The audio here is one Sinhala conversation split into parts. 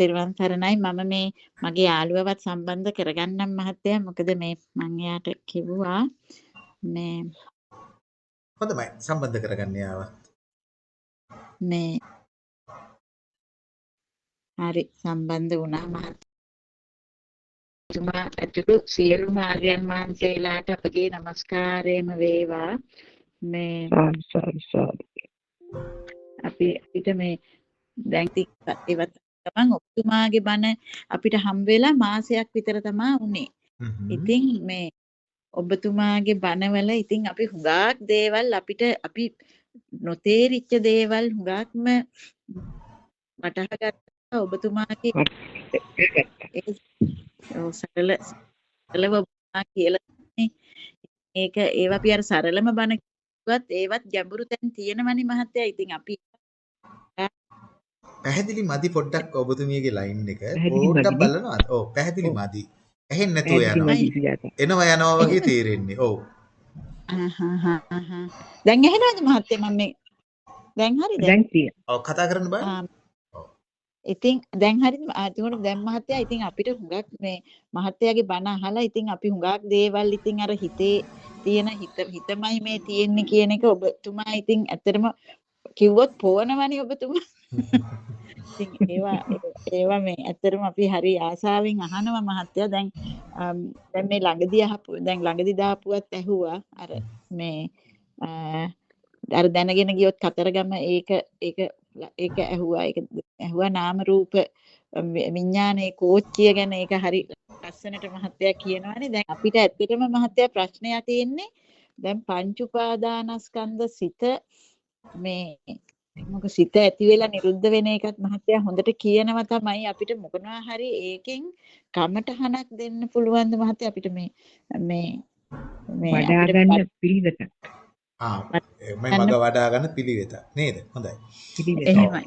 තෙරුවන් සරණයි. මම මේ මගේ යාළුවවත් සම්බන්ධ කරගන්නම් මහත්තයා. මොකද මේ මං එයාට කිව්වා මේ හොඳයි සම්බන්ධ කරගන්න යාවත් මේ හරි සම්බන්ධ වුණා මහත්මයා ඇතුළු සියලුම ආර්යයන් වහන්සේලාට අපගේ নমස්කාරයම වේවා. මේ සාරි සාරි අපි අපිට මේ දැන් ඒවත් ගමන් ඔබතුමාගේ බණ අපිට හම් වෙලා මාසයක් විතර තමයි උනේ. ඉතින් මේ ඔබතුමාගේ බණවල ඉතින් අපි හුඟක් දේවල් අපිට අපි නොතේරිච්ච දේවල් හුඟක්ම වටහා ගත්තා ඔබතුමාගේ සරල සරලව කියලා ඒක ඒවා අපි අර සරලම බණ කිව්වත් ඒවත් ගැඹුරු තැන් තියෙනවනේ මහත්තයා. ඉතින් අපි පැහැදිලි මදි පොඩ්ඩක් ඔබතුමියගේ ලයින් එක පොඩ්ඩක් බලනවා. ඔව් පැහැදිලි මදි. ඇහෙන්නේ නැතුව යනවා. එනවා යනවා වගේ තේරෙන්නේ. ඔව්. දැන් ඇහෙනවද මහත්තයා මම මේ දැන් හරිද? දැන් තියෙන. ඔව් කතා කරන්න බෑ. ඉතින් දැන් හරිද එතකොට දැන් මහත්තයා ඉතින් අපිට හුඟක් මේ මහත්තයාගේ බණ අහලා ඉතින් අපි හුඟක් දේවල් ඉතින් අර හිතේ තියෙන හිත හිතමයි මේ තියෙන්නේ කියන එක ඔබතුමා ඉතින් ඇත්තටම කිව්වොත් පොවනවනේ ඔබතුමා. ඉතින් ඒවා ඒවා මේ ඇත්තටම අපි හරි ආසාවෙන් අහනවා මහත්තයා. දැන් දැන් මේ ළඟදී අහපු දැන් ළඟදී දාපුවත් ඇහුවා. අර මේ අර දැනගෙන ගියොත් කතරගම ඒක ඒක ඒක ඇහුවා. ඒක ඇහුවා නාම රූප විඥානයේ කෝච්චිය ගැන ඒක හරි ලස්සනට මහත්තයා කියනවානේ. දැන් අපිට ඇත්තටම මහත්තයා ප්‍රශ්නයක් තියෙන්නේ. දැන් පංච උපාදානස්කන්ධ සිත මේ මොක සිත ඇති වෙලා නිරුද්ධ වෙන එකත් මහත්තයා හොඳට කියනවා තමයි අපිට මොකනවා හරි ඒකෙන් කමටහනක් දෙන්න පුළුවන්ද මහත්තයා? අපිට මේ මේ මේ වඩා ගන්න පිළිවෙතක්. ආ මම මග වඩා ගන්න පිළිවෙත නේද? හොඳයි.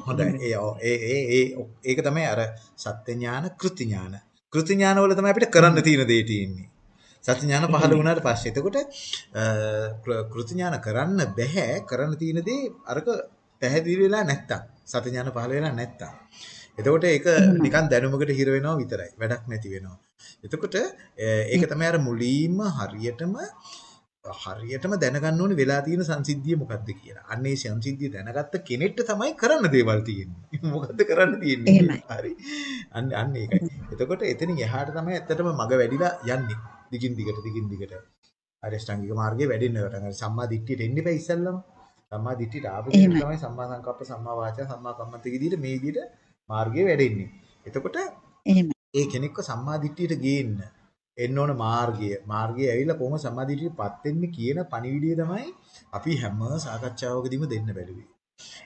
හොඳයි. ඒ ඒ ඒ ඒක තමයි අර සත්‍ය ඥාන කෘති ඥාන කෘති ඥාන වල තමයි අපිට කරන්න තියෙන දේ තියෙන්නේ. සත්‍ය ඥාන පහළ වුණාට පස්සේ එතකොට කෘති ඥාන කරන්න බෑ කරන්න තියෙන දේ අරක පැහැදිලි වෙලා නැත්තම් සත්‍ය ඥාන පහළ වෙලා නැත්තම් එතකොට ඒක නිකන් දැනුමකට හිර වෙනවා විතරයි වැඩක් නැති වෙනවා එතකොට ඒක තමයි අර මුලින්ම හරියටම හරියටම දැනගන්න ඕනේ වෙලා තියෙන සංසිද්ධිය මොකක්ද කියලා. අන්න ඒ සංසිද්ධිය දැනගත්ත කෙනෙක්ට තමයි කරන්න දේවල් තියෙන්නේ. මොකද්ද කරන්න තියෙන්නේ? හරි. අන්න අන්න ඒකයි. එතකොට එතනින් එහාට තමයි ඇත්තටම මග වැඩිලා යන්නේ. දිගින් දිගට දිගින් දිගට. අරියෂ්ඨාංගික මාර්ගයේ වැඩෙන්න පටන් ගන්න. සම්මා දිට්ඨියට එන්න බෑ ඉස්සල්ලාම. සම්මා දිට්ඨියට ආපු කෙනෙක් තමයි සම්මා සංකප්ප, සම්මා වාචා, සම්මා කම්මන්ත විදිහට මේ විදිහට මාර්ගයේ වැඩෙන්නේ. එතකොට ඒ කෙනෙක්ව සම්මා දිට්ඨියට ගේන්න එන්න ඕන මාර්ගය. මාර්ගය ඇවිල්ලා කොහොම සම්මාදිටියටපත් වෙන්නේ කියන පණිවිඩය තමයි අපි හැම සාකච්ඡාවකදීම දෙන්න බැලුවේ.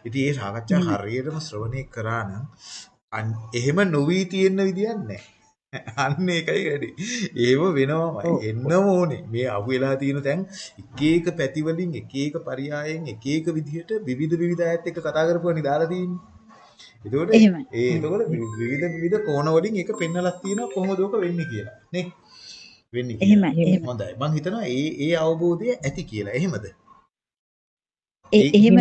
ඉතින් ඒ සාකච්ඡා හරියටම ශ්‍රවණය කරා නම් එහෙම නොවි තියෙන්න විදියක් නැහැ. අන්න ඒකයි වැඩි. ඒව වෙනවමයි. එන්නම ඕනේ. මේ අහු වෙලා තියෙන තැන් එක එක පැති වලින් එක එක පරයයන් එක එක විදිහට විවිධ විවිධ අයත් එක්ක කතා කරපුවානේ දාලා තියෙන්නේ. එතකොට ඒ එතකොට විවිධ විවිධ කෝණ වලින් ඒක පෙන්නලක් තියෙනවා කොහොමද ඕක වෙන්නේ කියලා. නේ? වෙන්නේ කියලා. එහෙමයි. හොඳයි. මම හිතනවා ඒ ඒ අවබෝධය ඇති කියලා. එහෙමද? එහෙම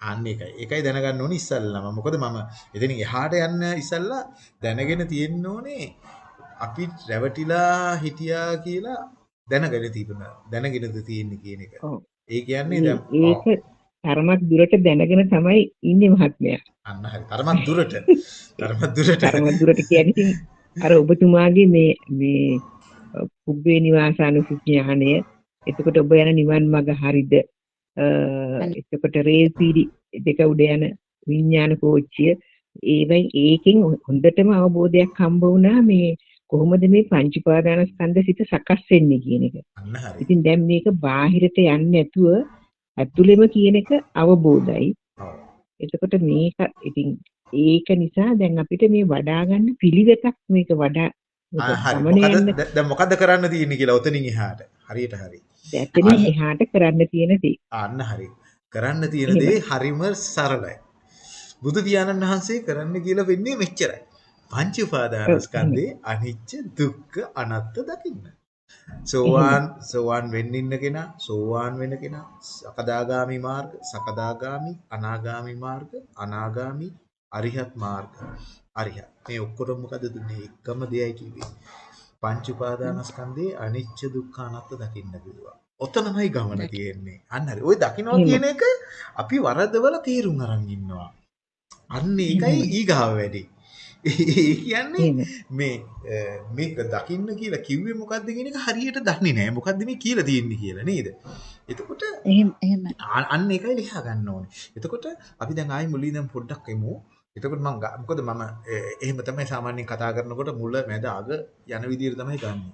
අන්න ඒකයි. ඒකයි දැනගන්න ඕනේ ඉස්සල්ලාම. මොකද මම එතනින් එහාට යන්න ඉස්සල්ලා දැනගෙන තියෙන්න ඕනේ අපි රැවටිලා හිටියා කියලා දැනගෙන තිබුණා. දැනගෙනද තියෙන්නේ කියන එක. ඒ කියන්නේ දැන් ඒක තරමක් දුරට දැනගෙන තමයි ඉන්නේ මහත්මයා. අන්න හරි. තරමක් දුරට. තරමක් දුරට. තරමක් දුරට කියන්නේ අර ඔබතුමාගේ මේ මේ පුබ්බේ නිවාසානුසුති ඥානය එතකොට ඔබ යන නිවන් මඟ හරිද එතකොට රේල් පීඩි දෙක උඩ යන විඥාන කෝච්චිය ඒවෙන් ඒකෙන් හොඳටම අවබෝධයක් හම්බ වුණා මේ කොහොමද මේ පංච උපාදානස්කන්ධ සිත සකස් වෙන්නේ කියන එක. ඉතින් දැන් මේක බාහිරට යන්නේ නැතුව ඇතුළෙම කියන එක අවබෝධයි. එතකොට මේක ඉතින් ඒක නිසා දැන් අපිට මේ වඩා ගන්න පිළිවෙතක් මේක වඩා හරි දැන් මොකද්ද කරන්න තියෙන්නේ කියලා ඔතනින් එහාට හරියට හරි එතනින් එහාට කරන්න තියෙන දේ අන්න හරි කරන්න තියෙන දේ හරිම සරලයි බුදු පියාණන් වහන්සේ කරන්න කියලා වෙන්නේ මෙච්චරයි පංච උපාදානස්කන්ධේ අනිච්ච දුක්ඛ අනාත්ත දකින්න සෝවාන් සෝවාන් වෙන්න ඉන්න කෙනා සෝවාන් වෙන කෙනා සකදාගාමි මාර්ග සකදාගාමි අනාගාමි මාර්ග අනාගාමි අරිහත් මාර්ග. අරිහත්. මේ ඔක්කොම මොකද දුන්නේ? එකම දෙයයි කිව්වේ. පංච උපාදානස්කන්ධේ අනිච්ච දුක්ඛ අනාත්ම දකින්න පුළුවන්. ඔතනමයි ගමන තියෙන්නේ. අන්න හරි. ওই දකින්නවා කියන එක අපි වරදවල තීරුම් අරන් ඉන්නවා. අන්න ඒකයි ඊගාව වැඩි. ඒ කියන්නේ මේ මේක දකින්න කියලා කිව්වේ මොකද්ද කියන එක හරියට දන්නේ නැහැ. මොකද්ද මේ කියලා තියෙන්නේ කියලා නේද? එතකොට එහෙම එහෙම අන්න ඒකයි ලියා ගන්න ඕනේ. එතකොට අපි දැන් ආයි මුලින්ම පොඩ්ඩක් එමු. එතකොට මම මොකද මම එහෙම තමයි සාමාන්‍යයෙන් කතා කරනකොට මුල මැද අග යන විදිහට තමයි ගන්නෙ.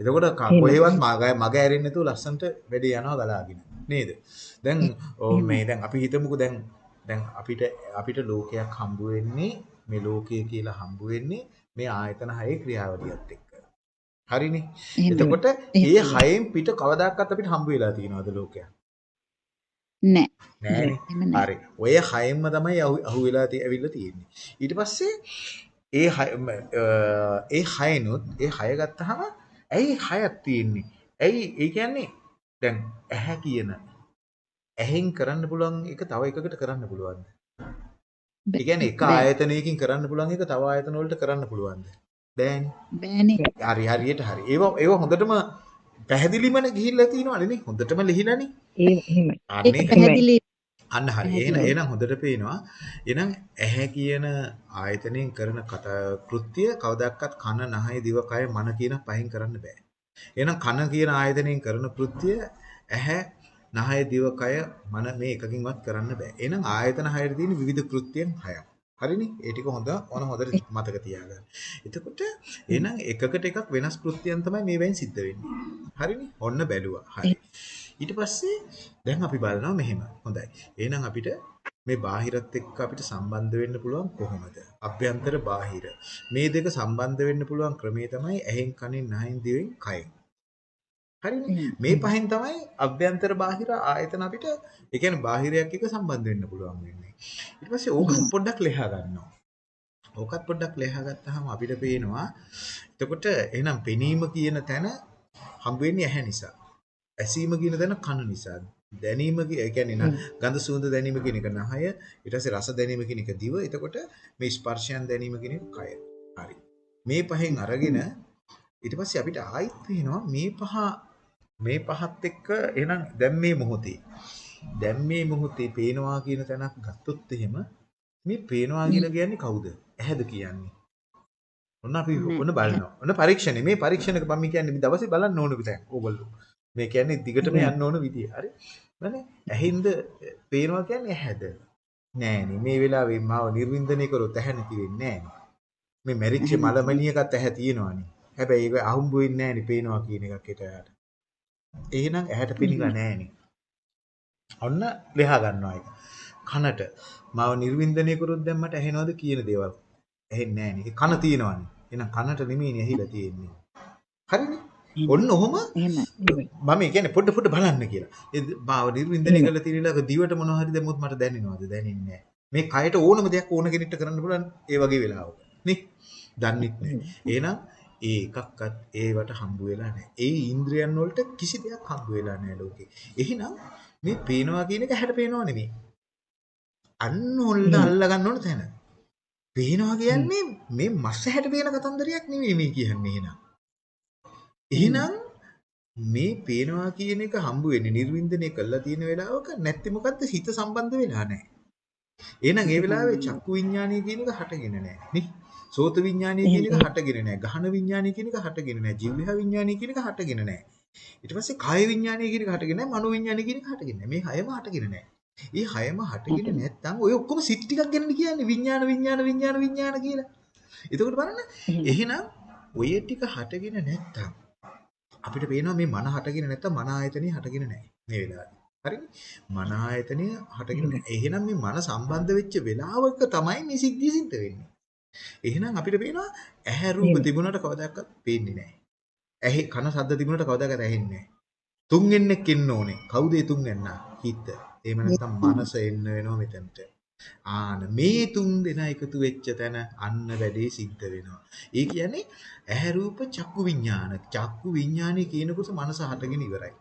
එතකොට කොහෙවත් මග මග ඇරෙන්නේ නැතුව ලස්සන්ට වැඩේ යනවා ගලාගෙන. නේද? දැන් මේ දැන් අපි හිතමුකෝ දැන් දැන් අපිට අපිට ලෝකයක් හම්බ වෙන්නේ මේ ලෝකය කියලා හම්බ වෙන්නේ මේ ආයතන හයේ ක්‍රියාවලියත් එක්ක. හරිනේ. එතකොට මේ හයෙන් පිට කවදාකවත් අපිට හම්බ වෙලා තියෙනවද ලෝකයක්? නෑ. හරි. ඔය හයෙන්ම තමයි අහු වෙලා ඇවිල්ලා තියෙන්නේ. ඊට පස්සේ ඒ ඒ හයනොත් ඒ හය ගත්තාම ඇයි හයක් තියෙන්නේ? ඇයි ඒ කියන්නේ දැන් ඇහැ කියන ඇහෙන් කරන්න පුළුවන් එක තව එකකට කරන්න පුළුවන්ද? ඒ කියන්නේ එක ආයතනයකින් කරන්න පුළුවන් එක තව ආයතන වලට කරන්න පුළුවන්ද? බෑනේ. බෑනේ. හරි හරියට හරි. ඒව ඒව හොඳටම පැහැදිලිමම ගිහිල්ලා තියෙනවනේ නේ. හොඳටම ලිහිලානේ. ඒ එහෙමයි. අනේ පැහැදිලි අන්න හරි. එහෙනම් එහෙනම් හොඳට පේනවා. එහෙනම් ඇහැ කියන ආයතනයෙන් කරන කෘත්‍ය කවදාවත් කන, නහය, දිව, කය, මන කියන පහෙන් කරන්න බෑ. එහෙනම් කන කියන ආයතනයෙන් කරන කෘත්‍ය ඇහැ, නහය, දිව, කය, මන මේ එකකින්වත් කරන්න බෑ. එහෙනම් ආයතන හයර තියෙන විවිධ කෘත්‍යයන් හයක්. හරිනේ? ඒ ටික හොඳ ඕන හොඳට මතක තියාගන්න. එතකොට එහෙනම් එකකට එකක් වෙනස් කෘත්‍යයන් තමයි මේ වෙන් සිද්ධ වෙන්නේ. හරිනේ? ඔන්න බැලුවා. හරි. ඊට පස්සේ දැන් අපි බලනවා මෙහෙම. හොඳයි. එහෙනම් අපිට මේ බාහිරත් එක්ක අපිට සම්බන්ධ වෙන්න පුළුවන් කොහොමද? අභ්‍යන්තර බාහිර. මේ දෙක සම්බන්ධ වෙන්න පුළුවන් ක්‍රමේ තමයි ඇහෙන් කනෙන් නහයෙන් දිවෙන් කයෙන්. හරිනේ. මේ පහෙන් තමයි අභ්‍යන්තර බාහිර ආයතන අපිට ඒ කියන්නේ බාහිරයක් එක්ක සම්බන්ධ වෙන්න පුළුවන් වෙන්නේ. ඊට පස්සේ ඕක පොඩ්ඩක් ලෙහා ගන්නවා. ඕකත් පොඩ්ඩක් ලෙහා ගත්තාම අපිට පේනවා එතකොට එහෙනම් පෙනීම කියන තැන හම්බ වෙන්නේ ඇහැ නිසා. ඇසීම කියන තැන කන නිසා. දැනීම කියන්නේ ගඳ සුවඳ දැනීම කියන එක නහය, ඊට පස්සේ රස දැනීම කියන එක දිව. එතකොට මේ ස්පර්ශයන් දැනීම කියන එක කය. හරි. මේ පහෙන් අරගෙන ඊට පස්සේ අපිට ආයිත් පේනවා මේ පහ මේ පහත් එක්ක එහෙනම් දැන් මේ මොහොතේ දැන් මේ මොහොතේ පේනවා කියන තැනක් ගත්තොත් එහෙම මේ පේනවා කියලා කියන්නේ කවුද? ඇහැද කියන්නේ? ඔන්න අපි ඔන්න බලනවා. ඔන්න පරීක්ෂණේ. මේ පරීක්ෂණක මම කියන්නේ මේ දවසේ බලන්න ඕන විදිහ. ඕගොල්ලෝ. මේ කියන්නේ දිගටම යන්න ඕන විදිය. හරි. නේද? ඇහින්ද පේනවා කියන්නේ ඇහැද? නෑනේ. මේ වෙලාවේ මාව නිර්වින්දනය කරොත් ඇහැ නැති වෙන්නේ නෑනේ. මේ මැරිච්ච මලමණියකත් ඇහැ තියෙනවානේ. හැබැයි ඒක අහුම්බ වෙන්නේ නෑනේ පේනවා කියන එකක් හිතයට. එහෙනම් ඇහැට පිළිගා නෑනේ. ඔන්න ලෙහා ගන්නවා ඒක. කනට මාව නිර්වින්දනය කරොත් දැන් මට ඇහෙනවද කියන දේවල්. ඇහෙන්නේ නෑනේ. ඒ කන තියෙනවානේ. එහෙනම් කනට නෙමෙයිනේ ඇහිලා තියෙන්නේ. හරිනේ? ඔන්න ඔහොම මම කියන්නේ පොඩ පොඩ බලන්න කියලා. ඒ මාව නිර්වින්දනය කරලා තියෙනලා දිවට මොනවා හරි දැම්මොත් මට දැනෙනවද? දැනෙන්නේ නැහැ. මේ කයට ඕනම දෙයක් ඕන කෙනෙක්ට කරන්න පුළුවන් ඒ වගේ වෙලාවක. නේ? දන්නෙත් නැහැ. එහෙනම් ඒ එකක්වත් ඒවට හම්බ වෙලා නැහැ. ඒ ඉන්ද්‍රියන් වලට කිසි දෙයක් හම්බ වෙලා නැහැ ලෝකේ. එහෙනම් මේ පේනවා කියන එක හැට පේනව නෙමෙයි. අන්න ඔල්ල අල්ල ගන්න ඕන තැන. පේනවා කියන්නේ මේ මස් හැට පේන කතන්දරයක් නෙමෙයි මේ කියන්නේ එහෙනම්. එහෙනම් මේ පේනවා කියන එක හම්බ වෙන්නේ නිර්වින්දනය කළා තියෙන වෙලාවක නැත්te මොකද්ද හිත සම්බන්ධ වෙලා නැහැ. එහෙනම් ඒ වෙලාවේ චක්කු විඥානය කියන එක හටගෙන නැහැ නේ. සෝත විඥානය කියන එක හටගෙන නැහැ. ගහන විඥානය කියන එක හටගෙන නැහැ. ජීවහ විඥානය කියන එක හටගෙන නැහැ. ඊට පස්සේ කාය විඥානය කියන එක හටගෙන නැහැ. මනෝ විඥානය කියන එක හටගෙන නැහැ. මේ හයම හටගෙන නැහැ. මේ හයම හටගෙන නැත්නම් ඔය ඔක්කොම සිත් ටිකක් ගැන කියන්නේ විඥාන විඥාන විඥාන විඥාන කියලා. එතකොට බලන්න එහෙනම් ඔය ටික හටගෙන නැත්නම් අපිට පේනවා මේ මන හටගෙන නැත්තම් මන ආයතනිය හටගෙන නැහැ මේ වෙලාවේ. හරිනේ? මන ආයතනිය හටගෙන නැහැ. එහෙනම් මේ මන සම්බන්ධ වෙච්ච වෙලාවක තමයි මේ සිද්ධිය සිද්ධ වෙන්නේ. එහෙනම් අපිට පේනවා ඇහැ රූප තිබුණාට කවදාකවත් පේන්නේ නැහැ. ඇහි කන ශබ්ද තිබුණාට කවදාකවත් ඇහෙන්නේ නැහැ. තුන්ෙන්නෙක් ඉන්න ඕනේ. කවුද ඒ තුන්ෙන්නා? හිත. එහෙම නැත්නම් මනස එන්න වෙනවා මෙතනට. ආන මේ තුන් දෙනා එකතු වෙච්ච තැන අන්න වැඩේ සිද්ධ වෙනවා. ඒ කියන්නේ ඇහැ රූප චක්කු විඥාන. චක්කු විඥානේ කියනකොට මනස හටගෙන ඉවරයි.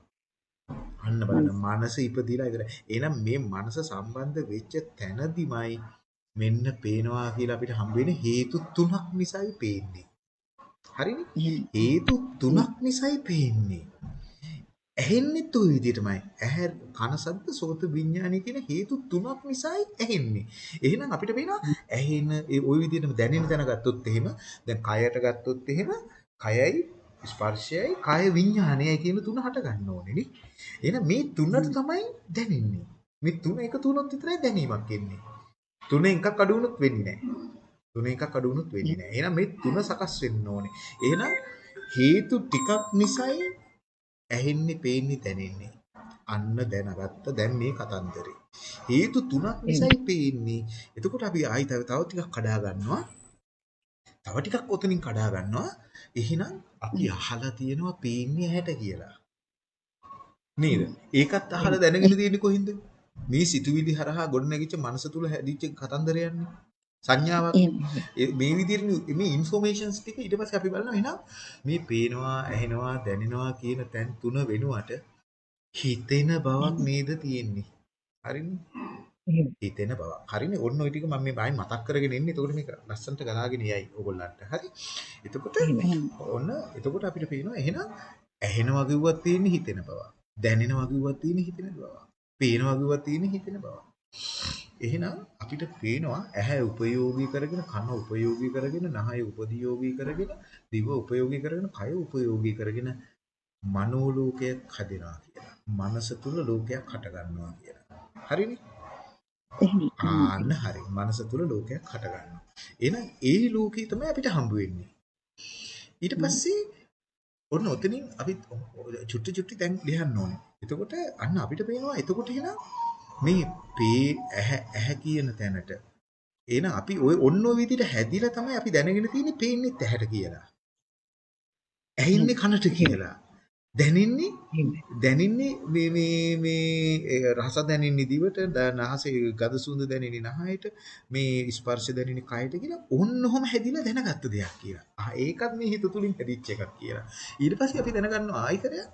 අන්න බලන්න මනස ඉපදිලා ඉවරයි. එහෙනම් මේ මනස සම්බන්ධ වෙච්ච තැනදිමයි මෙන්න පේනවා කියලා අපිට හම්බ වෙන හේතු තුනක් නිසායි පේන්නේ. හරිනේ? හේතු තුනක් නිසායි පේන්නේ. ඇහෙන්නේ තුන් විදිහටමයි ඇහැ කන සද්ද සෝත විඥානය කියන හේතු තුනක් නිසායි ඇහෙන්නේ. එහෙනම් අපිට පේනවා ඇහෙන ওই විදිහටම දැනෙන තැන ගත්තොත් එහෙම දැන් කයට ගත්තොත් එහෙම කයයි ස්පර්ශයයි කය විඥානයයි කියන තුන හට ගන්න ඕනේ නේ. එහෙනම් මේ තුනට තමයි දැනෙන්නේ. මේ තුන එකතු වුණොත් විතරයි දැනීමක් එන්නේ. තුනෙන් එකක් අඩු වුණොත් වෙන්නේ නැහැ. තුනෙන් එකක් අඩු වුණොත් වෙන්නේ නැහැ. එහෙනම් මේ තුන සකස් වෙන්න ඕනේ. එහෙනම් හේතු ටිකක් නිසායි ඇහෙන්නේ, පේන්නේ, දැනෙන්නේ. අන්න දැනගත්ත දැන් මේ කතන්දරේ. හේතු තුනක් නිසායි පේන්නේ. එතකොට අපි ආයි තව තව ටිකක් කඩා ගන්නවා. තව ටිකක් ඔතනින් කඩා ගන්නවා. එහෙනම් අපි අහලා තියෙනවා පේන්නේ ඇහැට කියලා. නේද? ඒකත් අහලා දැනගෙන තියෙන්නේ කොහින්ද? මේ සිතුවිලි හරහා ගොඩනැගිච්ච මනස තුල හැදිච්ච කතන්දරයන්නේ. සංඥාවක් මේ විදිහට මේ ইনফෝමේෂන්ස් ටික ඊට පස්සේ අපි බලනවා එහෙනම් මේ පේනවා ඇහෙනවා දැනෙනවා කියන තැන් තුන වෙනුවට හිතෙන බවක් නේද තියෙන්නේ? හරිනේ. හිතෙන බව හරිනේ. ඔන්න ওই ටික මම මේ ආයෙ මතක් කරගෙන ඉන්නේ. එතකොට මේක ලස්සනට ගලාගෙන යයි ඕගොල්ලන්ට. හරි. එතකොට ඔන්න එතකොට අපිට පේනවා එහෙනම් ඇහෙනවා කිව්වත් තියෙන්නේ හිතෙන බව දැනෙනවා කිව්වත් තියෙන්නේ හිතෙන බව පේනවා කිව්වත් තියෙන්නේ හිතෙන බව එහෙනම් අපිට පේනවා ඇහැ උපයෝගී කරගෙන කන උපයෝගී කරගෙන නහය උපදියෝගී කරගෙන දිව උපයෝගී කරගෙන කය උපයෝගී කරගෙන මනෝලෝකයක් හදෙනවා කියලා. මනස තුල ලෝකයක් හට ගන්නවා කියලා. හරිනේ? ආන්න හරි. මනස තුල ලෝකයක් හට ගන්නවා. එහෙනම් ඒ ලෝකේ තමයි අපිට හම්බ වෙන්නේ. ඊට පස්සේ ඔන්න ඔතනින් අපි චුට්ටි චුට්ටි දැන් ලියන්න ඕනේ. එතකොට අන්න අපිට පේනවා එතකොට එහෙනම් මේ පේ ඇහැ ඇහැ කියන තැනට එන අපි ওই ඔන්න ඔය විදිහට හැදිලා තමයි අපි දැනගෙන තියෙන්නේ පේන්නේ ඇහැට කියලා. ඇහින්නේ කනට කියලා. දැනින්නේ දැනින්නේ මේ මේ මේ රස දැනින්නේ දිවට නහසේ ගඳ සුවඳ දැනින්නේ නහයට මේ ස්පර්ශ දැනින්නේ කයට කියලා ඕන්නොම හැදිලා දැනගත්ත දෙයක් කියලා. ආ ඒකත් මේ හිත තුලින් හැදිච්ච එකක් කියලා. ඊට පස්සේ අපි දැනගන්නවා ආයිතරයක්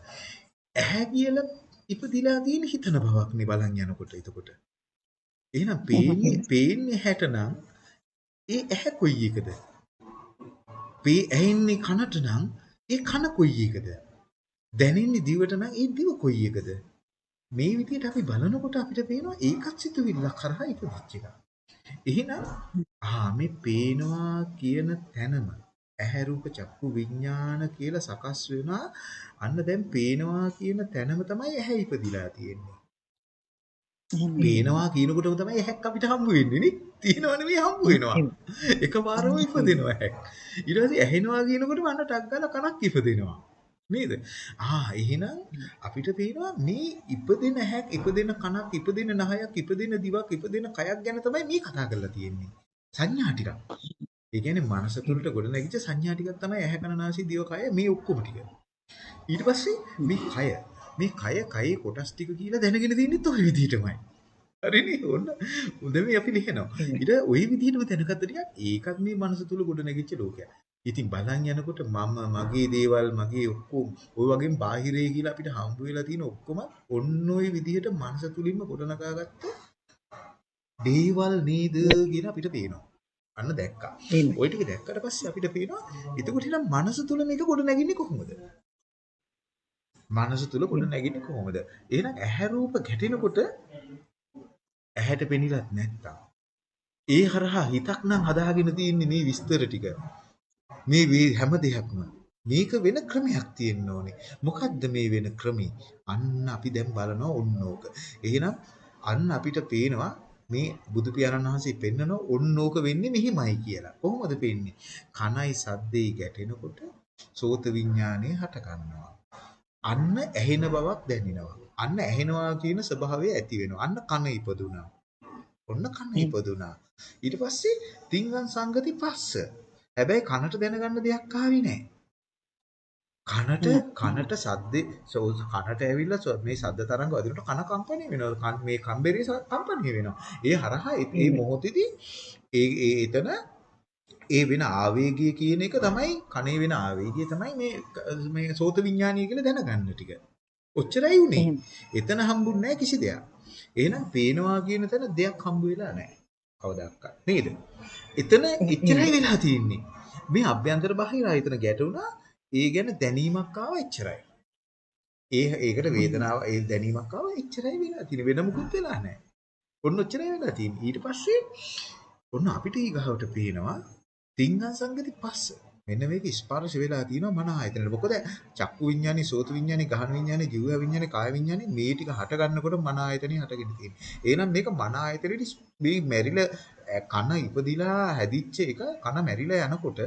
ඇහැ කියලා ඉපදිලා තියෙන හිතන බවක් නේ බලන් යනකොට එතකොට. එහෙනම් පේන්නේ පේන්නේ හැටනම් ඒ ඇහැ කොයි එකද? පේ ඇහෙන්නේ කනට නම් ඒ කන කොයි එකද? දැනෙන්නේ දිවට නම් ඒ දිව කොයි එකද? මේ විදිහට අපි බලනකොට අපිට පේනවා ඒකත් සිතුවිල්ලක් කරහා ඉපදිච්ච එකක්. එහෙනම් ආ මේ පේනවා කියන තැනම ඇහැ රූප චක්කු විඥාන කියලා සකස් වෙනවා අන්න දැන් පේනවා කියන තැනම තමයි ඇහැ ඉපදිලා තියෙන්නේ. පේනවා කියනකොටම තමයි ඇහැක් අපිට හම්බ වෙන්නේ නේ. තියෙනව නෙවෙයි හම්බ වෙනවා. එකපාරම ඉපදෙනවා ඇහැක්. ඊට පස්සේ ඇහෙනවා කියනකොටම අන්න ටක් ගාලා කනක් ඉපදෙනවා. නේද? ආ එහෙනම් අපිට පේනවා මේ ඉපදෙන ඇහැක් ඉපදෙන කනක් ඉපදෙන නහයක් ඉපදෙන දිවක් ඉපදෙන කයක් ගැන තමයි මේ කතා කරලා තියෙන්නේ. සංඥා ටිකක් ඒ කියන්නේ මනස තුළට ගොඩ නැගිච්ච සංඥා ටිකක් තමයි ඇහැ කන නාසය දිව කය මේ ඔක්කොම ටික. ඊට පස්සේ මේ කය මේ කය කයේ කොටස් ටික කියලා දැනගෙන තින්නෙත් ওই විදිහටමයි. හරිනේ ඕන්න හොඳ මේ අපි ලියනවා. ඊට ওই විදිහටම දැනගත්ත ටිකක් ඒකත් මේ මනස තුල ගොඩ නැගිච්ච ලෝකයක්. ඉතින් බලන් යනකොට මම මගේ දේවල් මගේ ඔක්කොම ওই වගේම බාහිරේ කියලා අපිට හම්බ වෙලා තියෙන ඔක්කොම ඔන්න ඔය විදිහට මනස තුලින්ම ගොඩනගාගත්ත දේවල් නේද කියලා අපිට පේනවා. අන්න දැක්කා. ওই ටික දැක්කට පස්සේ අපිට පේනවා එතකොට නම් මනස තුල මේක ගොඩ නැගින්නේ කොහොමද? මනස තුල ගොඩ නැගින්නේ කොහොමද? එහෙනම් ඇහැ රූප ගැටෙනකොට ඇහැට පෙනිලත් නැත්තම් ඒ හරහා හිතක් නම් හදාගෙන තියෙන්නේ මේ විස්තර ටික. මේ හැම දෙයක්ම මේක වෙන ක්‍රමයක් තියෙන්න ඕනේ. මොකද්ද මේ වෙන ක්‍රමී? අන්න අපි දැන් බලනවා ඕනෝක. එහෙනම් අන්න අපිට පේනවා මේ බුදු පියාණන් වහන්සේ පෙන්නන ඕනෝක වෙන්නේ මෙහිමයි කියලා. කොහොමද පෙන්නේ? කනයි සද්දේ ගැටෙනකොට සෝත විඥානය හට ගන්නවා. අන්න ඇහෙන බවක් දැනෙනවා. අන්න ඇහෙනවා කියන ස්වභාවය ඇති වෙනවා. අන්න කන ඉපදුනා. ඔන්න කන ඉපදුනා. ඊට පස්සේ තිංගන් සංගති පස්ස. හැබැයි කනට දැනගන්න දෙයක් ආවේ නැහැ. කනට කනට සද්දේ කනට ඇවිල්ලා මේ සද්ද තරංග වදිනකොට කන කම්පණය වෙනවා මේ කම්බරේ කම්පණය වෙනවා ඒ හරහා ඒ මොහොතේදී ඒ ඒ එතන ඒ වෙන ආවේගය කියන එක තමයි කනේ වෙන ආවේගය තමයි මේ මේ සෝත විඥානීය කියලා දැනගන්න ටික. ඔච්චරයි උනේ. එතන හම්බුන්නේ නැහැ කිසි දෙයක්. එහෙනම් පේනවා කියන තැන දෙයක් හම්බ වෙලා නැහැ. කවදාවත් නේද? එතන එච්චරයි වෙලා තියෙන්නේ. මේ අභ්‍යන්තර බාහිර ආයතන ගැටුණා ඒ ගැන දැනීමක් ආවා එච්චරයි. ඒ ඒකට වේදනාව ඒ දැනීමක් ආවා එච්චරයි වෙලා තියෙන්නේ. වෙන මොකුත් වෙලා නැහැ. ඔන්න ඔච්චරයි වෙලා තියෙන්නේ. ඊට පස්සේ ඔන්න අපිට ඊගහවට පේනවා තිංගං සංගති පස්ස. මෙන්න මේක ස්පර්ශ වෙලා තියෙනවා මන ආයතනෙට. මොකද චක්කු විඤ්ඤාණි, සෝත විඤ්ඤාණි, ගහන විඤ්ඤාණි, ජීව විඤ්ඤාණි, කාය විඤ්ඤාණි මේ ටික හට ගන්නකොට මන ආයතනෙ හටගෙන තියෙනවා. එහෙනම් මේක මන ආයතනෙට මේ මැරිලා කන ඉපදිලා හැදිච්ච එක කන මැරිලා යනකොට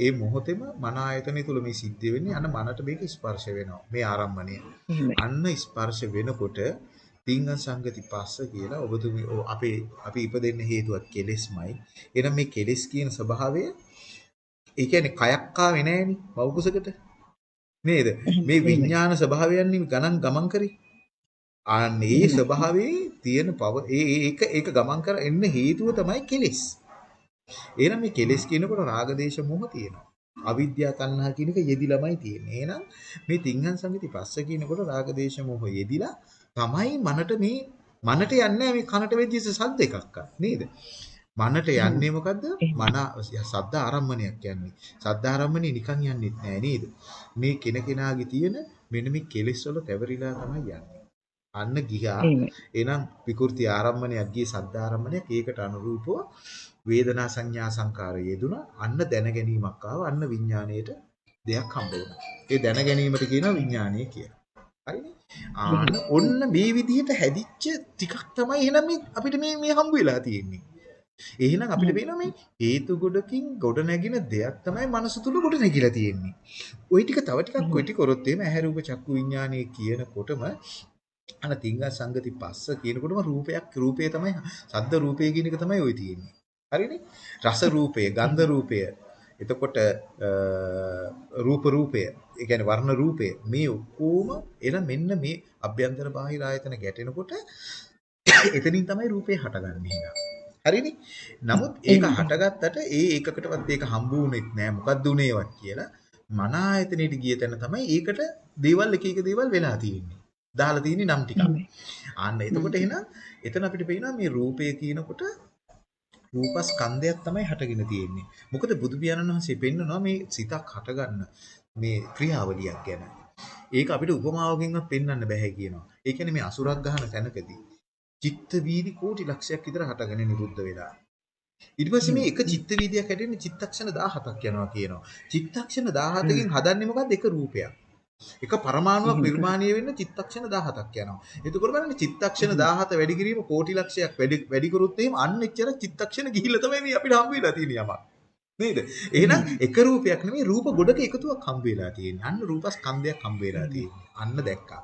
ඒ මොහොතේම මන ආයතනය තුල මේ සිද්ධ වෙන්නේ අන්න මනට මේක ස්පර්ශ වෙනවා. මේ ආරම්භණය. අන්න ස්පර්ශ වෙනකොට තිංග සංගති පස්ස කියලා ඔබතුමී අපේ අපි ඉපදෙන්න හේතුවත් කෙලෙස්මයි. එහෙනම් මේ කෙලෙස් කියන ස්වභාවය ඒ කියන්නේ කයක් ආවේ නැහෙනි මව්කුසකට. නේද? මේ විඥාන ස්වභාවයන් ගණන් ගමන් කරේ. ආන්නේ ස්වභාවයේ තියෙන පව ඒ ඒක ඒක ගමන් කර එන්න හේතුව තමයි කෙලෙස්. එහෙනම් මේ කෙලෙස් කියනකොට රාගදේශ මොහ තියෙනවා. අවිද්‍යාව තණ්හා කියන එක යෙදිලාමයි තියෙන්නේ. එහෙනම් මේ තිංහන් සංගති පස්ස කියනකොට රාගදේශ මොහ යෙදිලා තමයි මනට මේ මනට යන්නේ මේ කනට වෙද්දිස සද්ද එකක් නේද? මනට යන්නේ මොකද්ද? මන සද්ද ආරම්මණයක් යන්නේ. සද්ද ආරම්මණේ නිකන් යන්නේ නැහැ නේද? මේ කෙනකෙනාගේ තියෙන මෙන්න මේ කෙලෙස් වල පැවරිලා තමයි යන්නේ. අන්න ගියා. එහෙනම් විකෘති ආරම්මණයක් ගියේ සද්ද ආරම්මණයක් ඒකට අනුරූපව වේදනා සංඥා සංකාර යෙදුණා. අන්න දැන ගැනීමක් ආවා. අන්න විඥාණයට දෙයක් හම්බ වුණා. ඒ දැන ගැනීමට කියනවා විඥාණය කියලා. හරිනේ? ආන්න ඔන්න මේ විදිහට හැදිච්ච ටිකක් තමයි එහෙනම් මේ අපිට මේ මේ හම්බ වෙලා තියෙන්නේ. එහෙනම් අපිට පේනවා මේ හේතු ගොඩකින් ගොඩ නැගින දෙයක් තමයි මනස තුල ගොඩ නැගිලා තියෙන්නේ. ওই ටික තව ටිකක් කොටි කරොත් එහෙම ඇහැ රූප චක්කු විඥානයේ කියනකොටම අන තිංග සංගති පස්ස කියනකොටම රූපයක් රූපය තමයි සද්ද රූපය කියන එක තමයි ওই තියෙන්නේ. හරිනේ? රස රූපය, ගන්ධ රූපය, එතකොට රූප රූපය, ඒ කියන්නේ වර්ණ රූපය මේ ඔක්කොම එන මෙන්න මේ අභ්‍යන්තර බාහිර ආයතන ගැටෙනකොට එතනින් තමයි රූපේ හටගන්නේ? හරිනේ? නමුත් ඒක හටගත්තට ඒ ඒකකටවත් ඒක හම්බ වුනේත් නෑ. මොකද්ද උනේවත් කියලා මන ආයතනෙට ගිය තැන තමයි ඒකට දේවල් එක එක දේවල් වෙලා තියෙන්නේ. දාලා තියෙන්නේ නම් ටිකක්. ආන්න එතකොට එහෙනම් එතන අපිට පේනවා මේ රූපය කියනකොට රූපස්කන්ධයක් තමයි හටගෙන තියෙන්නේ. මොකද බුදු පියාණන් වහන්සේ පෙන්නනවා මේ සිතක් හටගන්න මේ ක්‍රියාවලියක් ගැන. ඒක අපිට උපමාවකින්වත් පෙන්වන්න බෑ කියනවා. ඒ කියන්නේ මේ අසුරක් ගහන තැනකදී චිත්ත වීදි කෝටි ලක්ෂයක් විතර හටගෙන නිරුද්ධ වෙලා. ඊට පස්සේ මේ එක චිත්ත වීදියක් හැදෙන්නේ චිත්තක්ෂණ 17ක් යනවා කියනවා. චිත්තක්ෂණ 17කින් හදන්නේ මොකද්ද? එක රූපයක්. එක පරමාණුවක් නිර්මාණය වෙන්න චිත්තක්ෂණ 17ක් යනවා. එතකොට බලන්න චිත්තක්ෂණ 17 වැඩි කිරීම කෝටි ලක්ෂයක් වැඩි වැඩි කරොත් එහෙම අන්න එච්චර චිත්තක්ෂණ ගිහිල්ලා තමයි මේ අපිට හම්බ වෙලා තියෙන යමක්. නේද? එහෙනම් එක රූපයක් නෙමෙයි රූප ගොඩක එකතුවක් හම්බ වෙලා තියෙන්නේ. අන්න රූපස්කන්ධයක් හම්බ වෙලා තියෙන්නේ. අන්න දැක්කා.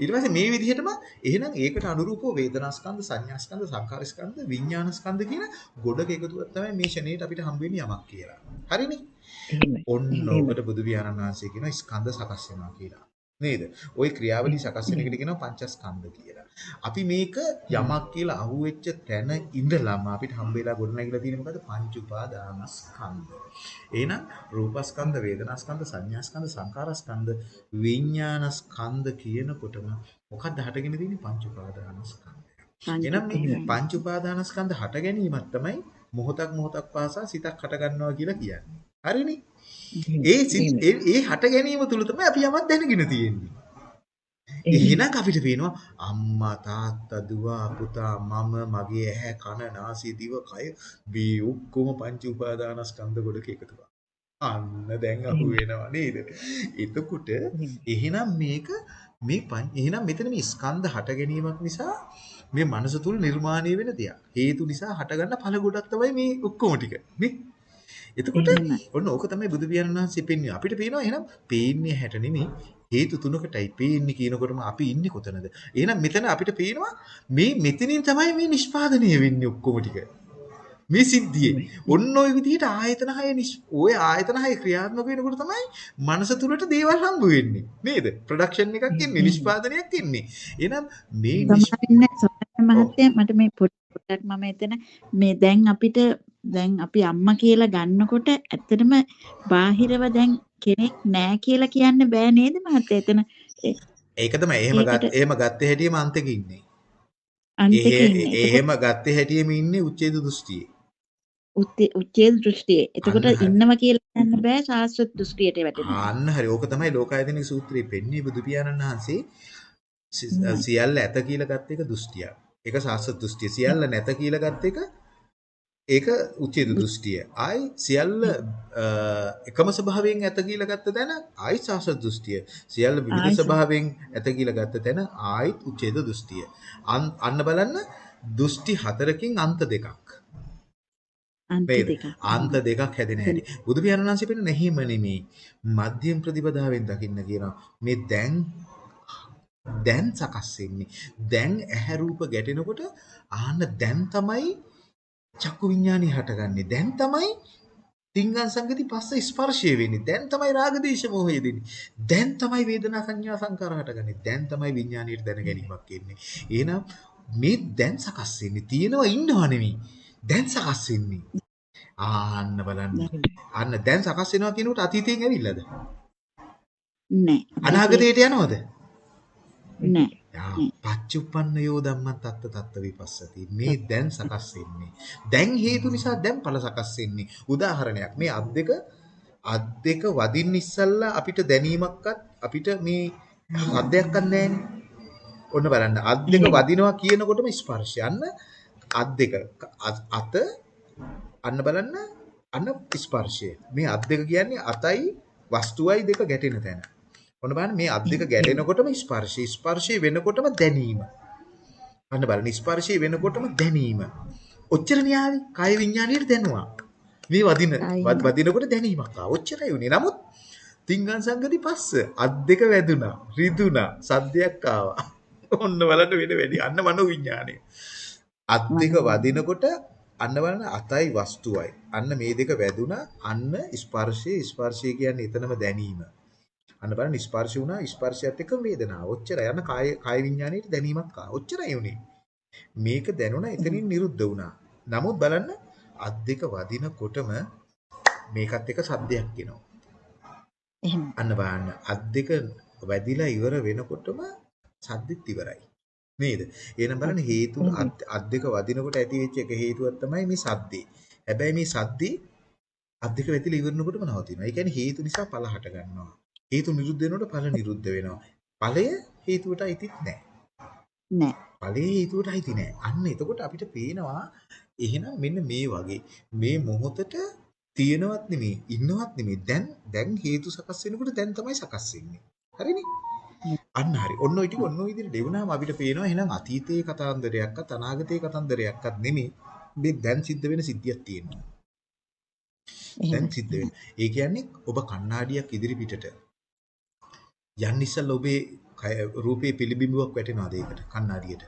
ඊට පස්සේ මේ විදිහටම එහෙනම් ඒකට අනුරූපව වේදනාස්කන්ධ, සංඥාස්කන්ධ, සංකාරස්කන්ධ, විඥානස්කන්ධ කියන ගොඩක එකතුවක් තමයි මේ ෂණේට අපිට හම්බ වෙන්නේ යමක් කියලා. හරිනේ? ඔන්න ඔබට බුදු පියාණන් වහන්සේ කියන ස්කන්ධ සකස් වෙනවා කියලා. නේද? ওই ක්‍රියාවලිය සකස් වෙන එකට කියනවා පංචස්කන්ධ කියලා. අපි මේක යමක් කියලා අහුවෙච්ච තැන ඉඳලාම අපිට හම්බෙලා ගොඩනැගිලා තියෙන මොකද පංච උපාදානස්කන්ධ. එහෙනම් රූපස්කන්ධ, වේදනාස්කන්ධ, සංඥාස්කන්ධ, සංකාරස්කන්ධ, විඥානස්කන්ධ කියනකොටම මොකක්ද හටගෙන තියෙන්නේ පංච උපාදානස්කන්ධ. එහෙනම් මේ පංච උපාදානස්කන්ධ හට ගැනීමක් තමයි මොහොතක් මොහොතක් පාසා සිතක් හට ගන්නවා කියලා කියන්නේ. හරිනේ? ඒ ඒ හට ගැනීම තුල තමයි අපි යමක් දැනගෙන තියෙන්නේ. එහෙනම් අපිට පේනවා අම්මා තාත්තා දුව පුතා මම මගේ ඇහැ කන නාසය දිව කය මේ ඔක්කොම පංච උපාදානස්කන්ධ ගොඩක එකතුවක්. අන්න දැන් අහු වෙනවා නේද? එතකොට එහෙනම් මේක මේ එහෙනම් මෙතන මේ ස්කන්ධ හට ගැනීමක් නිසා මේ මනස තුල නිර්මාණය වෙන දෙයක්. හේතු නිසා හටගන්න ඵල ගොඩක් තමයි මේ ඔක්කොම ටික. නේ? එතකොට ඔන්න ඕක තමයි බුදු පියාණන් වහන්සේ පෙන්වන්නේ. අපිට පේනවා එහෙනම් පේන්නේ හැට නෙමෙයි. හේතු තුනකටයි පේන්නේ කියනකොටම අපි ඉන්නේ කොතනද? එහෙනම් මෙතන අපිට පේනවා මේ මෙතනින් තමයි මේ නිෂ්පාදනය වෙන්නේ ඔක්කොම ටික. මේ සිද්ධියේ. ඔන්න ඔය විදිහට ආයතන හය ඔය ආයතන හය ක්‍රියාත්මක වෙනකොට තමයි මනස තුලට දේවල් හම්බ වෙන්නේ. නේද? ප්‍රොඩක්ෂන් එකක් එන්නේ නිෂ්පාදනයක් එන්නේ. එහෙනම් මේ මහත්තයා. මට මේ පොඩ්ඩක් මම එතන මේ දැන් අපිට දැන් අපි අම්මා කියලා ගන්නකොට ඇත්තටම බාහිරව දැන් කෙනෙක් නෑ කියලා කියන්න බෑ නේද මහත්තයා එතන ඒක තමයි එහෙම ගත්ත එහෙම ගත්ත හැටිම අන්තෙක ඉන්නේ අනිත් එක ඉන්නේ. එහෙම ගත්තේ හැටියෙම ඉන්නේ උච්ඡේද දෘෂ්ටියේ. උච්ඡේද දෘෂ්ටියේ. එතකොට ඉන්නවා කියලා කියන්න බෑ ශාස්ත්‍ර දෘෂ්ටියට වැටෙනවා. අන්න හරි. ඕක තමයි ලෝකායතනික සූත්‍රයේ පෙන්වන්නේ බුදු පියාණන් වහන්සේ සියල්ල ඇත කියලා ගත්ත එක දෘෂ්ටියක්. ඒක ශාස්ත්‍ර දෘෂ්ටිය. සියල්ල නැත කියලා ගත්ත එක ඒක උච්ඡේද දෘෂ්ටිය. ආයි සියල්ල එකම ස්වභාවයෙන් ඇත කියලා ගත්ත තැන ආයි ශාස්ත්‍ර දෘෂ්ටිය. සියල්ල විවිධ ස්වභාවයෙන් ඇත කියලා ගත්ත තැන ආයිත් උච්ඡේද දෘෂ්ටිය. අන්න බලන්න දෘෂ්ටි හතරකින් අන්ත දෙකක්. අන්ත දෙකක්. අන්ත දෙකක් හැදෙන හැටි. බුදු පියාණන් වහන්සේ පෙන්නන එහෙම නෙමෙයි. මධ්‍යම ප්‍රතිපදාවෙන් දකින්න කියනවා. මේ දැන් දැන් සකස් වෙන්නේ. දැන් ඇහැ රූප ගැටෙනකොට ආන්න දැන් තමයි චක්කු විඥානي හටගන්නේ. දැන් තමයි තිංගං සංගති පස්ස ස්පර්ශය වෙන්නේ. දැන් තමයි රාග දේශ මොහය දෙන්නේ. දැන් තමයි වේදනා සංඥා සංකාර හටගන්නේ. දැන් තමයි විඥානීය දැන ගැනීමක් එන්නේ. එහෙනම් මේ දැන් සකස් වෙන්නේ තියෙනවා ඉන්නව නෙමෙයි. දැන් සකස් වෙන්නේ. ආන්න බලන්න. අන්න දැන් සකස් වෙනවා කියනකොට අතීතයෙන් ඇවිල්ලාද? නෑ. අනාගතයට යනවද? නෑ. පච්චුප්පන්නයෝ ධම්මං තත්ත තත්ත විපස්සති. මේ දැන් සකස් වෙන්නේ. දැන් හේතු නිසා දැන් ඵල සකස් වෙන්නේ. උදාහරණයක් මේ අත් දෙක අත් දෙක වදින්න ඉස්සල්ලා අපිට දැනීමක්වත් අපිට මේ අද්දයක්වත් නැහැනේ. ඔන්න බලන්න අත් දෙක වදිනවා කියනකොටම ස්පර්ශය. අන්න අත් දෙක අත අන්න බලන්න අන්න ස්පර්ශය. මේ අත් දෙක කියන්නේ අතයි වස්තුවයි දෙක ගැටෙන තැන. ඔන්න බලන්න මේ අත් දෙක ගැටෙනකොටම ස්පර්ශය ස්පර්ශය වෙනකොටම දැනීම. අන්න බලන්න ස්පර්ශය වෙනකොටම දැනීම. ඔච්චර න්යාවි කාය විඥාණයට දැනුවා. මේ වදින වදිනකොට දැනීමක් ආවා. ඔච්චරයි උනේ. නමුත් තිංගන් සංගති පස්ස අත් දෙක වැදුනා, රිදුනා, සද්දයක් ආවා. ඔන්න බලන්න වෙන වැඩි. අන්න මනෝ විඥාණය. අත් දෙක වදිනකොට අන්න බලන්න අතයි වස්තුවයි. අන්න මේ දෙක වැදුනා. අන්න ස්පර්ශයේ ස්පර්ශය කියන්නේ එතනම දැනීම. අන්න බලන්න ස්පර්ශ වුණා ස්පර්ශයත් එක්ක වේදනාව. ඔච්චරයි. අන්න කාය කාය විඥාණයට දැනීමක් ආවා. ඔච්චරයි උනේ. මේක දැනුණා එතනින් නිරුද්ධ වුණා. නමුත් බලන්න අත් දෙක වදිනකොටම මේකත් එක සද්දයක් එනවා. එහෙම. අන්න බලන්න අත් දෙක වැදිලා ඉවර වෙනකොටම සද්දෙත් ඉවරයි. නේද? එහෙනම් බලන්න හේතු අත් දෙක වදිනකොට ඇති වෙච්ච එක හේතුවක් තමයි මේ සද්දේ. හැබැයි මේ සද්දේ අත් දෙක වැදිලා ඉවරනකොටම නවතිනවා. ඒ කියන්නේ හේතු නිසා ඵල හට ගන්නවා. හේතු නිරුද්ධ වෙනකොට ඵල නිරුද්ධ වෙනවා. ඵලය හේතුවට අයිතිත් නැහැ. නැහැ. ඵලය හේතුවට අයිති නැහැ. අන්න එතකොට අපිට පේනවා එහෙනම් මෙන්න මේ වගේ මේ මොහොතට තියෙනවත් නෙමෙයි ඉන්නවත් නෙමෙයි දැන් දැන් හේතු සකස් වෙනකොට දැන් තමයි සකස් වෙන්නේ. හරිනේ? අන්න හරි. ඔන්න ඔය ටික ඔන්න ඔය විදිහට දෙවුනාම අපිට පේනවා එහෙනම් අතීතයේ කතාන්දරයක්වත් අනාගතයේ කතාන්දරයක්වත් නෙමෙයි. මේ දැන් සිද්ධ වෙන සිද්ධියක් තියෙනවා. දැන් සිද්ධ වෙන. ඒ කියන්නේ ඔබ කණ්ණාඩියක් ඉදිරි පිටට යන්න ඉස්සෙල්ලා ඔබේ රූපේ පිළිබිඹුවක් වැටෙනවාද ඒකට කණ්ණාඩියට?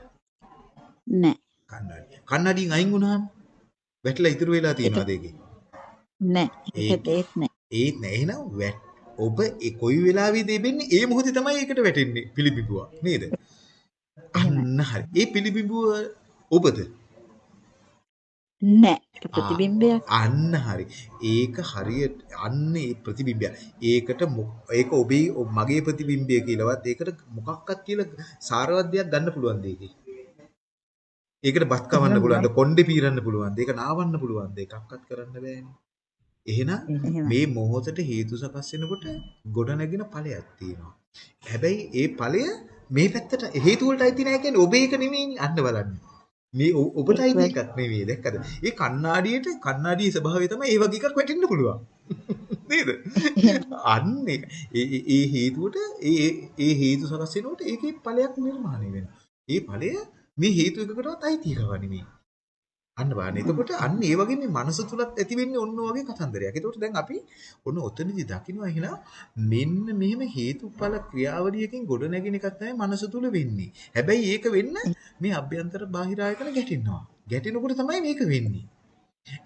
නෑ. කණ්ණාඩිය. කණ්ණාඩියෙන් අයින් වුණාම වැටලා ඉතුරු වෙලා තියෙනවාද ඒකේ? නෑ. ඒකත් ඒත් නෑ. ඒත් නෑ. එහෙනම් ඔබ ඒ කොයි වෙලාවෙද දෙන්නේ ඒ මොහොතේ තමයි ඒකට වැටෙන්නේ පිළිබිඹුව නේද? අන්න හරි. ඒ පිළිබිඹුව ඔබද? නෑ. ප්‍රතිබිම්බයක්. අන්න හරි. ඒක හරියට අන්න ඒ ප්‍රතිබිම්බය ඒකට ඒක ඔබේ මගේ ප්‍රතිබිම්බය කියලාවත් ඒකට මොකක්වත් කියලා සාරවත් දෙයක් ගන්න පුළුවන් දෙයකේ ඒකට බත් කවන්න පුළුවන්ද? කොණ්ඩේ පීරන්න පුළුවන්ද? ඒක නාවන්න පුළුවන්ද? එකක්වත් කරන්න බෑනේ. එහෙනම් මේ මොහොතට හේතු සකස් වෙනකොට ගොඩ නැගින ඵලයක් තියෙනවා. හැබැයි ඒ ඵලය මේ පැත්තට හේතු වලට අයිති නැහැ කියන්නේ ඔබ ඒක නෙමෙයි අන්න බලන්න මේ ඔබට අයිති එකක් නෙවෙයි දැක්කද? ඒ කණ්ණාඩියට කණ්ණාඩියේ ස්වභාවය තමයි ඒ වගේ එකක් වැටෙන්න පුළුවන්. නේද? අන්න ඒ ඒ හේතුවට ඒ ඒ හේතු සකස් වෙනකොට ඒකේ ඵලයක් නිර්මාණය වෙනවා. ඒ ඵලය මේ හේතු එකකටවත් අයිති එකව නෙමෙයි. අන්න බලන්න. එතකොට අන්න ඒ වගේ මේ මනස තුලත් ඇති වෙන්නේ ඔන්න වගේ කතන්දරයක්. එතකොට දැන් අපි ඔන්න ඔතනදි දකින්න එහෙනම් මෙන්න මෙහෙම හේතුඵල ක්‍රියාවලියකින් ගොඩ නැගින එකක් තමයි මනස තුල වෙන්නේ. හැබැයි ඒක වෙන්න මේ අභ්‍යන්තර බාහිර ආයතන ගැටෙනවා. ගැටෙනකොට තමයි මේක වෙන්නේ.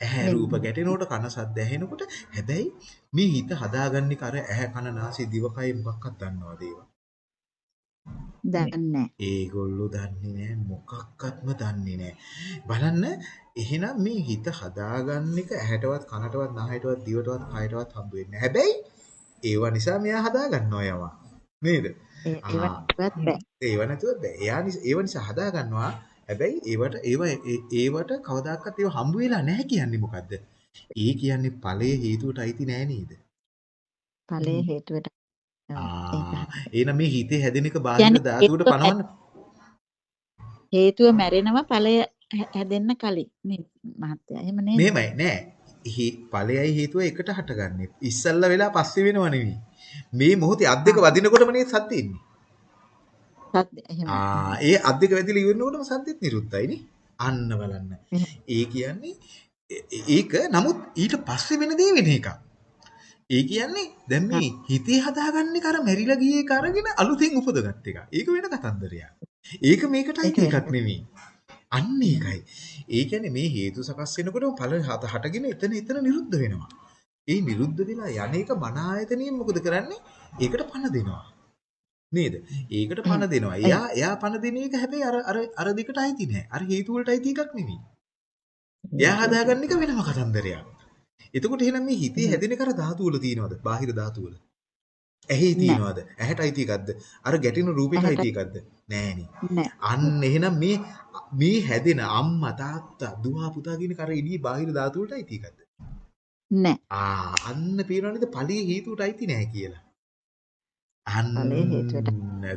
ඇහැ රූප ගැටෙනකොට කන සද්ද ඇහෙනකොට හැබැයි මේ හිත හදාගන්නේ කර ඇහැ කන නාසය දිවකය මොකක්වත් දන්නවද ඒවා? දන්නේ ඒගොල්ලෝ දන්නේ නැහැ මොකක්වත්ම දන්නේ නැහැ. බලන්න එහෙනම් මේ හිත හදාගන්න එක ඇහැටවත් කනටවත් නහයටවත් දිවටවත් කයටවත් හම්බ වෙන්නේ හැබැයි ඒව නිසා මෙයා හදාගන්නවා යවා. නේද? ඒව නැතුව බෑ. එයා ඒව නිසා හදාගන්නවා හැබැයි ඒවට ඒව ඒවට කවදාකවත් ඒව හම්බ වෙලා නැහැ කියන්නේ මොකද්ද? ඒ කියන්නේ ඵලයේ හේතුවට අයිති නෑ නේද? ඵලයේ හේතුවට ආ එහෙනම් මේ හිතේ හැදෙන එක බාහිර ධාතුවට පනවන්න හේතුව මැරෙනවා ඵලය හැදෙන්න කලින් මේ මහත්තයා එහෙම නේද? මෙහෙමයි නෑ. ඵලයයි හේතුව එකට හටගන්නේ. ඉස්සල්ලා වෙලා පස්සේ වෙනව නෙවෙයි. මේ මොහොතේ අත් දෙක වදිනකොටම නේද සත්‍ය ඉන්නේ. සත්‍ය එහෙම. ආ ඒ අත් දෙක වැදිලා ඉවරනකොටම සත්‍යෙත් නිරුද්ධයි නේ. අන්න බලන්න. ඒ කියන්නේ ඒක නමුත් ඊට පස්සේ වෙන දේ වෙන එකක්. ඒ කියන්නේ දැන් මේ හිතේ හදාගන්නේ කර මෙරිලා ගියේ කරගෙන අලුතෙන් උපදගත් එක. ඒක වෙන කතන්දරයක්. ඒක මේකට අයිති එකක් නෙමෙයි. අන්න ඒකයි. ඒ කියන්නේ මේ හේතු සකස් වෙනකොට ඵල හටගෙන එතන එතන නිරුද්ධ වෙනවා. ඒ නිරුද්ධ වෙලා යන්නේක මන ආයතනියෙන් මොකද කරන්නේ? ඒකට පණ දෙනවා. නේද? ඒකට පණ දෙනවා. එයා එයා පණ දෙන එක හැබැයි අර අර අර දෙකට අයිති නෑ. අර හේතු වලට අයිති එකක් නෙමෙයි. එයා හදාගන්න එක වෙනම කතන්දරයක්. එතකොට එහෙනම් මේ හිතේ හැදෙන කර ධාතු වල තියෙනවද? බාහිර ධාතු වල. ඇහි තියෙනවද? ඇහැට අයිති එකක්ද? අර ගැටෙන රූපෙට අයිති එකක්ද? නෑනේ. අන්න එහෙනම් මේ මේ හැදෙන අම්මා තාත්තා දුව පුතා කියන කර ඉදී බාහිර ධාතු වලට අයිති එකක්ද? නෑ. ආ අන්න පේනවනේද ඵලයේ හේතුවට අයිති නෑ කියලා. අන්න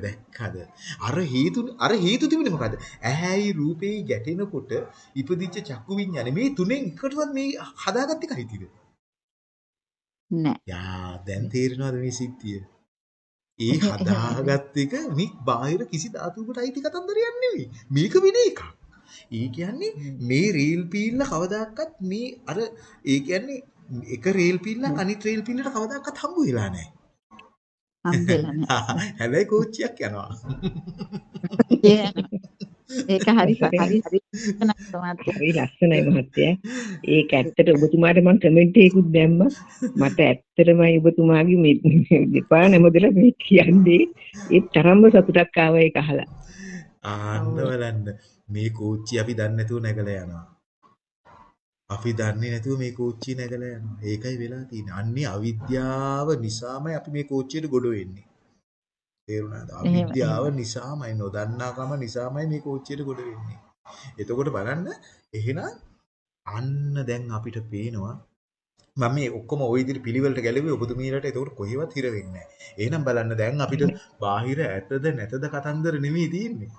දැක්කද? අර හේතු අර හේතු තිබුණේ මොකද්ද? ඇහැයි රූපේ ගැටෙනකොට ඉපදිච්ච චක්කු විඤ්ඤාණය මේ තුනෙන් එකටවත් මේ හදාගත්ත එකයි තියද? නෑ. යා දැන් තේරෙනවද මේ සිද්ධිය? ඒ හදාගත් එක මේ බාහිර කිසි ධාතුවකට අයිති කතන්දරයක් නෙවෙයි. මේක වෙන එකක්. ඒ කියන්නේ මේ රේල් පීල්ල කවදාකවත් මේ අර ඒ කියන්නේ එක රේල් පීල්ලක් අනිත් රේල් පීල්ලට කවදාකවත් හම්බ වෙලා නැහැ. හම්බ වෙලා නැහැ. හැබැයි කෝච්චියක් යනවා. ඒක හරි හරි හරි හරි ලස්සනයි මහත්තයා. ඒක ඇත්තට ඔබතුමාට මම කමෙන්ට් එකකුත් දැම්මා. මට ඇත්තටමයි ඔබතුමාගේ මේ දෙපා නැමදලා මේ කියන්නේ ඒ තරම්ම සතුටක් ආවා ඒක අහලා. ආන්න බලන්න මේ කෝච්චිය අපි දන්නේ නැතුව නැගලා යනවා. අපි දන්නේ නැතුව මේ කෝච්චිය නැගලා යනවා. ඒකයි වෙලා තියෙන්නේ. අන්නේ අවිද්‍යාව නිසාමයි අපි මේ කෝච්චියට ගොඩ වෙන්නේ. තේරුණාද? අවිද්‍යාව නිසාමයි නොදන්නාකම නිසාමයි මේ කෝච්චියට ගොඩ වෙන්නේ. එතකොට බලන්න එහෙනම් අන්න දැන් අපිට පේනවා මම මේ ඔක්කොම ওই විදිහට පිළිවෙලට ගැලුවේ ඔබතුමීලට එතකොට කොහෙවත් හිර වෙන්නේ නැහැ. එහෙනම් බලන්න දැන් අපිට බාහිර ඇතද නැතද කතන්දර නෙමෙයි තියෙන්නේ.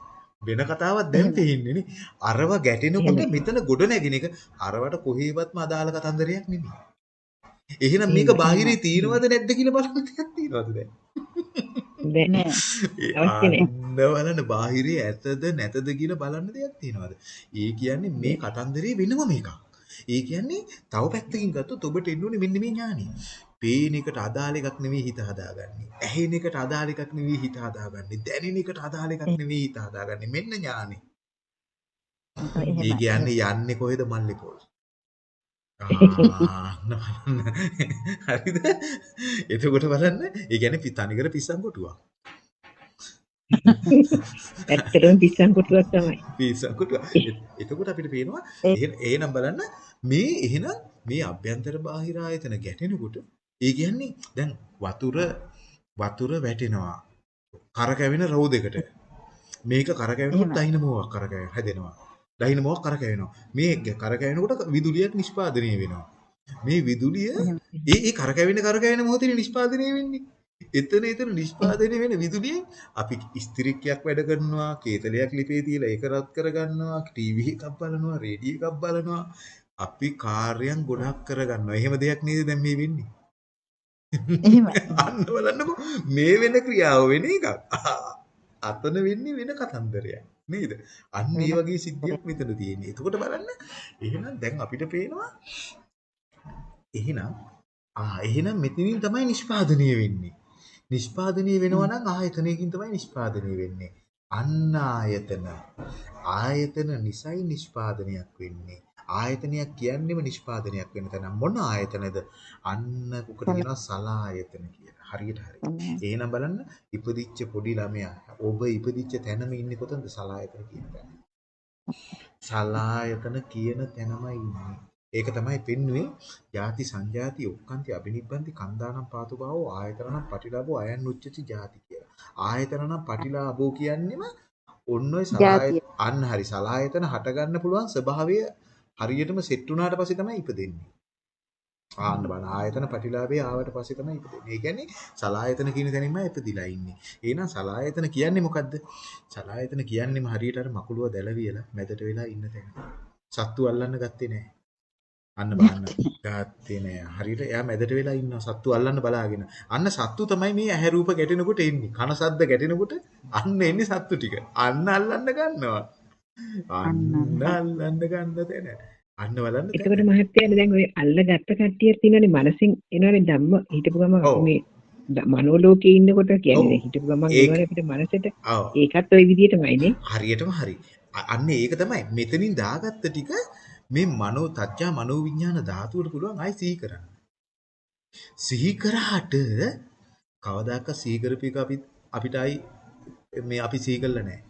වෙන කතාවක් දැන් තියෙන්නේ නේ. අරව ගැටෙනකොට මෙතන ගොඩ නැගින එක අරවට කොහේවත්ම අදාළ කතන්දරයක් නෙමෙයි. එහෙනම් මේක බාහිරේ තියෙනවද නැද්ද කියලා බලන්න දෙයක් තියෙනවද දැන්? නෑ. බාහිරේ ඇතද නැතද කියලා බලන්න දෙයක් තියෙනවද? ඒ කියන්නේ මේ කතන්දරේ වෙනම එකක්. ඒ කියන්නේ තව පැත්තකින් ගත්තොත් ඔබට එන්න ඕනේ මෙන්න මේ ඥානෙ. පේන එකට අදාළ එකක් නෙවෙයි හිත හදාගන්නේ. ඇහෙන එකට අදාළ එකක් නෙවෙයි හිත හදාගන්නේ. දැනෙන එකට අදාළ එකක් නෙවෙයි හිත හදාගන්නේ. මෙන්න ඥානෙ. ඒ කියන්නේ යන්නේ කොහෙද මල්ලේ පොල්. හරිද? එතකොට බලන්න, ඒ කියන්නේ තනිකර පිස්සන් කොටුවක්. ඇත්තටම පිස්සන් කොටුවක් තමයි. පිස්සන් කොටුවක්. එතකොට අපිට පේනවා එහෙනම් බලන්න මේ එහෙනම් මේ අභ්‍යන්තර බාහිර ආයතන ගැටෙනකොට ඒ කියන්නේ දැන් වතුර වතුර වැටෙනවා. කරකැවෙන රෝදයකට. මේක කරකැවෙනකොට ඩයිනමෝවක් කරකැවෙන හැදෙනවා. ඩයිනමෝවක් කරකැවෙනවා. මේ කරකැවෙනකොට විදුලියක් නිෂ්පාදනය වෙනවා. මේ විදුලිය ඒ ඒ කරකැවෙන කරකැවෙන මොහොතේ නිෂ්පාදනය වෙන්නේ. එතන එතන නිෂ්පාදනය වෙන විදුලියෙන් අපි ඉස්තිරික්කයක් වැඩ කරනවා, කේතලයක් ලිපේ තියලා ඒක රත් කරගන්නවා, ටීවී එකක් බලනවා, රේඩියෝ එකක් බලනවා. අපි කාර්යයන් ගොඩක් කරගන්නවා. එහෙම දෙයක් නේද දැන් මේ වෙන්නේ? එහෙමයි. අන්න බලන්නකෝ මේ වෙන ක්‍රියාව වෙන එකක්. අතන වෙන්නේ වෙන කතන්දරයක්. නේද? අන්න ඒ වගේ සිද්ධියක් මෙතන තියෙන්නේ. එතකොට බලන්න එහෙනම් දැන් අපිට පේනවා එහෙනම් ආ එහෙනම් මෙතනින් තමයි නිෂ්පාදනය වෙන්නේ. නිෂ්පාදනය වෙනවා නම් ආයතනයකින් තමයි නිෂ්පාදනය වෙන්නේ. අන්න ආයතන. ආයතන නිසයි නිෂ්පාදනයක් වෙන්නේ. ආයතනයක් කියන්නේම නිෂ්පාදනයක් වෙන තැන මොන ආයතනද? අන්න කුකට කියනවා සලායතන කියලා. හරියට හරි. එහෙනම් බලන්න ඉපදිච්ච පොඩි ළමයා ඔබ ඉපදිච්ච තැනම ඉන්නේ කොතනද සලායතන කියන තැන. සලායතන කියන තැනමයි ඉන්නේ. ඒක තමයි පෙන්වුවේ ಜಾති සංජාති ඔක්කාන්ති අබිනිබ්බන්ති කන්දානම් පාතු භාවෝ ආයතනනම් පටිලාභෝ අයන් උච්චති ಜಾති කියලා. ආයතනනම් පටිලාභෝ කියන්නේම ඔන්න ඔය සලායතන අන්න හරි සලායතන හට ගන්න පුළුවන් ස්වභාවය හරියටම සෙට් වුණාට පස්සේ තමයි ඉපදෙන්නේ. ආන්න බලන්න ආයතන ප්‍රතිලාභයේ ආවට පස්සේ තමයි ඉපදෙන්නේ. ඒ කියන්නේ සලායතන කියන තැනින්ම ඉපදිලා ඉන්නේ. එහෙනම් සලායතන කියන්නේ මොකද්ද? සලායතන කියන්නේම හරියට අර මකුලුව දැලවියලා මැදට වෙලා ඉන්න තැන. සත්තු අල්ලන්න ගත්තේ නැහැ. අන්න බලන්න. ගත්තේ නැහැ. හරියට එයා මැදට වෙලා ඉන්නවා සත්තු අල්ලන්න බලාගෙන. අන්න සත්තු තමයි මේ ඇහැ රූප ගැටෙනකොට එන්නේ. කන සද්ද ගැටෙනකොට අන්න එන්නේ සත්තු ටික. අන්න අල්ලන්න ගන්නවා. අන්න අල්ලන්න ගන්න තැන. අන්න බලන්න. එතකොට මහත්තයානේ දැන් ඔය අල්ලගත්ත කට්ටිය තියෙනනේ මනසින් එනවනේ ධම්ම හිටපු ගමන් මේ මනෝලෝකේ ඉන්නකොට කියන්නේ හිටපු ගමන් එනවනේ අපිට මනසට. ඒකත් ওই විදිහටමයිනේ. හරියටම හරි. අන්න ඒක තමයි. මෙතනින් දාගත්ත ටික මේ මනෝ තත්‍යා මනෝ විඥාන ධාතුවට පුළුවන් ආයි සිහි කරන්න. සිහි කරාට කවදාක සිහි කරපේක අපි අපිට ආයි මේ අපි සිහි කළා නැහැ.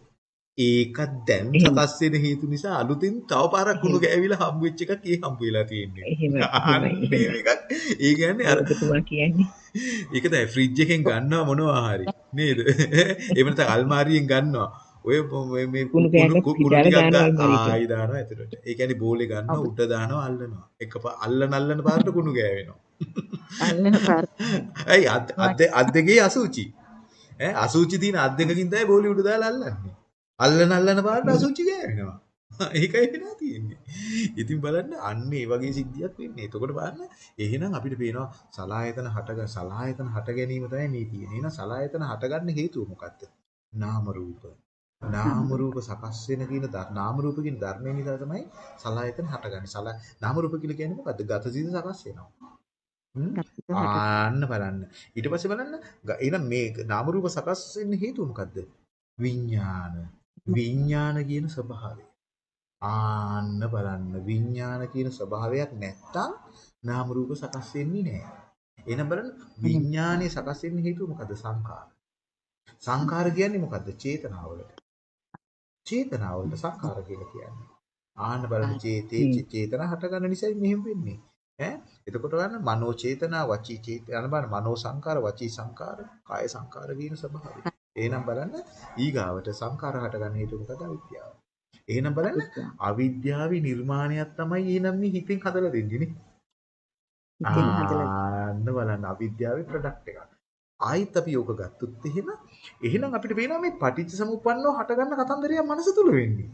ඒකත් දැන් සකස් වෙන හේතු නිසා අලුතින් තව පාරක් කුණු ගෑවිලා හම්බ වෙච්ච එකක් ඒ හම්බ වෙලා තියෙන්නේ. එහෙම එකක්. ඒ කියන්නේ අර කියන්නේ. ඒක තමයි ෆ්‍රිජ් එකෙන් ගන්නවා මොනවා හරි. නේද? එහෙම නැත්නම් අල්මාරියෙන් ගන්නවා. ඔය මේ කුණු කුණු ටිකක් ආයි දානවා ඇතුළට. ඒ කියන්නේ බෝලේ ගන්නවා උඩ දානවා අල්ලනවා. එක අල්ලන අල්ලන පාරට කුණු ගෑවෙනවා. අල්ලන පාර. ඇයි අත් දෙකේ අසුචි. ඈ අසුචි තියෙන අත් දෙකකින් තමයි බෝලේ උඩ දාලා අල්ලන්නේ. අල්ලන අල්ලන පාට අසුචි ගෑවෙනවා. ඒකයි වෙලා තියෙන්නේ. ඉතින් බලන්න අන්න ඒ වගේ සිද්ධියක් වෙන්නේ. එතකොට බලන්න එහෙනම් අපිට පේනවා සලායතන හට සලායතන හට ගැනීම තමයි මේ තියෙන්නේ. එහෙනම් සලායතන හටගන්න හේතුව මොකක්ද? නාම රූප. නාම රූප සකස් වෙන කියන නාම රූප කියන ධර්මයෙන් නිසා තමයි සලායතන හටගන්නේ. සලා නාම රූප කියලා කියන්නේ මොකද්ද? ගතසිත සකස් වෙනවා. ආන්න බලන්න. ඊට පස්සේ බලන්න එහෙනම් මේ නාම රූප සකස් වෙන්න හේතුව මොකද්ද? විඥාන. විඥාන කියන ස්වභාවය. ආන්න බලන්න විඥාන කියන ස්වභාවයක් නැත්තම් නාම රූප සකස් වෙන්නේ නැහැ. එහෙනම් බලන්න විඥානයේ සකස් වෙන්න හේතුව මොකද්ද? සංඛාර. සංඛාර කියන්නේ මොකද්ද? චේතනාවලට. චේතනාවලට සංඛාර කියලා කියන්නේ. ආන්න බලන්න චේතේ චේතන හටගන්න නිසා මෙහෙම වෙන්නේ. ඈ එතකොට ගන්න මනෝ චේතනා වචී චේතන බලන්න මනෝ සංඛාර වචී සංඛාර කාය සංඛාර කියන ස්වභාවය. එහෙනම් බලන්න ඊගාවට සංඛාර හටගන්න හේතුව මොකද අවිද්‍යාව. එහෙනම් බලන්න අවිද්‍යාවේ නිර්මාණයක් තමයි එහෙනම් මේ හිතෙන් හදලා දෙන්නේ නේ. හිතෙන් හදලා. අන්න බලන්න අවිද්‍යාවේ ප්‍රොඩක්ට් එකක්. ආයිත් අපි යෝග ගත්තොත් එහෙම එහෙනම් අපිට පේනවා මේ පටිච්ච සමුප්පන්නව හටගන්න කතන්දරයක් මනස තුල වෙන්නේ.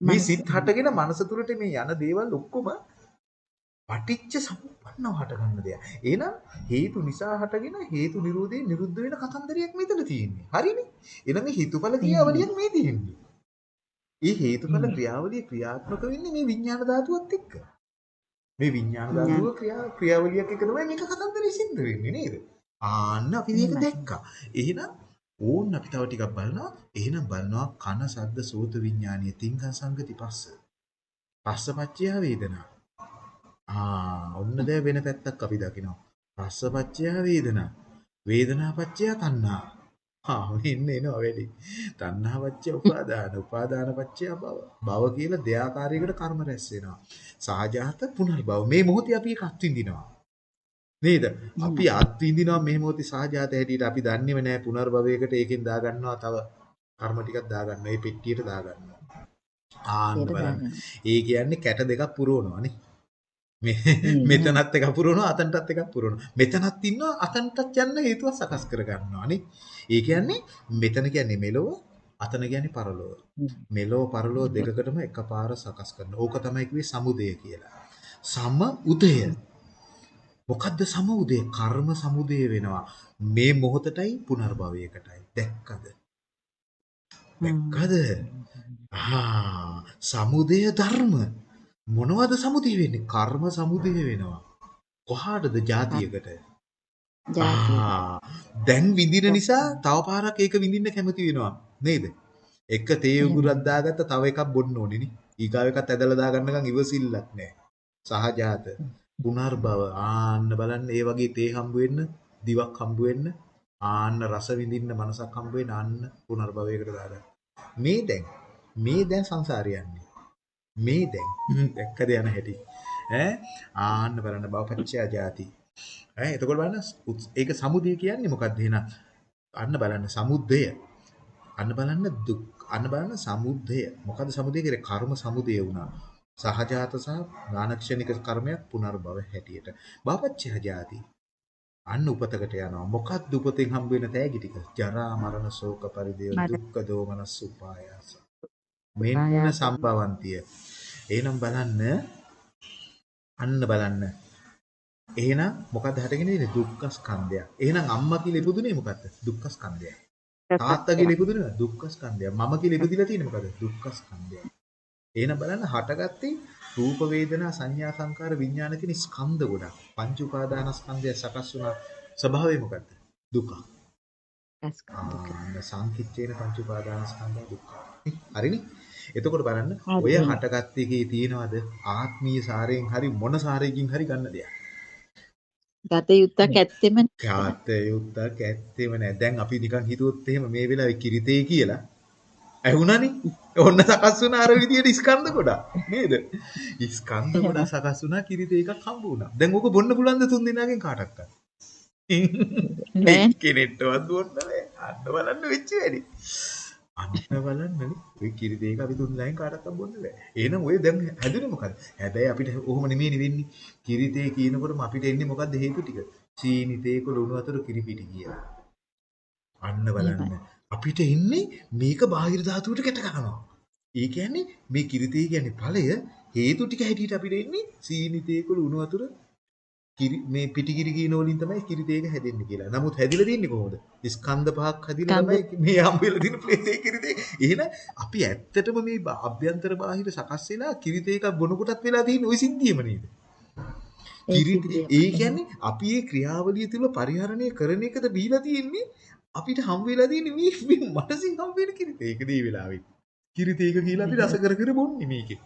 මේ සිත් හටගෙන මනස තුලට මේ යන දේවල් ඔක්කොම පටිච්ච සමුප්පන්නව හටගන්න දෙයක්. එහෙනම් හේතු නිසා හටගෙන හේතු නිරෝධයෙන් නිරුද්ධ වෙන කතන්දරයක් මෙතන තියෙන්නේ. හරිනේ? එහෙනම් මේ හේතුඵල ක්‍රියාවලියක් මේ තියෙන්නේ. මේ හේතුඵල ක්‍රියාවලිය ක්‍රියාත්මක වෙන්නේ මේ විඥාන ධාතුවත් එක්ක. මේ විඥාන ධාතුව ක්‍රියා ක්‍රියාවලියක් එක තමයි මේක කතන්දරේ සිද්ධ වෙන්නේ නේද? ආන්න අපි මේක දැක්කා. එහෙනම් ඕන්න අපි තව ටිකක් බලනවා. එහෙනම් බලනවා කන සද්ද සෝත විඥානීය තිංග සංගති පස්ස. පස්සපච්චය වේදනා. ආ ඔන්න දැන් වෙන පැත්තක් අපි දකිනවා. පස්සපච්චය වේදනා. වේදනාපච්චය තණ්හා. ආ මෙන්න එනවා වැඩි. තණ්හාපච්චය උපාදාන. උපාදානපච්චය භව. භව කියලා දෙආකාරයකට කර්ම රැස් වෙනවා. සාජාත පුනර්භව. මේ මොහොතේ අපි එකක් විඳිනවා. නේද? අපි අත් විඳිනවා මේ මොහොතේ සාජාත හැටියට අපි දන්නේම නැහැ පුනර්භවයකට ඒකෙන් දා ගන්නවා තව කර්ම ටිකක් දා ගන්නවා. මේ පෙට්ටියට දා ගන්නවා. ආන්න බලන්න. ඒ කියන්නේ කැට දෙකක් පුරවනවා නේ. මෙතනත් එකක් පුරවනවා අතනටත් එකක් පුරවනවා. මෙතනත් ඉන්නවා අතනටත් යන්න හේතුව සකස් කර ගන්නවා නේ. ඒ කියන්නේ මෙතන කියන්නේ මෙලොව අතන කියන්නේ පරලොව. මෙලොව පරලොව දෙකකටම එකපාර සකස් කරනවා. ඕක තමයි කිව්වේ සමුදය කියලා. සම උදය. මොකද්ද සම උදය? කර්ම සමුදය වෙනවා. මේ මොහොතටයි පුනර්භවයකටයි. දැක්කද? දැක්කද? ආ සමුදය ධර්ම මොනවද සමුදය වෙන්නේ? කර්ම සමුදය වෙනවා. කොහාටද જાතියකට? දැන් විඳින නිසා තව පාරක් ඒක විඳින්න කැමති වෙනවා නේද? එක තේ උගුරක් දාගත්ත තව එකක් බොන්න ඕනේ නේ. ඊගාව එකත් ඇදලා දාගන්නකම් ඉවසිල්ලක් නැහැ. සහජාත පුනර්භව ආන්න බලන්න ඒ වගේ තේ හම්බ වෙන්න දිවක් හම්බ වෙන්න ආන්න රස විඳින්න මනසක් හම්බ වෙන්න ආන්න පුනර්භවයකට දාගන්න. මේ දැන් මේ දැන් සංසාරයන්නේ. මේ දැන් දැක්කද යන හැටි ඈ ආන්න බලන්න බවපච්චය ಜಾති ඈ එතකොට බලන්න ඒක සමුදය කියන්නේ මොකක්ද එහෙනම් අන්න බලන්න සමුදය අන්න බලන්න දුක් අන්න බලන්න සමුදය. මොකද්ද සමුදය කියන්නේ? කර්ම සමුදය වුණා. සහජාත සහ ඥානක්ෂණික කර්මයක් පුනර්භව හැටියට. භවච්ඡය ජාති. අන්න උපතකට යනවා. මොකක්ද උපතෙන් හම්බ වෙන තෑගි ටික? ජරා මරණ ශෝක පරිදේව දුක්ඛ දෝමනස් උපායාස. මෙන්න සම්භවන්තිය. එහෙනම් බලන්න අන්න බලන්න. එහෙනම් මොකද්ද හටගෙන ඉන්නේ දුක්ඛ ස්කන්ධය. එහෙනම් අම්මා කියලා ඉපදුනේ මොකද්ද? දුක්ඛ ස්කන්ධය. තාත්තා කියලා ඉපදුනේ දුක්ඛ ස්කන්ධය. මම කියලා ඉපදිලා තියෙන්නේ මොකද්ද? දුක්ඛ ස්කන්ධය. එහෙනම් බලන්න හටගත්තේ රූප වේදනා සංඥා සංකාර විඥාන කියන ස්කන්ධ ගොඩක්. පංච උපාදානස්කන්ධය සකස් වුණ ස්වභාවය මොකද්ද? දුක. ආ සංකිච්ඡේන පංච උපාදානස්කන්ධය දුක. හරිනේ? එතකොට බලන්න ඔය හටගත් එකේ තියෙනවද ආත්මීය සාරයෙන් හරි මොන සාරයකින් හරි ගන්න දෙයක්. ගත යුත්තක් ඇත්තෙම ගත යුත්තක් ඇත්තෙම නෑ. දැන් අපි නිකන් හිතුවොත් එහෙම මේ වෙලාවේ කිරිතේ කියලා ඇහුණනේ. ඔන්න සකස් වුණ අර විදියට ස්කන්ධ ගොඩක් නේද? ස්කන්ධ ගොඩක් සකස් වුණා කිරිතේ එකක් හම්බ වුණා. දැන් ඕක බොන්න පුළුවන් ද තුන් දෙනාගෙන් කාටවත්? නෑ. කෙනෙක්ටවත් බොන්න බෑ. අන්න බලන්න වෙච්ච වැඩි. අන්න බලන්නනේ ඔය කිරි දෙක අපි තුන් ලයින් කාටවත් බොන්න බෑ. එහෙනම් ඔය දැන් හැදුනේ මොකද්ද? හැබැයි අපිට ඔහොම නෙමෙයි වෙන්නේ. කිරි තේ කියනකොටම අපිට එන්නේ මොකද්ද හේතු ටික? සීනි තේක ලුණු වතුර කිරි පිටි කියලා. අන්න බලන්න. අපිට එන්නේ මේක බාහිර ධාතුවට කැට ගන්නවා. ඒ කියන්නේ මේ කිරි තේ කියන්නේ ඵලය හේතු ටික හැටියට අපිට එන්නේ සීනි තේක ලුණු වතුර කිරි මේ පිටිකිරි කියන වලින් තමයි කිරි තේක හැදෙන්නේ කියලා. නමුත් හැදිලා තින්නේ කොහොමද? ස්කන්ධ පහක් හැදිලා තමයි මේ හම්බෙලා තියෙන ප්ලේටේ කිරි තේ. එහෙනම් අපි ඇත්තටම මේ අභ්‍යන්තර බාහිර සකස් වෙලා කිරි තේකක් බොනකොටත් වෙලා තියෙන ওই සිද්ධියම නේද? ඒ කියන්නේ අපි මේ ක්‍රියාවලිය තුල පරිහරණය කරන එකද බීලා තියෙන්නේ අපිට හම් වෙලා තියෙන්නේ මේ මනසින් හම් වෙන කිරි තේක දී වෙලාවේ. කිරි තේක කියලා අපි රස කර කර බොන්නේ මේකේ.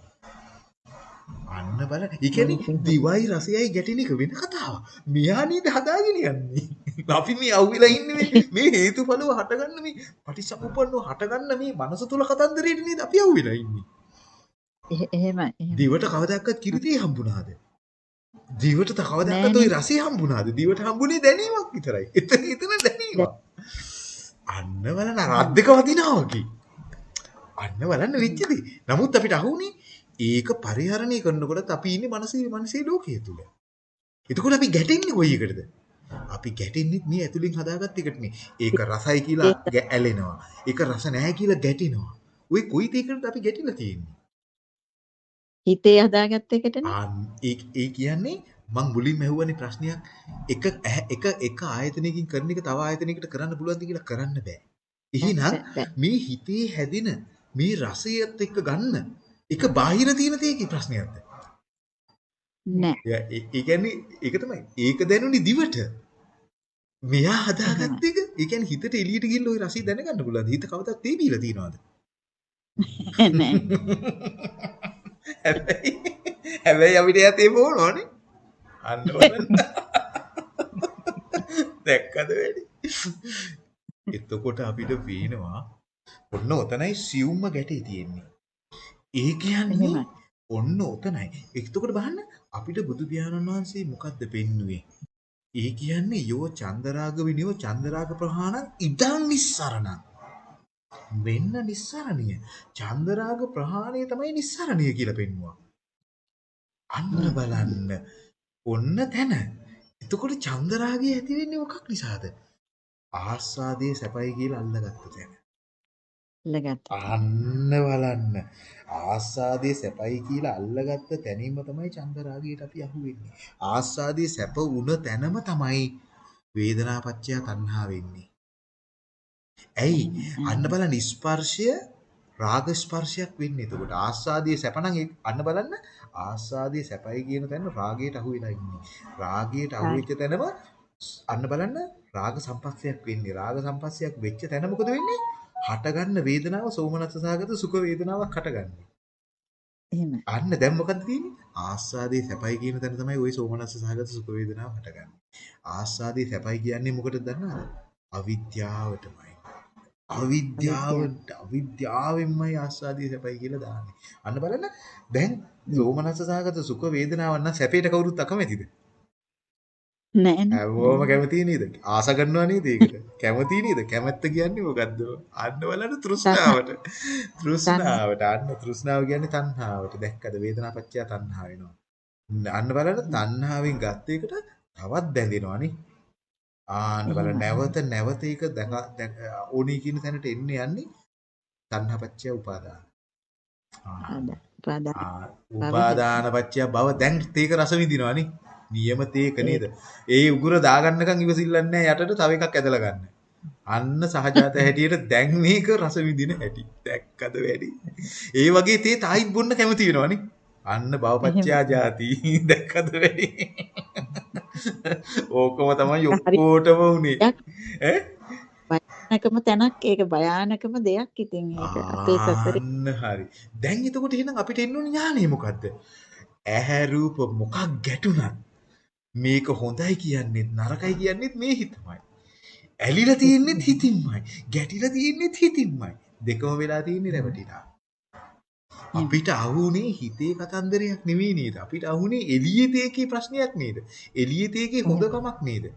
අන්න බලන්න. ඒ කියන්නේ දිවයි රසයයි ගැටෙන එක වෙන කතාවක්. මෙහා නේද හදාගෙන යන්නේ. අපි මේ අවුලා ඉන්නේ මේ හේතුඵලව හටගන්න මේ පටිච්චසමුප්පන්නව හටගන්න මේ මනස තුල කතන්දරේට නේද අපි අවුලා ඉන්නේ. එහෙමයි. දිවට කවදාවත් කිරිතේ හම්බුණාද? දිවට කවදාවත් ওই රසය හම්බුණාද? දිවට හම්බුනේ දැනීමක් විතරයි. එතන එතන දැනීමක්. අන්න බලන්න අත් දෙක වදිනවා වගේ. අන්න බලන්න වෙච්ච දේ. නමුත් අපිට අහුනේ ඒක පරිහරණය කරනකොට අපි ඉන්නේ මනසේ මනසේ ලෝකයේ තුල. එතකොට අපි ගැටෙන්නේ කොයි එකටද? අපි ගැටෙන්නේ මේ ඇතුලින් හදාගත්ත එකට නේ. ඒක රසයි කියලා ඇලෙනවා. ඒක රස නැහැ කියලා ගැටෙනවා. ওই කොයි දෙයකටද අපි ගැටිලා තියෙන්නේ? හිතේ හදාගත්ත එකටනේ. ඒ කියන්නේ මං මුලින්ම ඇහුවනේ ප්‍රශ්නයක් එක එක එක ආයතනයකින් කරන එක තව ආයතනයකට කරන්න පුළුවන්ද කියලා කරන්න බෑ. එහෙනම් මේ හිතේ හැදෙන මේ රසයත් එක්ක ගන්න ඒක බාහිර තියෙන තේකේ ප්‍රශ්නයක්ද? නෑ. ඒ කියන්නේ ඒක තමයි. ඒක දැනුනි දිවට. මෙයා හදාගත්ත එක. ඒ කියන්නේ හිතට එළියට ගිහින් ওই රසය දැනගන්න පුළුවන්. හිත කවදාවත් තේ බීලා තියනවද? නෑ. හැබැයි හැබැයි අපිට එයා තේ බෝනවනේ. අන්න බලන්න. දැක්කද වැඩි? එතකොට අපිට පේනවා ඔන්න ඔතනයි සියුම්ම ගැටේ තියෙන්නේ. ඒ කියන්නේ ඔන්න ඔතනයි. එතකොට බලන්න අපිට බුදු පියාණන් වහන්සේ මොකද්ද පෙන්නුවේ? ඒ කියන්නේ යෝ චන්දරාග විනියෝ චන්දරාග ප්‍රහාණං ඉදං නිස්සරණං. මෙන්න නිස්සරණිය. චන්දරාග ප්‍රහාණය තමයි නිස්සරණිය කියලා පෙන්නුවා. අන්න බලන්න. ඔන්න තැන. එතකොට චන්දරාගය ඇති වෙන්නේ මොකක් නිසාද? ආස්වාදයේ සැපයි කියලා අල්ලගත්ත තැන. අල්ලගත්තා. අන්න බලන්න. ආස්වාදයේ සැපයි කියලා අල්ලගත්ත තැනීම තමයි චන්දරාගයට අපි අහුවෙන්නේ. ආස්වාදයේ සැප උන තැනම තමයි වේදනාපච්චය තණ්හා වෙන්නේ. ඇයි? අන්න බලන්න ස්පර්ශය රාග ස්පර්ශයක් වෙන්නේ. එතකොට ආස්වාදයේ සැප නම් අන්න බලන්න ආස්වාදයේ සැපයි කියන තැන රාගයට අහු වෙලා ඉන්නේ. රාගයට අහු වෙච්ච තැනම අන්න බලන්න රාග සම්පස්සයක් වෙන්නේ. රාග සම්පස්සයක් වෙච්ච තැන මොකද වෙන්නේ? හටගන්න වේදනාව සෝමනස්ස සහගත සුඛ වේදනාවක් හටගන්නේ. එහෙමයි. අන්න දැන් මොකද්ද තියෙන්නේ? ආස්වාදේ සැපයි කියන තැන තමයි ওই සෝමනස්ස සහගත සුඛ වේදනාව හටගන්නේ. ආස්වාදේ සැපයි කියන්නේ මොකටද දන්නවද? අවිද්‍යාවටමයි. අවිද්‍යාවට අවිද්‍යාවෙන්මයි ආස්වාදේ සැපයි කියලා දාන්නේ. අන්න බලන්න දැන් සෝමනස්ස සහගත සුඛ වේදනාවක් නම් සැපේට කවුරුත් අකමැතිද? නෑ. හැමෝම කැමති නේද? ආස කරනවා නේද ඒකට? කැමති නේද? කැමැත්ත කියන්නේ මොකද්ද? අන්න බලන්න තෘෂ්ණාවට. තෘෂ්ණාවට. අන්න තෘෂ්ණාව කියන්නේ තණ්හාවට. දැක්කද? වේදනාපච්චය තණ්හා වෙනවා. අන්න බලන්න තණ්හාවෙන් ගත්ත එකට තවත් බැඳෙනවා නේ. ආන්න බලන්න නැවත නැවත ඒක දැක ඕනි කියන තැනට එන්නේ යන්නේ තණ්හාපච්චය උපාදාන. උපාදාන පච්චය භව දැන් තේක රස විඳිනවා නේ. නියම තේක නේද? ඒ උගුර දාගන්නකම් ඉවසිල්ලන්නේ යටට තව එකක් ඇදලා ගන්න. අන්න සහජාත හැටියට දැන් මේක රස විඳින හැටි. දැක්කද වැඩි? ඒ වගේ තේ තායිත් බොන්න කැමති වෙනවනේ. අන්න භවපච්චයා ಜಾති දැක්කද වැඩි? ඕකම තමයි ඔක්කොටම උනේ. ඈ? භයානකම තැනක් ඒක භයානකම දෙයක් ඉතින් ඒක අපේ සසරේ. අන්න හරි. දැන් එතකොට එහෙනම් අපිට එන්න ඕනේ ඥානෙ මොකද්ද? ඇහැ රූප මොකක් ගැටුණත් මේක හොඳයි කියන්නේත් නරකයි කියන්නේත් මේ හිතමයි. ඇලිලා තියෙන්නේත් හිතින්මයි. ගැටිලා තියෙන්නේත් හිතින්මයි. දෙකම වෙලා තියෙන්නේ රැවටිලා. අපිට අහුනේ හිතේ කතන්දරයක් නෙවෙයි නේද? අපිට අහුනේ එළියේ තේකේ ප්‍රශ්නයක් නේද? එළියේ තේකේ හොඳකමක් නේද?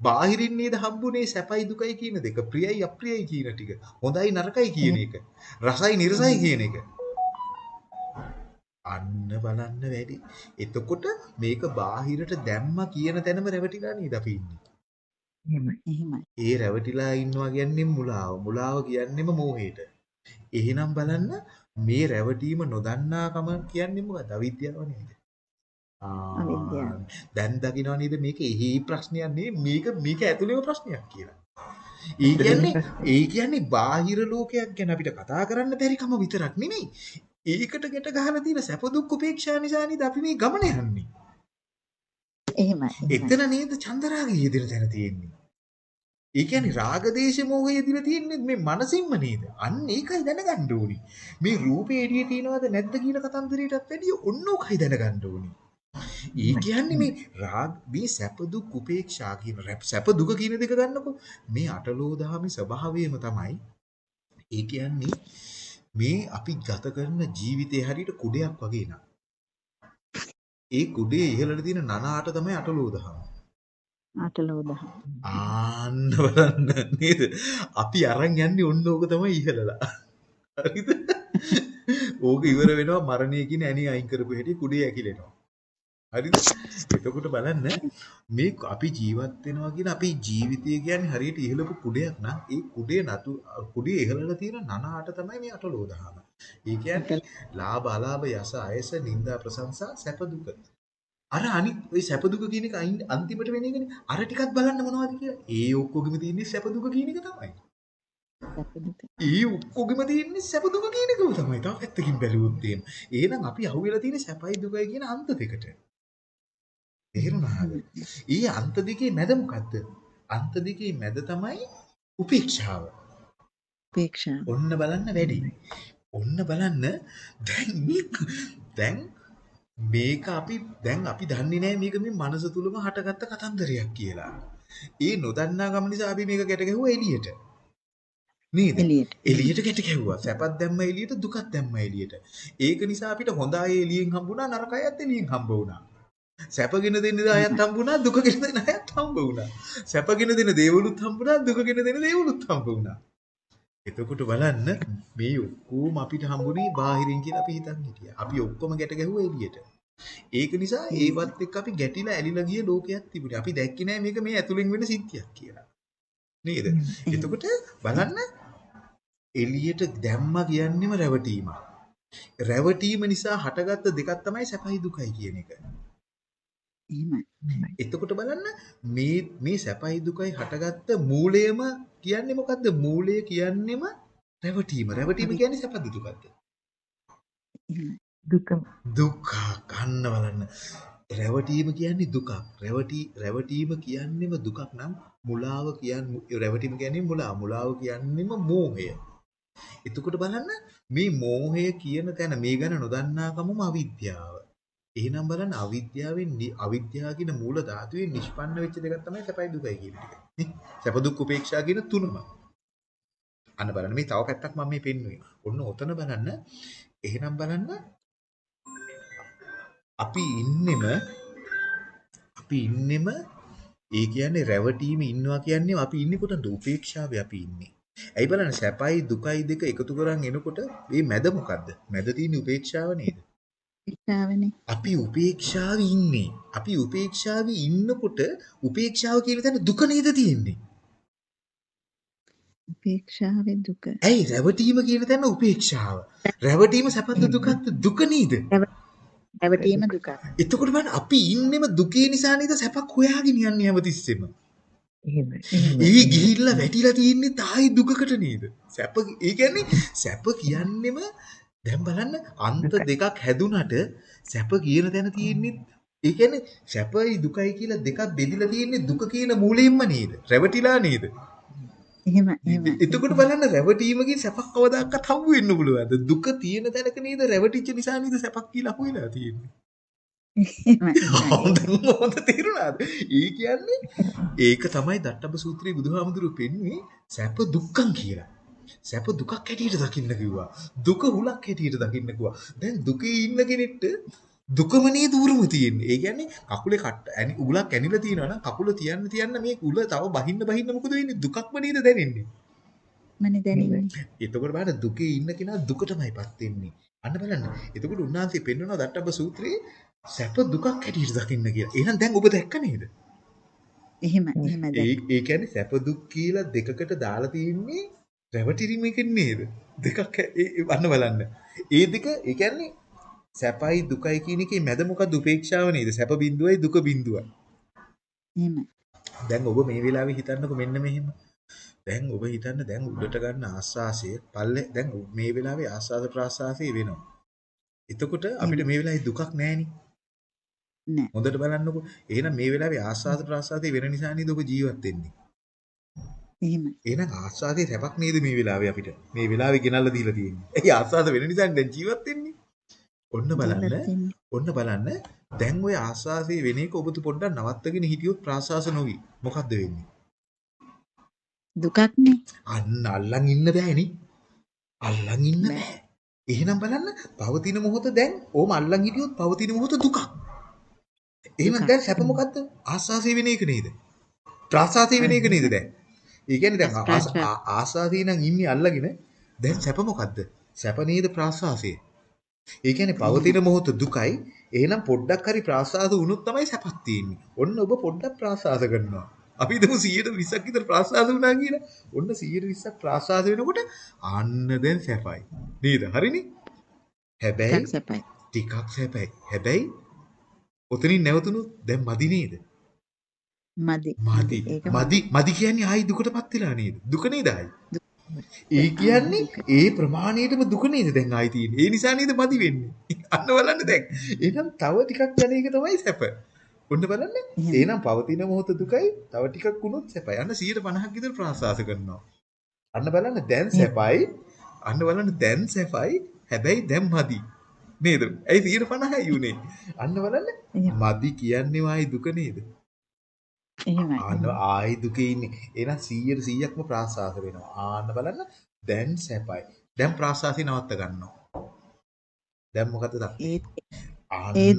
බාහිරින් නේද හම්බුනේ සැපයි දුකයි කියන දෙක, ප්‍රියයි අප්‍රියයි කියන ටික, හොඳයි නරකයි කියන එක, රසයි නිරසයි කියන එක. අන්න බලන්න වැඩි. එතකොට මේක බාහිරට දැම්ම කියන තැනම රැවටිලා නේද අපි ඉන්නේ. එහෙමයි. එහෙමයි. ඒ රැවටිලා ඉන්නවා කියන්නේ මුලාව. මුලාව කියන්නේම මෝහයට. එහෙනම් බලන්න මේ රැවටීම නොදන්නාකම කියන්නේ මොකද්ද? අවිද්‍යාව නේද? අවිද්‍යාව. දැන් දකින්න නේද මේක එහි ප්‍රශ්නයක් නෙවෙයි මේක මේක ඇතුළේම ප්‍රශ්නයක් කියලා. ඒ කියන්නේ ඒ කියන්නේ බාහිර ලෝකයක් ගැන අපිට කතා කරන්න බැරිකම විතරක් නෙමෙයි. ඒකට ගැට ගහලා තියෙන සැප දුක් උපේක්ෂා නිසා නේද අපි මේ ගමන යන්නේ. එහෙමයි. එතන නේද චන්දරාගය යෙදෙන තැන තියෙන්නේ. ඒ කියන්නේ රාග දේශ මොහය යෙදিলা තියෙන්නේ මේ මනසින්ම නේද? අන්න ඒකයි දැනගන්න ඕනි. මේ රූපේ එළිය තියනවද නැද්ද කියන කතන්දරයටත් වැඩිය ඔන්න ඕකයි දැනගන්න ඕනි. ඒ කියන්නේ මේ රාග මේ සැප දුක් උපේක්ෂා කියන සැප දුක කියන දෙක ගන්නකො මේ අටලෝ දහමේ ස්වභාවයම තමයි ඒ කියන්නේ මේ අපි ගත කරන ජීවිතේ හරියට කුඩයක් වගේ නා. ඒ කුඩේ ඉහළට තියෙන නනාට තමයි අටලෝ දහම. අටලෝ දහම. ආන්න බලන්න නේද? අපි අරන් යන්නේ ඔන්න ඕක තමයි ඉහළලා. හරිද? ඕක ඉවර වෙනවා මරණය කියන ඇණි අයින් කරපු හැටි කුඩේ ඇකිලෙනවා. හරිද? එතකොට බලන්න මේ අපි ජීවත් වෙනවා කියන අපේ ජීවිතය කියන්නේ හරියට ඉහළපු කුඩයක් නම් ඒ කුඩේ නතු කුඩේ ඉහළලා තියෙන නනහට තමයි මේ අටලෝ දහම. ඒ කියන්නේ ලාභ අලාභ යස අයස නිന്ദා ප්‍රශංසා සැප දුක. අර අනිත් ওই සැප දුක කියන එක අන්තිමට වෙන එකනේ. අර ටිකක් බලන්න මොනවද කියලා. ඒ ඔක්කොගෙම තියෙන්නේ සැප දුක කියන එක තමයි. ඒ ඔක්කොගෙම තියෙන්නේ සැප දුක කියන එකම තමයි. තාම ඇත්තකින් බැලුවොත් එහෙම. එහෙනම් අපි අහුවෙලා තියෙන්නේ සැපයි දුකයි කියන අන්ත දෙකට. තේරුණාද? ඊ අන්ත දෙකේ මැද මොකද්ද? අන්ත දෙකේ මැද තමයි උපේක්ෂාව. උපේක්ෂාව. ඔන්න බලන්න වැඩි. ඔන්න බලන්න දැන් දැන් මේක අපි දැන් අපි දන්නේ නැහැ මේක මේ මනස තුලම හටගත්ත කතන්දරයක් කියලා. ඒ නොදන්නා ගම නිසා අපි මේක ගැට ගැහුවා එළියට. නේද? එළියට. එළියට ගැට ගැහුවා. සැපත් දැම්ම එළියට දුකත් දැම්ම එළියට. ඒක නිසා අපිට හොඳ අය එළියෙන් හම්බුණා නරක අයත් එළියෙන් හම්බ වුණා. සැපගෙන දෙන්න අයත් හම්බුණා දුකගෙන දෙන්න අයත් හම්බ වුණා. සැපගෙන දෙන දේවලුත් හම්බුණා දුකගෙන දෙන දේවලුත් හම්බ වුණා. එතකොට බලන්න මේ ඔක්කොම අපිට හම්බුනේ බාහිරින් කියලා අපි හිතන් හිටියා. අපි ඔක්කොම ගැට ගැහුවා එළියට. ඒක නිසා ඒවත් එක්ක අපි ගැටිලා ඇලිලා ගිය ලෝකයක් තිබුණේ. අපි දැක්කේ නෑ මේක මේ ඇතුලෙන් වෙන සිද්ධියක් කියලා. නේද? එතකොට බලන්න එළියට දැම්මා කියන්නේම රැවටීමක්. රැවටීම නිසා හටගත්ත දෙකක් තමයි සැපයි දුකයි කියන එක. එහෙමයි. එතකොට බලන්න මේ මේ සැපයි දුකයි හටගත්ත මූලයම කියන්නේ මොකද්ද? මූලය කියන්නේම රැවටීම. රැවටීම කියන්නේ සැපද දුකද? දුකම. දුක ගන්න බලන්න. රැවටීම කියන්නේ දුකක්. රැවටි රැවටීම කියන්නේම දුකක් නම් මුලාව කියන්නේ රැවටීම කියන්නේ මුලාව. මුලාව කියන්නේම මෝහය. එතකොට බලන්න මේ මෝහය කියන තැන මේ ගැන නොදන්නාකමම අවිද්‍යාව. එහෙනම් බලන්න අවිද්‍යාවෙන් අවිද්‍යාව කියන මූල ධාතුවේ නිෂ්පන්න වෙච්ච දෙකක් තමයි සැපයි දුකයි කියන ටික. නේ? සැප දුක් උපේක්ෂා කියන තුනම. අන්න බලන්න මේ තව පැත්තක් මම මේ පෙන්නුවේ. ඔන්න ඔතන බලන්න. එහෙනම් බලන්න අපි ඉන්නෙම අපි ඉන්නෙම ඒ කියන්නේ රැවටීම ඉන්නවා කියන්නේ අපි ඉන්නේ කොතනද? උපේක්ෂාවේ අපි ඉන්නේ. ඇයි බලන්න සැපයි දුකයි දෙක එකතු කරන් එනකොට මේ මැද මොකද්ද? මැද තියෙන උපේක්ෂාව නේද? අපි උපේක්ෂාවේ ඉන්නේ. අපි උපේක්ෂාවේ ඉන්නකොට උපේක්ෂාව කියන තැන දුක නේද තියෙන්නේ? උපේක්ෂාවේ දුක. ඇයි රැවටීම කියන තැන උපේක්ෂාව. රැවටීම සැපද දුකද දුක නේද? රැවටීම දුක. එතකොට බලන්න අපි ඉන්නෙම දුකේ නිසා නේද සැපක් හොයාගෙන යන්නේ හැමතිස්සෙම. එහෙමයි. ඊ ගිහිල්ලා වැටිලා තින්නේ තායි දුකකට නේද? සැප ඒ කියන්නේ සැප කියන්නෙම දැන් බලන්න අන්ත දෙකක් හැදුනට සැප කියන තැන තියෙන්නේ ඒ කියන්නේ සැපයි දුකයි කියලා දෙකක් බෙදිලා තියෙන්නේ දුක කියන මූලයෙන්ම නේද? රැවටිලා නේද? එහෙම එහෙම. එතකොට බලන්න රැවටීමකින් සැපක් කවදාකවත් හම්බ වෙන්න පුළුවන්ද? දුක තියෙන තැනක නේද රැවටිච්ච නිසා නේද සැපක් කියලා අහුවෙලා තියෙන්නේ. හොඳ හොඳ තේරුණාද? ඒ කියන්නේ ඒක තමයි දට්ටබ සූත්‍රයේ බුදුහාමුදුරුවෝ පෙන්වන්නේ සැප දුක්ඛං කියලා. සැප දුකක් හැටියට දකින්න කිව්වා. දුක හුලක් හැටියට දකින්න කිව්වා. දැන් දුකේ ඉන්න කෙනෙක්ට දුකම නේද උරුම තියෙන්නේ. ඒ කියන්නේ කකුලේ කට්ට ඇනි උගලක් ඇනිලා තියෙනවා නම් කකුල තියන්න තියන්න මේ උල තව බහින්න බහින්න මොකද වෙන්නේ? දුකක්ම නේද දැනෙන්නේ. මනේ දැනෙන්නේ. එතකොට බලන්න දුකේ ඉන්න කෙනා දුකටමයිපත් වෙන්නේ. අන්න බලන්න. එතකොට උන්වහන්සේ පෙන්වනවා දට්ටබ සූත්‍රයේ සැප දුකක් හැටියට දකින්න කියලා. එහෙනම් දැන් ඔබ දැක්ක නේද? එහෙම එහෙම ඒ ඒ කියන්නේ සැප දුක් කියලා දෙකකට දාලා තියෙන්නේ රැවටිරීමකින් නේද? දෙකක් අන්න බලන්න. ඒ දෙක ඒ කියන්නේ සැපයි දුකයි කියන එකේ මැද මොකද්ද උපේක්ෂාව නේද? සැප බිඳුවයි දුක බිඳුවයි. එහෙම. දැන් ඔබ මේ වෙලාවේ හිතන්නකො මෙන්න මෙහෙම. දැන් ඔබ හිතන්න දැන් උඩට ගන්න ආස්වාසය පල්ලේ දැන් මේ වෙලාවේ ආස්වාද ප්‍රාසාසය වෙනවා. එතකොට අපිට මේ වෙලාවේ දුකක් නැහෙනි. නෑ. හොඳට බලන්නකො. එහෙනම් මේ වෙලාවේ ආස්වාද ප්‍රාසාසය වෙන නිසා නේද ඔබ ජීවත් වෙන්නේ. එහෙමයි. එහෙනම් ආස්වාදයේ සැපක් නේද මේ වෙලාවේ අපිට? මේ වෙලාවේ ගෙනල්ලා දීලා තියෙන්නේ. ඒ ආස්වාද වෙන නිසා දැන් ජීවත් වෙන්නේ. ඔන්න බලන්න. ඔන්න බලන්න. දැන් ওই ආස්වාදයේ වෙන එක ඔබතු පොඩ්ඩක් නවත්තගෙන හිටියොත් ප්‍රාසාස නොවි. මොකද්ද වෙන්නේ? දුකක්නේ. අන්න අල්ලන් ඉන්න බෑනේ. අල්ලන් ඉන්න බෑ. එහෙනම් බලන්න පවතින මොහොත දැන් ඕම අල්ලන් හිටියොත් පවතින මොහොත දුකක්. එහෙනම් දැන් සැප මොකද්ද? ආස්වාසිය වෙන එක නේද? ප්‍රාසාසිය වෙන එක නේද දැන්? ඒ කියන්නේ දැන් ආස්වාසිය නම් ඉන්නේ අල්ලගෙන දැන් සැප මොකද්ද? සැප නේද ප්‍රාසාසිය. ඒ කියන්නේ පවතින මොහොත දුකයි. එහෙනම් පොඩ්ඩක් හරි ප්‍රාසාස වුණොත් තමයි සැපක් තියෙන්නේ. ඔන්න ඔබ පොඩ්ඩක් ප්‍රාසාස කරනවා. අපි හිතමු 120ක් විතර ප්‍රාසාස වුණා කියලා. ඔන්න 120ක් ප්‍රාසාස වෙනකොට අන්න දැන් සැපයි. නේද? හරිනේ? හැබැයි. ටිකක් සැපයි. හැබැයි ඔතනින් නැවතුනොත් දැන් මදි නේද? මදි. මදි. මදි මදි කියන්නේ ආයි දුකටපත් වෙලා නේද? දුක නේද ආයි? ඒ කියන්නේ ඒ ප්‍රමාණයටම දුක නේද දැන් ආයි තියෙන්නේ. ඒ නිසා නේද මදි වෙන්නේ. අන්න බලන්න දැන්. එහෙනම් තව ටිකක් යන එක තමයි සැප. ඔන්න බලන්න. එහෙනම් පවතින මොහොත දුකයි තව ටිකක් වුණොත් සැපයි. අන්න 150ක් විතර ප්‍රාසාස කරනවා. අන්න බලන්න දැන් සැපයි. අන්න බලන්න දැන් සැපයි. හැබැයි දැන් මදි. නේද? ඇයි 150යි උනේ? අන්න බලන්න. මදි කියන්නේ ආයි දුක නේද? එහෙමයි. ආන්න ආයි දුකේ ඉන්නේ. එහෙනම් 100 100ක්ම ප්‍රාසාස වෙනවා. ආන්න බලන්න දැන් සැපයි. දැන් ප්‍රාසාසي නවත්ත ගන්නවා. දැන් මොකද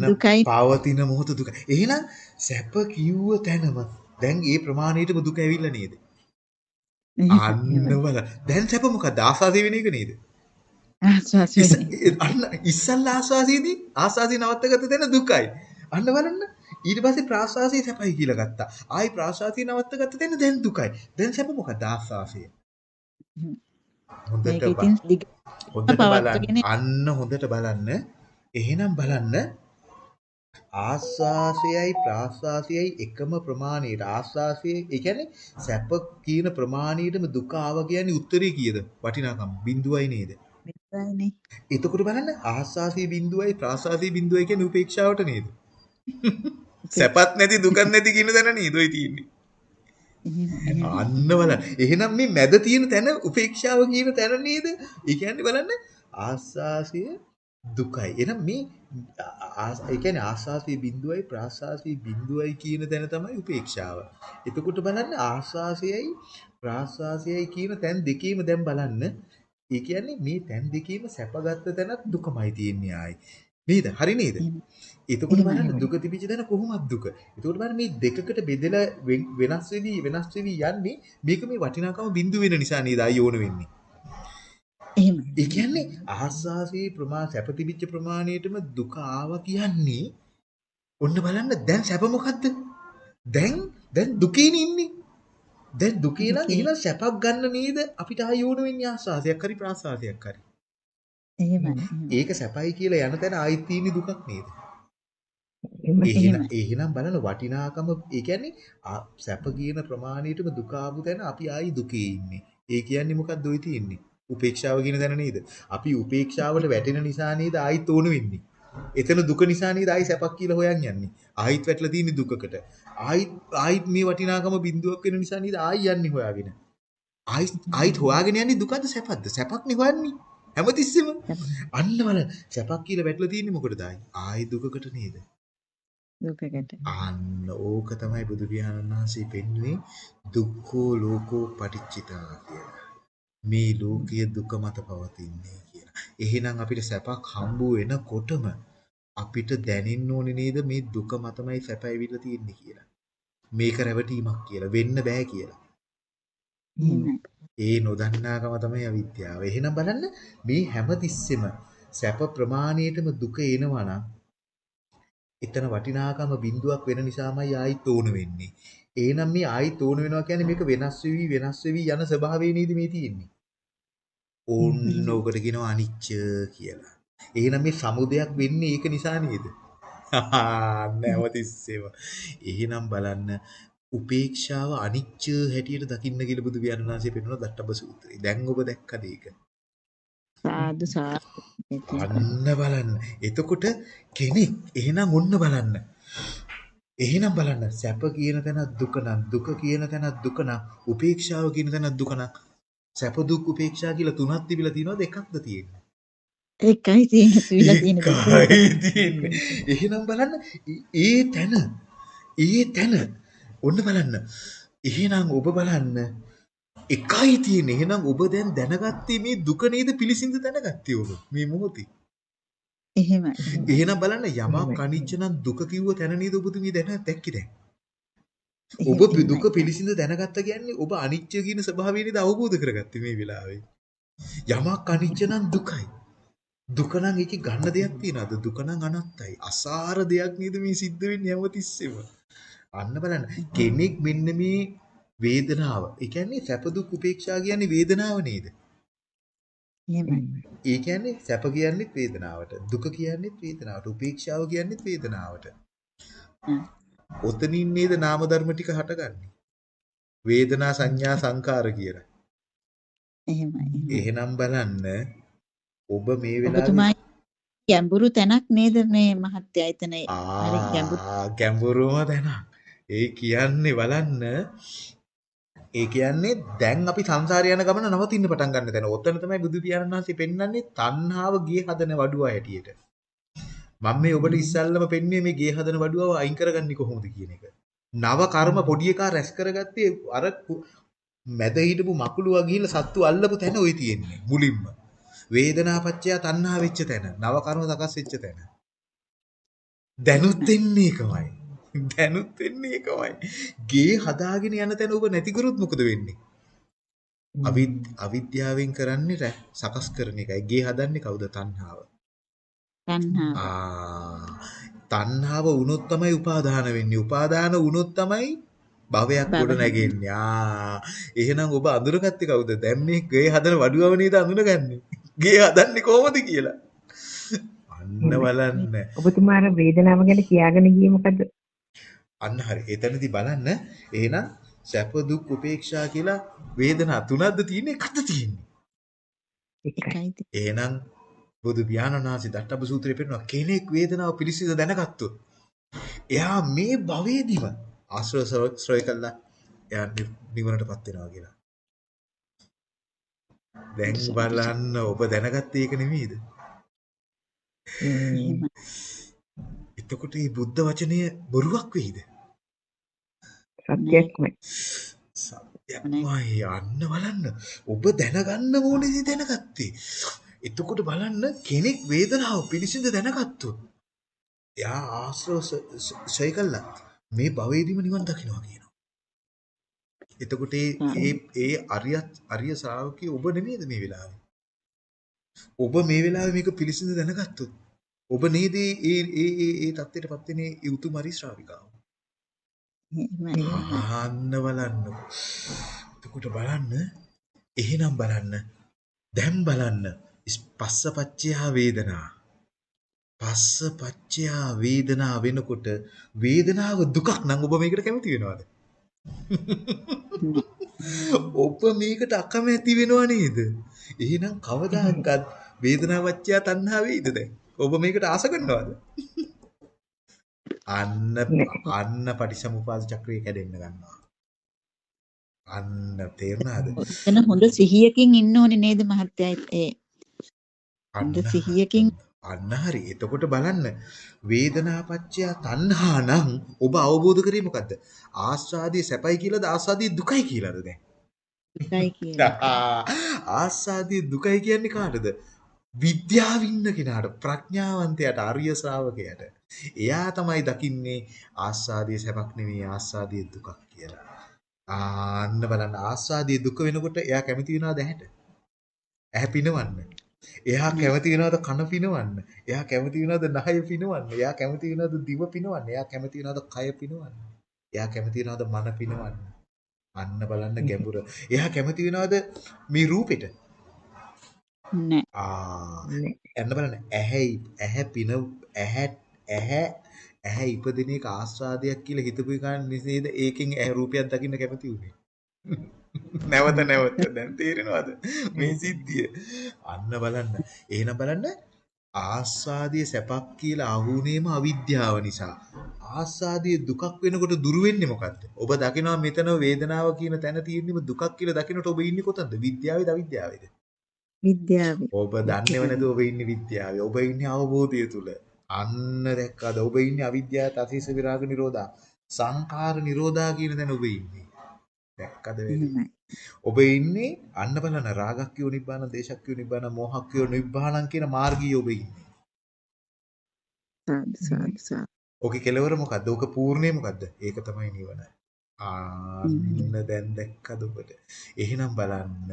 දුකයි පවතින මොහොත දුක. එහෙනම් සැප කිව්ව තැනම දැන් ඒ ප්‍රමාණයටම දුක ඇවිල්ලා නේද? අන්න බල. දැන් සැප මොකද? ආසාසී වෙන එක නේද? ආස්වාසී. අන්න ඉස්සල්ලා ආස්වාසීදී ආස්වාසී නවත්තගත්ත තැන දුකයි. අන්න බලන්න. ඊට පස්සේ ප්‍රාසාසී සැපයි කියලා ගත්තා. ආයි ප්‍රාසාසී නවත්තගත්ත තැන දැන් දුකයි. දැන් සැප මොකද? ආස්වාසී. හොඳට බලන්න. අන්න හොඳට බලන්න. එහෙනම් බලන්න ආස්වාසයයි ප්‍රාස්වාසයයි එකම ප්‍රමාණයට ආස්වාසයේ ඒ කියන්නේ සැප කියන ප්‍රමාණයටම දුක ආව කියන්නේ උත්තරේ කීයද වටිනාකම බිඳුවයි නේද එතකොට බලන්න ආස්වාසයේ බිඳුවයි ප්‍රාස්වාසයේ බිඳුවයි කියන්නේ උපේක්ෂාවට නේද සැපත් නැති දුකත් නැති කියන තැන නේද ඔය තියෙන්නේ අන්න බලන්න එහෙනම් මේ මැද තියෙන තැන උපේක්ෂාව කියන තැන නේද ඒ කියන්නේ බලන්න ආස්වාසයේ දුකයි. එහෙනම් මේ ඒ කියන්නේ ආස්වාසී බිඳුවයි ප්‍රාස්වාසී බිඳුවයි කියන තැන තමයි උපේක්ෂාව. එතකොට බලන්න ආස්වාසයයි ප්‍රාස්වාසයයි කියන තැන් දෙකේම දැන් බලන්න. ඒ කියන්නේ මේ තැන් දෙකේම සැපගත්ත තැනත් දුකමයි තියෙන්නේ ආයි. නේද? හරි නේද? එතකොට බලන්න දුක තිබිච්ච දැන කොහොමද දුක? එතකොට බලන්න මේ දෙකකට බෙදලා වෙනස් වෙවි වෙනස් වෙවි යන්නේ මේක මේ වටිනාකම බිඳු වෙන නිසා නේද ආයි ඕන වෙන්නේ. එහෙම. ඒ කියන්නේ ආස්වාසේ ප්‍රමා සැප තිබිච්ච ප්‍රමාණයටම දුක ආවා කියන්නේ ඔන්න බලන්න දැන් සැප මොකද්ද? දැන් දැන් දුකේනේ ඉන්නේ. දැන් දුකේ නම් ඊළඟ සැපක් ගන්න නේද අපිට ආය ඕන වෙන්නේ ආස්වාදයක් හරි ප්‍රාසාදයක් හරි. එහෙමයි. ඒක සැපයි කියලා යන තැන ආයි තියෙන දුකක් නේද? එහෙනම් බලන්න වටිනාකම ඒ කියන්නේ සැප කියන ප්‍රමාණයටම දුක ආපු තැන අපි ආයි දුකේ ඉන්නේ. ඒ කියන්නේ මොකක්ද ඔය තියෙන්නේ? උපේක්ෂාව කියන තැන නේද? අපි උපේක්ෂාවට වැටෙන නිසා නේද ආයිත් ඕන වෙන්නේ. එතන දුක නිසා නේද ආයි සැපක් කියලා හොයන් යන්නේ. ආයිත් වැටලා තියෙන දුකකට. ආයිත් ආයිත් මේ වටිනාකම බිඳුවක් වෙන නිසා නේද ආයි යන්නේ හොයාගෙන. ආයිත් ආයිත් හොයාගෙන යන්නේ දුකද සැපද? සැපක් නේ හොයන්නේ. හැමතිස්සෙම අන්න බලන්න සැපක් කියලා වැටලා තියෙන්නේ මොකටද ආයි? ආයි දුකකට නේද? දුකකට. අන්න ඕක තමයි බුදු පියාණන් වහන්සේ පෙන්වන්නේ දුක්ඛෝ ලෝකෝ පටිච්චිතා කියලා. මේ ලෝකයේ දුක මත පවතින්නේ කියලා. එහෙනම් අපිට සැපක් හම්බ වෙනකොටම අපිට දැනෙන්න ඕනේ නේද මේ දුක මතමයි සැප ඇවිල්ලා තියෙන්නේ කියලා. මේක රැවටීමක් කියලා වෙන්න බෑ කියලා. ඒ නොදන්නාකම තමයි අවිද්‍යාව. එහෙනම් බලන්න මේ හැමතිස්සෙම සැප ප්‍රමාණයටම දුක එනවා නම් එතන වටිනාකම බිඳුවක් වෙන නිසාමයි ආයිත් ඕන වෙන්නේ. එහෙනම් මේ ආයිත් ඕන වෙනවා කියන්නේ මේක වෙනස් වෙවි වෙනස් වෙවි යන ස්වභාවය නේද මේ තියෙන්නේ. ඕන්න ඔකට කියනවා අනිච්ච කියලා. එහෙනම් මේ සමුදයක් වෙන්නේ ඒක නිසා නේද? නැවතිස්සෙම. එහෙනම් බලන්න උපේක්ෂාව අනිච්ච හැටියට දකින්න කියලා බුදු වහන්සේ පෙන්වන දට්ටබ සූත්‍රය. දැන් ඔබ දැක්කද ඒක? සාදු සාදු. අන්න බලන්න. එතකොට කෙනෙක් එහෙනම් ඔන්න බලන්න. එහෙනම් බලන්න සැප කියන තැන දුක නම් දුක කියන තැන දුක නම් උපේක්ෂාව කියන තැන දුක නම් සැප දුක් උපේක්ෂා කියලා තුනක් තිබිලා තියෙනවද එකක්ද තියෙන්නේ? එකයි තියෙන්නේ. එහෙනම් බලන්න ඒ තැන ඒ තැන ඔන්න බලන්න. එහෙනම් ඔබ බලන්න එකයි තියෙන්නේ. එහෙනම් ඔබ දැන් දැනගත්තේ මේ දුක නේද පිළිසිඳ දැනගත්තේ ඔබ මේ මොහොතේ. එහෙමයි. එහෙනම් බලන්න යමක් අනිච්ච නම් දුක කිව්ව තැන නේද ඔබතුමී දැන දැක්කේ දැන්. ඔබ දුක පිළිසිඳ දැනගත්ත කියන්නේ ඔබ අනිච්ච කියන ස්වභාවය නේද අවබෝධ කරගත්තේ මේ වෙලාවේ. යමක් අනිච්ච නම් දුකයි. දුක නම් ඒකේ ගන්න දෙයක් තියනවාද? දුක නම් අනත්තයි. අසාර දෙයක් නේද මේ සිද්ධ වෙන්නේ හැමතිස්සෙම. අන්න බලන්න කෙනෙක් මෙන්න මේ වේදනාව. ඒ කියන්නේ සැප දුක් උපේක්ෂා කියන්නේ වේදනාව නේද? ඒ කියන්නේ සැප කියන්නේත් වේදනාවට, දුක කියන්නේත් වේදනාවට, උපේක්ෂාව කියන්නේත් වේදනාවට. ඔතනින් නේද නාම ධර්ම ටික හටගන්නේ. වේදනා සංඥා සංකාර කියලා. එහෙමයි. එහෙනම් බලන්න ඔබ මේ වෙලාවේ ගැඹුරු තැනක් නේද මේ මහත්ය එතන හරි ගැඹුරුම තැනක්. ඒ කියන්නේ බලන්න ඒ කියන්නේ දැන් අපි සංසාරේ යන ගමන නවතින්න පටන් ගන්න තැන. ඔතන තමයි බුදු පියාණන් වහන්සේ පෙන්වන්නේ තණ්හාව ගේ හදන වඩුව හැටියට. මම මේ ඔබට ඉස්සල්ලාම පෙන්වන්නේ මේ ගේ හදන වඩුවව අයින් කරගන්නේ කොහොමද කියන එක. නව කර්ම පොඩි එකා රැස් කරගත්තේ අර මැද හිටපු මකුළුවා ගිහිල්ලා සත්තු අල්ලපු තැන ওই තියෙන්නේ මුලින්ම. වේදනාපච්චය තණ්හා වෙච්ච තැන. නව කර්ම සකස් වෙච්ච තැන. දැනුත් දෙන්නේ එකමයි. දැනුත් වෙන්නේ ඒකමයි. ගේ හදාගෙන යන තැන ඔබ නැති කරොත් මොකද වෙන්නේ? අවිද්‍යාවෙන් කරන්නේ සකස් කරන එකයි. ගේ හදන්නේ කවුද? තණ්හාව. තණ්හාව. ආ තණ්හාව වුණොත් තමයි උපාදාන වෙන්නේ. උපාදාන වුණොත් තමයි භවයක් ගොඩ නැගෙන්නේ. ආ එහෙනම් ඔබ අඳුරගත්තේ කවුද? දැන් මේ ගේ හදන වඩුවව නේද අඳුනගන්නේ? ගේ හදන්නේ කොහොමද කියලා. අන්න බලන්න. ඔබතුමාට වේදනාව ගැන කියාගෙන ගියේ මොකද? අන්න හරි. එතනදී බලන්න එහෙනම් සැප දුක් උපේක්ෂා කියලා වේදනා තුනක්ද තියෙන්නේ එකක්ද තියෙන්නේ? එකයි. එහෙනම් බුදු පියාණන් වහන්සේ දට්ටබ සූත්‍රයේ පෙන්නනවා කෙනෙක් වේදනාව පිළිසිඳ දැනගත්තොත් එයා මේ භවයේදීම ආශ්‍රය ශ්‍රය කළා එයා නිවනටපත් වෙනවා කියලා. දැන් බලන්න ඔබ දැනගත්තේ ඒක නෙමෙයිද? එතකොට මේ බුද්ධ වචනය බොරුවක් වෙයිද? සත්‍යක්මයි. සත්‍යක්මයි යන්න බලන්න. ඔබ දැනගන්න ඕනේ දැනගත්තේ. එතකොට බලන්න කෙනෙක් වේදනාව පිළිසිඳ දැනගත්තොත් එයා ආශ්‍රව ශය කළා මේ භවයේදීම නිවන් දකින්නවා කියනවා. එතකොට ඒ ඒ අරියත් අරිය ශ්‍රාවකී ඔබ නෙමෙයිද මේ වෙලාවේ? ඔබ මේ වෙලාවේ මේක පිළිසිඳ දැනගත්තොත් ඔබ නේද ඒ ඒ ඒ ඒ தත්ත්වයටපත් වෙන්නේ ඒ උතුම් අරි ශ්‍රාවිකාව. අහන්න බලන්න. එතකොට බලන්න එහෙනම් බලන්න දැන් බලන්න පස්සපච්චයා වේදනා පස්ස පච්චයා වේදනා වෙනකොට වේදනාව දුකක් නම් ඔබ මේකට කැමති වෙනවද? ඔබ මේකට අකමැති වෙනව නේද? එහෙනම් කවදාකවත් වේදනාවච්චයා තණ්හා වෙයිද දැන්? ඔබ මේකට ආස කරනවද? අන්න අන්න පටිසමුපාද චක්‍රය කැඩෙන්න ගන්නවා. අන්න තේරුණාද? එතන හොඳ සිහියකින් ඉන්න ඕනේ නේද මහත්තයා ඒ හොඳ සිහියකින් අන්න හරි. එතකොට බලන්න වේදනාපච්චය තණ්හා නම් ඔබ අවබෝධ කරේ මොකද්ද? ආස්වාදී සැපයි කියලාද ආස්වාදී දුකයි කියලාද දැන්? දුකයි කියලා. ආස්වාදී දුකයි කියන්නේ කාටද? විද්‍යාව ඉන්න කෙනාට ප්‍රඥාවන්තයාට ආර්ය ශ්‍රාවකයාට. එයා තමයි දකින්නේ ආස්වාදී සැපක් නෙවෙයි ආස්වාදී දුකක් කියලා. ආන්න බලන්න ආස්වාදී දුක වෙනකොට එයා කැමති වෙනවද ඇහැට? ඇහැ පිනවන්න. එයා කැමති වෙනවද කන පිනවන්න? එයා කැමති වෙනවද නහය පිනවන්න? එයා කැමති වෙනවද දිව පිනවන්න? එයා කැමති වෙනවද කය පිනවන්න? එයා කැමති වෙනවද මන පිනවන්න? අන්න බලන්න ගැඹුර. එයා කැමති වෙනවද මේ රූපෙට? නෑ. ආ. එන්න බලන්න ඇහැ ඇහැ පින ඇහැ ඇහැ ඇහැ ඉපදින එක ආස්වාදයක් කියලා හිතපු එක නේද ඒකෙන් ඇහැ රූපයක් දකින්න කැමති උනේ. නැවත නැවත දැන් තේරෙනවද මේ සිද්ධිය? අන්න බලන්න. එහෙනම් බලන්න ආස්වාදයේ සැපක් කියලා අහුනේම අවිද්‍යාව නිසා. ආස්වාදයේ දුකක් වෙනකොට දුරු වෙන්නේ මොකද්ද? ඔබ දකිනවා මෙතන වේදනාව කියන තැන තියෙන්නම දුකක් කියලා දකිනකොට ඔබ ඉන්නේ කොතනද? විද්‍යාවේද අවිද්‍යාවේද? විද්‍යාවේ. ඔබ දන්නේව නැතුව ඔබ ඉන්නේ විද්‍යාවේ. ඔබ ඉන්නේ අවබෝධය තුල. අන්න දැක්කද? ඔබ ඉන්නේ අවිද්‍යාව තසීස විරාග නිරෝධා. සංඛාර නිරෝධා කියන තැන ඔබ ඉන්නේ. දැක්කද ඔබ ඉන්නේ අන්න බලන්න රාගක්ඛයෝ නිබ්බාන, දේශක්ඛයෝ නිබ්බාන, මෝහක්ඛයෝ නිබ්බානං කියන මාර්ගයේ ඔබ ඉන්නේ. සාදු සාදු. ඔකේ කෙලවර මොකද්ද? ඔක පූර්ණේ මොකද්ද? ඒක තමයි නිවන. ආන්න දැන් දැක්කද ඔබට. එහෙනම් බලන්න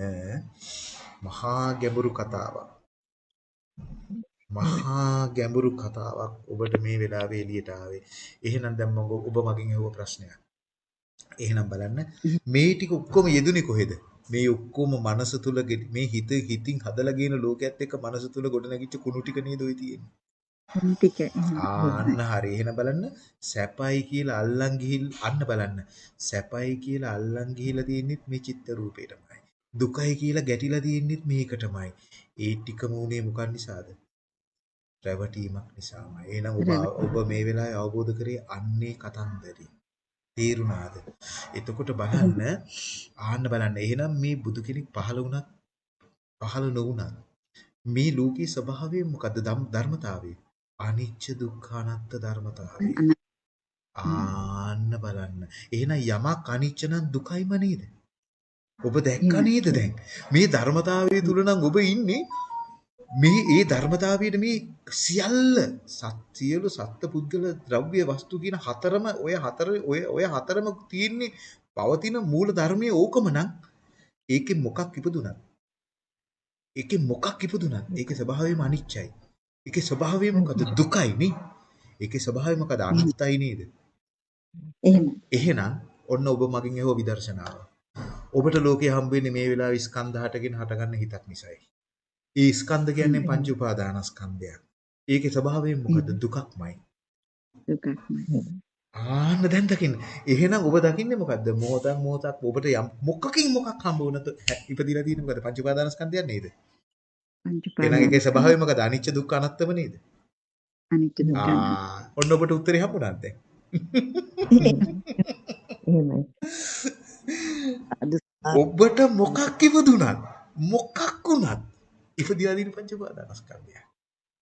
මහා ගැඹුරු කතාවක්. මහා ගැඹුරු කතාවක් ඔබට මේ වෙලාවේ එළියට ආවේ. එහෙනම් දැන් මම ඔබ මගෙන් අහුව ප්‍රශ්නයක්. එහෙනම් බලන්න මේ ටික ඔක්කොම යෙදුනේ කොහෙද? මේ ඔක්කොම මනස තුල මේ හිත හිතින් හදලා ගේන ලෝකයක් එක්ක මනස තුල ගොඩනැගිච්ච කුණු ටික නේද ඔය තියෙන්නේ. කුණු ටික. ආන්න හරි. එහෙනම් බලන්න සැපයි කියලා අල්ලන් ගිහිල් අන්න බලන්න. සැපයි කියලා අල්ලන් ගිහිලා තියෙන්නේ මේ චිත්ත රූපේටමයි. දුකයි කියලා ගැටිලා තියෙන්නේ මේකටමයි. ඒ ටිකම උනේ මොකක් නිසාද? රැවටීමක් නිසාමයි. එහෙනම් ඔබ ඔබ මේ වෙලාවේ අවබෝධ කරේ අන්නේ කතන්දරේ. තේරුණාද? එතකොට බලන්න ආන්න බලන්න. එහෙනම් මේ බුදු කෙනෙක් පහළ වුණත් පහළ නොවුණත් මේ ලෝකේ ස්වභාවය මොකද්ද? ධර්මතාවය. අනිච්ච දුක්ඛ අනාත්ත ධර්මතාවය. ආන්න බලන්න. එහෙනම් යමක් අනිච්ච නම් දුකයිම නේද? ඔබ දැක්ක නේද දැන්? මේ ධර්මතාවය තුල නම් ඔබ ඉන්නේ මේ ඒ ධර්මතාවයට මේ සියල්ල සියලු සත්ත්ව පුද්ගල ද්‍රව්‍ය වස්තු කියන හතරම ඔය හතර ඔය ඔය හතරම තියෙන්නේ පවතින මූල ධර්මයේ ඕකම නම් ඒකේ මොකක් ඉපදුනත් ඒකේ මොකක් ඉපදුනත් ඒකේ ස්වභාවයම අනිච්චයි ඒකේ ස්වභාවය මොකද දුකයි නේ ඒකේ ස්වභාවය මොකද අනිත්‍යයි නේද එහෙම එහෙනම් ඔන්න ඔබ මගෙන් ඇහුව විදර්ශනාව ඔබට ලෝකේ හම්බ වෙන්නේ මේ වෙලාවේ ස්කන්ධ හටගෙන හටගන්න හිතක් නිසායි ඒ ස්කන්ධ කියන්නේ පංච උපාදානස්කන්ධයක්. ඒකේ ස්වභාවය මොකද? දුකක්මයි. දුකක්මයි. ආන්න දැන් දකින්න. එහෙනම් ඔබ දකින්නේ මොකද්ද? මොහොතක් මොහොතක් ඔබට යම් මොකකින් මොකක් හම්බ වුණත් ඉපදිලා තියෙන මොකද? පංච උපාදානස්කන්ධයක් නේද? පංච එහෙනම් ඒකේ ස්වභාවය මොකද? අනිච්ච දුක්ඛ අනාත්තම නේද? අනිච්ච දුක්ඛ ආ ඔන්න ඔබට උත්තරේ හම්බුණාද දැන්? එහෙමයි. ඔබට මොකක් ඉපදුනත් මොකක් වුණත් ඉපදිලා තියෙන පංච උපාදානස්කන්ධය.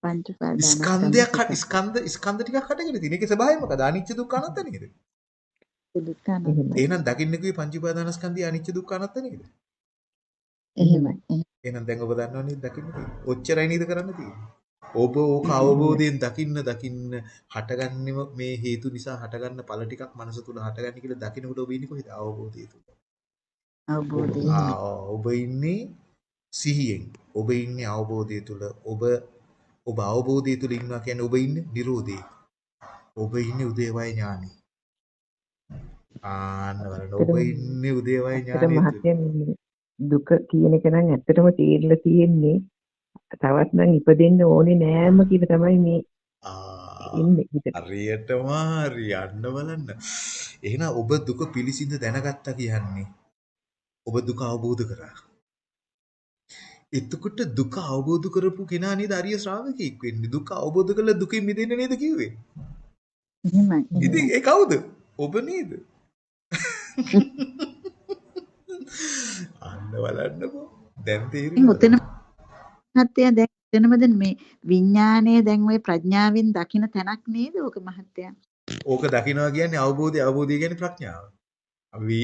පංච උපාදාන ස්කන්ධයක් ස්කන්ධ ස්කන්ධ ටිකක් හටගෙන තියෙන. ඒකේ ස්වභාවය මොකද? අනිච්ච දුක්ඛ අනාත්ත නේද? එහෙනම් දකින්න කිව්වේ පංච උපාදානස්කන්ධය අනිච්ච දුක්ඛ අනාත්ත නේද? එහෙමයි. එහෙනම් දැන් ඔබ දන්නව නේද දකින්න තියෙන්නේ. ඔච්චරයි නේද කරන්න තියෙන්නේ. ඔබ ඕක අවබෝධයෙන් දකින්න දකින්න හටගන්නෙම මේ හේතු නිසා හටගන්න ඵල ටිකක් මනස තුල හටගන්න කියලා දකින්නකොට ඔබ ඉන්නේ කොහෙද? අවබෝධය තුල. අවබෝධය. ඔබ ඉන්නේ සිහියෙන්. ඔබ ඉන්නේ අවබෝධය තුල. ඔබ ඔබ අවබෝධය තුල ඉන්නවා කියන්නේ ඔබ ඉන්නේ Nirodhe. ඔබ ඉන්නේ උදේවය ඥානෙ. ආන්න බලන්න ඔබ ඉන්නේ උදේවය ඥානෙ. දුක කියන එක නම් ඇත්තටම තේරලා තියෙන්නේ තවත් නම් ඉපදෙන්න ඕනේ නෑම කියලා තමයි මේ ඉන්නේ. හරියටම හරි යන්න බලන්න. එහෙනම් ඔබ දුක පිළිසිඳ දැනගත්තා කියන්නේ ඔබ දුක අවබෝධ කරා. එතකොට දුක අවබෝධ කරපු කෙනා නේද අරිය ශ්‍රාවකෙක් වෙන්නේ. දුක අවබෝධ කළා දුකින් මිදෙන්න නේද කිව්වේ? එහෙමයි. ඉතින් ඒ කවුද? ඔබ නේද? අන්න බලන්නකෝ. දැන් තේරෙනවද? මහත්තයා දැන් එතනමද මේ විඥාණය දැන් ওই ප්‍රඥාවෙන් දකින තැනක් නේද ඕක මහත්තයා? ඕක දකිනවා කියන්නේ අවබෝධය අවබෝධය කියන්නේ ප්‍රඥාව. අපි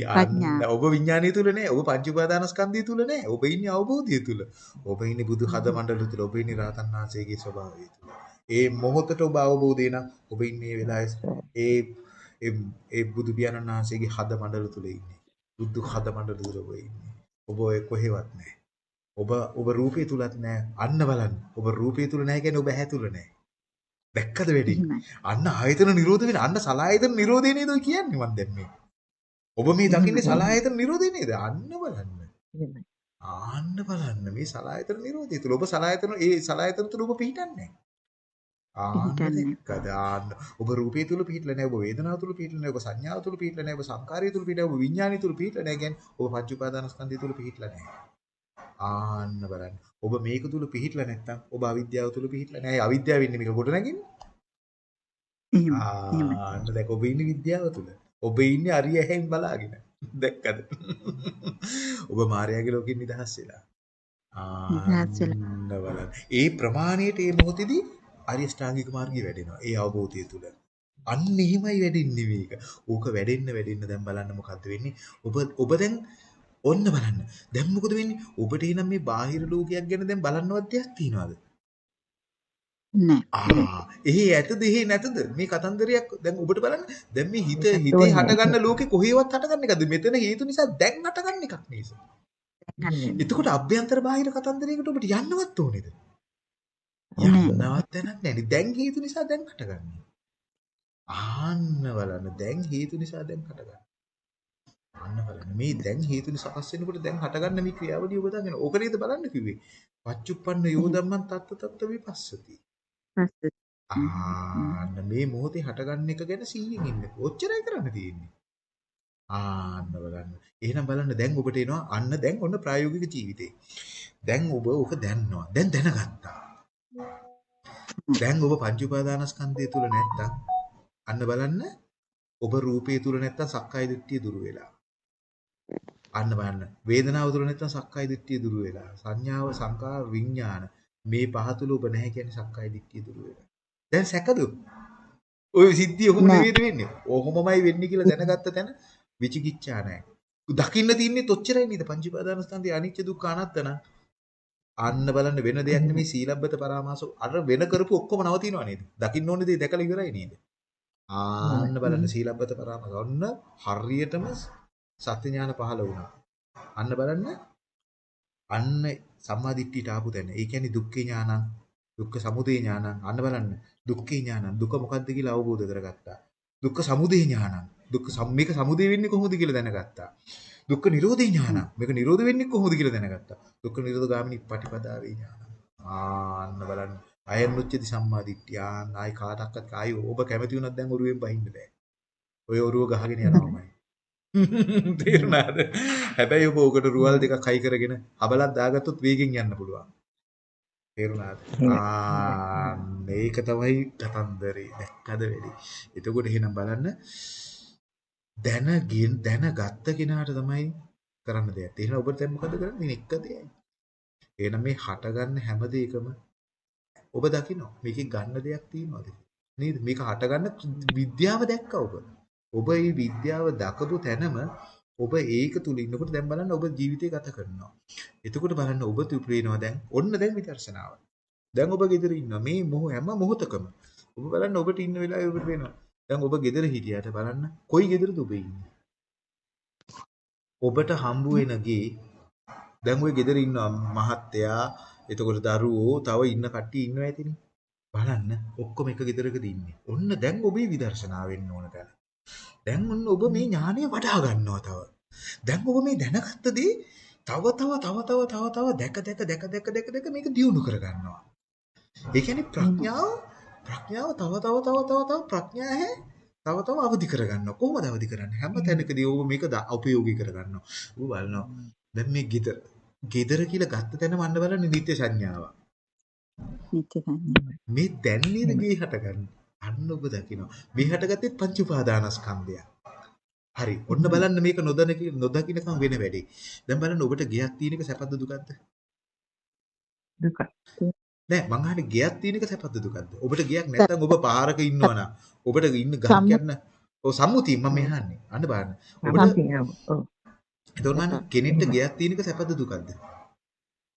ඔබ විඥානීය තුල නෑ. ඔබ පංච උපාදානස්කන්ධය තුල නෑ. ඔබ ඉන්නේ අවබෝධය තුල. ඔබ ඉන්නේ බුදු හද මණ්ඩල තුල. ඔබ ඉන්නේ රාතන් වහන්සේගේ ස්වභාවය තුල. ඒ මොහොතට ඔබ අවබෝධය නම් ඔබ ඉන්නේ වෙලාවේ ඒ ඒ බුදු පියාණන් වහන්සේගේ හද මණ්ඩල තුල ඉන්නේ. බුදු හද මණ්ඩල තුල ඔබ ඉන්නේ. ඔබ ඔය කොහෙවත් නෑ. ඔබ ඔබ රූපේ තුලත් නෑ. අන්න බලන්න. ඔබ රූපේ තුල නෑ කියන්නේ ඔබ ඇහැ තුල නෑ. දැක්කද වැඩි? අන්න ආයතන නිරෝධ වෙන අන්න සලායතන නිරෝධය නේද ඔය කියන්නේ මම දැන් මේ. ඔබ මේ දකින්නේ සලායතන නිරෝධය නේද? අන්න බලන්න. ආන්න බලන්න මේ සලායතන නිරෝධය තුල ඔබ සලායතන ඒ සලායතන තුල ඔබ පිහිටන්නේ ආන්න ඔබ රූපේ තුල පිහිටලා නැහැ ඔබ වේදනාව තුල පිහිටලා නැහැ ඔබ සංඥාව තුල පිහිටලා නැහැ ඔබ සංකාරය තුල පිහිටලා ඔබ විඥානය තුල පිහිටලා නැහැ කියන්නේ ඔබ පංච උපාදානස්කන්ධය තුල පිහිටලා නැහැ ආන්න බලන්න. ඔබ මේක තුල පිහිටලා නැත්තම් ඔබ අවිද්‍යාව තුල පිහිටලා නැහැ. අවිද්‍යාව ඉන්නේ මේක ගොඩ නැගින්නේ. ආන්න දැන් ඔබ ඉන්නේ විද්‍යාව තුල. ඔබ ඉන්නේ අරිය ඇහෙන් බලාගෙන. දැක්කද? ඔබ මායාවේ ලෝකෙින් නිදහස් වෙලා. ආන්න බලන්න. ඒ ප්‍රමාණයට මේ මොහොතේදී ආර්ය ශ්‍රාංගික මාර්ගය වැඩෙනවා. ඒ අවබෝධය තුල. අන්න එහෙමයි වැඩින්නේ මේක. ඕක වැඩෙන්න වැඩෙන්න දැන් බලන්න මොකද්ද වෙන්නේ? ඔබ ඔබ දැන් ඔන්න බලන්න. දැන් මොකද වෙන්නේ? ඔබට එනම් මේ බාහිර ලෝකයක් ගැන දැන් බලන්නවත් දෙයක් තියනවාද? නෑ. එහි ඇතද එහි නැතද? මේ කතන්දරයක් දැන් ඔබට බලන්න. දැන් මේ හිත හිතේ හටගන්න ලෝකේ කොහේවත් හටගන්න එකද? මෙතන හේතු නිසා දැන් හටගන්න එකක් නේද? එතකොට අභ්‍යන්තර බාහිර කතන්දරයකට ඔබට යන්නවත් ඕනේද? යන්නවත් දැනක් නැහැ. දැන් හේතු නිසා දැන් හටගන්නේ. ආන්න බලන්න. දැන් හේතු නිසා දැන් හටගන්නේ. අන්න බලන්න මේ දැන් හේතුනි සකස් වෙනකොට දැන් හටගන්න මේ ක්‍රියාවලිය ඔබ දකින්න. ඕක නේද බලන්න කිව්වේ. පච්චුප්පන්න යෝ ධම්මං තත්ත තත්ත විපස්සති. ආන්න මේ මොහොතේ හටගන්න එක ගැන 100න් ඉන්න. ඔච්චරයි කරන්න තියෙන්නේ. ආන්න බලන්න. එහෙනම් බලන්න දැන් ඔබට එනවා අන්න දැන් ඔන්න ප්‍රායෝගික ජීවිතේ. දැන් ඔබ ඕක දන්නවා. දැන් දැනගත්තා. දැන් ඔබ පංච උපාදානස්කන්ධය තුල නැත්තම් අන්න බලන්න ඔබ රූපේ තුල නැත්තම් සක්කාය දිට්ඨිය දුරු වෙලා. අන්න බලන්න. වේදනාව තුළ නැත්නම් සක්කාය දිට්ඨිය දුරු වෙලා. සංඥාව, සංකාර, විඥාන මේ පහ තුළ ඔබ නැහැ කියන්නේ සක්කාය දිට්ඨිය දුරු වෙලා. දැන් සැකද? ওই සිද්ධිය ඔහොම නෙවෙයි වෙන්නේ. ඔහොමමයි වෙන්නේ කියලා දැනගත්ත තැන විචිකිච්ඡා නැහැ. දකින්න තියන්නේ තොච්චරයි නේද? පංචීපාදානස්කන්ධය අනිච්ච දුක්ඛ අනාත්ම අන්න බලන්න වෙන දෙයක් නෙමෙයි සීලබ්බත පරාමාස අර වෙන කරපු ඔක්කොම නවතිනව නේද? දකින්න ඕනේ දේ දැකලා ඉවරයි නේද? ආන්න බලන්න සීලබ්බත පරාමාස ඔන්න හරියටම සත්‍ය ඥාන පහළ වුණා. අන්න බලන්න අන්න සම්මාදිට්ඨියට ආපු තැන. ඒ කියන්නේ දුක්ඛ ඥානං, දුක්ඛ සමුදය ඥානං. අන්න බලන්න දුක්ඛ ඥානං දුක මොකක්ද කියලා අවබෝධ කරගත්තා. දුක්ඛ සමුදය ඥානං. දුක්ඛ මේක සමුදය වෙන්නේ කොහොමද කියලා දැනගත්තා. දුක්ඛ නිරෝධ ඥානං. මේක නිරෝධ වෙන්නේ කොහොමද කියලා දැනගත්තා. දුක්ඛ නිරෝධ ගාමිනී පටිපදාවේ ඥානං. ආන්න බලන්න. අයන් උච්චති සම්මාදිට්ඨිය. ආයි කාටවත් ආයි ඔබ කැමති වුණත් දැන් ඔරුවෙන් බහින්න බෑ. ඔය ඔරුව ගහගෙන යනවාමයි. තේරුණාද? හැබැයි ඔබ උකට රුවල් දෙකක් හයි කරගෙන හබලක් දාගත්තොත් වේගෙන් යන්න පුළුවන්. තේරුණාද? ආ මේක තමයි කතන්දරේ. දැක්කද වෙලි. එතකොට එහෙනම් බලන්න දැනගෙන දැනගත්ත කෙනාට තමයි කරන්න දෙයක්. එහෙනම් ඔබට දැන් මොකද කරන්නේ? එක දෙයයි. එහෙනම් මේ හටගන්න හැම දෙයකම ඔබ දකින්න මේකේ ගන්න දෙයක් තියෙනවද? නේද? මේක හටගන්න විද්‍යාව දැක්කා ඔබ. ඔබ මේ විද්‍යාව දකපු තැනම ඔබ ඒක තුල ඉන්නකොට දැන් බලන්න ඔබ ජීවිතය ගත කරනවා. එතකොට බලන්න ඔබ තුපේනවා දැන් ඔන්න දැන් විදර්ශනාව. දැන් ඔබ ගෙදර ඉන්නවා. මේ මොහ හැම මොහොතකම. ඔබ බලන්න ඔබට ඉන්න වෙලාවේ ඔබට වෙනවා. දැන් ඔබ ගෙදර හිටියට බලන්න කොයි ගෙදරද ඔබ ඉන්නේ? ඔබට හම්බ වෙන ගේ දැන් ඔය ගෙදර ඉන්නවා මහත්තයා එතකොට දරුවෝ තව ඉන්න කට්ටිය ඉන්නවා ඇතිනේ. බලන්න ඔක්කොම එක ගෙදරකද ඉන්නේ. ඔන්න දැන් ඔබේ විදර්ශනා වෙන්න ඕන තැන. දැන් ඔන්න ඔබ මේ ඥානය වඩා ගන්නවා තව. දැන් ඔබ මේ දැනගත්ත දේ තව තව තව තව තව තව දැක දැක දැක දැක දැක දැක මේක දියුණු කර ගන්නවා. ඒ කියන්නේ ප්‍රඥාව ප්‍රඥාව තව තව තව තව තව ප්‍රඥා හැ තව තව අවදි කරගන්නවා. කොහොමද අවදි කරන්නේ? හැම තැනකදී ඔබ මේක උපයෝගී කරගන්නවා. ඔබ බලනවා. දැන් මේ ගෙදර ගෙදර කියලා ගත්ත තැන මන්න බලන්නේ නිත්‍ය සංඥාව. නිත්‍ය සංඥාව. මේ දැන් නේද ගේ හටගන්නේ. අන්න ඔබ දකිනවා. මේ හටගත්තේ පංච උපාදානස්කන්ධය. හරි. ඔන්න බලන්න මේක නොදැන නොදකින්නකම් වෙන වැඩේ. දැන් බලන්න ඔබට ගියක් තියෙන එක සැපද දුකද? දුක. නෑ මං අහන්නේ ගියක් තියෙන එක සැපද දුකද? ඔබට ගියක් නැත්නම් ඔබ පාරක ඉන්නවනම් ඔබට ඉන්න ගහක් යන්න ඔව් සම්මුතිය මම මෙහන්නේ. අන්න බලන්න. ඔබට ඔව්. එතකොට මම කෙනෙක්ට ගියක් තියෙන එක සැපද දුකද?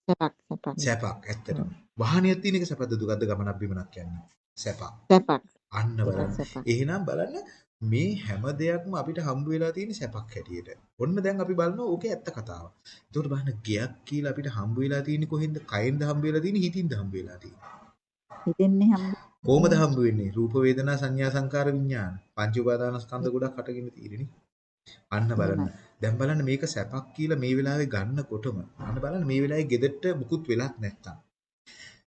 සැපක් සැපක්. සැපක් ඇත්තටම. වාහනයක් තියෙන එක සැපද දුකද ගමනක් බිමනක් යන්නේ? සැපක්. සැපක්. අන්න බලන්න. එහෙනම් බලන්න මේ හැම දෙයක්ම අපිට හම්බ වෙලා තියෙන සැපක් හැටියට. ඔන්න දැන් අපි බලනවා ඕකේ ඇත්ත කතාව. ඒකට බලන්න ගියක් කියලා අපිට හම්බ වෙලා තියෙන්නේ කොහෙන්ද? කයෙන්ද හම්බ වෙලා තියෙන්නේ? හිතින්ද හම්බ වෙලා තියෙන්නේ? හිතෙන්නේ හැම කොහොමද හම්බ වෙන්නේ? රූප වේදනා සංඥා සංකාර විඥාන. පංච උපාදානස්කන්ධ ගොඩක් හටගෙන තියෙන්නේ. අන්න බලන්න. දැන් බලන්න මේක සැපක් කියලා මේ වෙලාවේ ගන්නකොටම අන්න බලන්න මේ වෙලාවේ ගෙදරට මුකුත් වෙලක් නැත්තම්.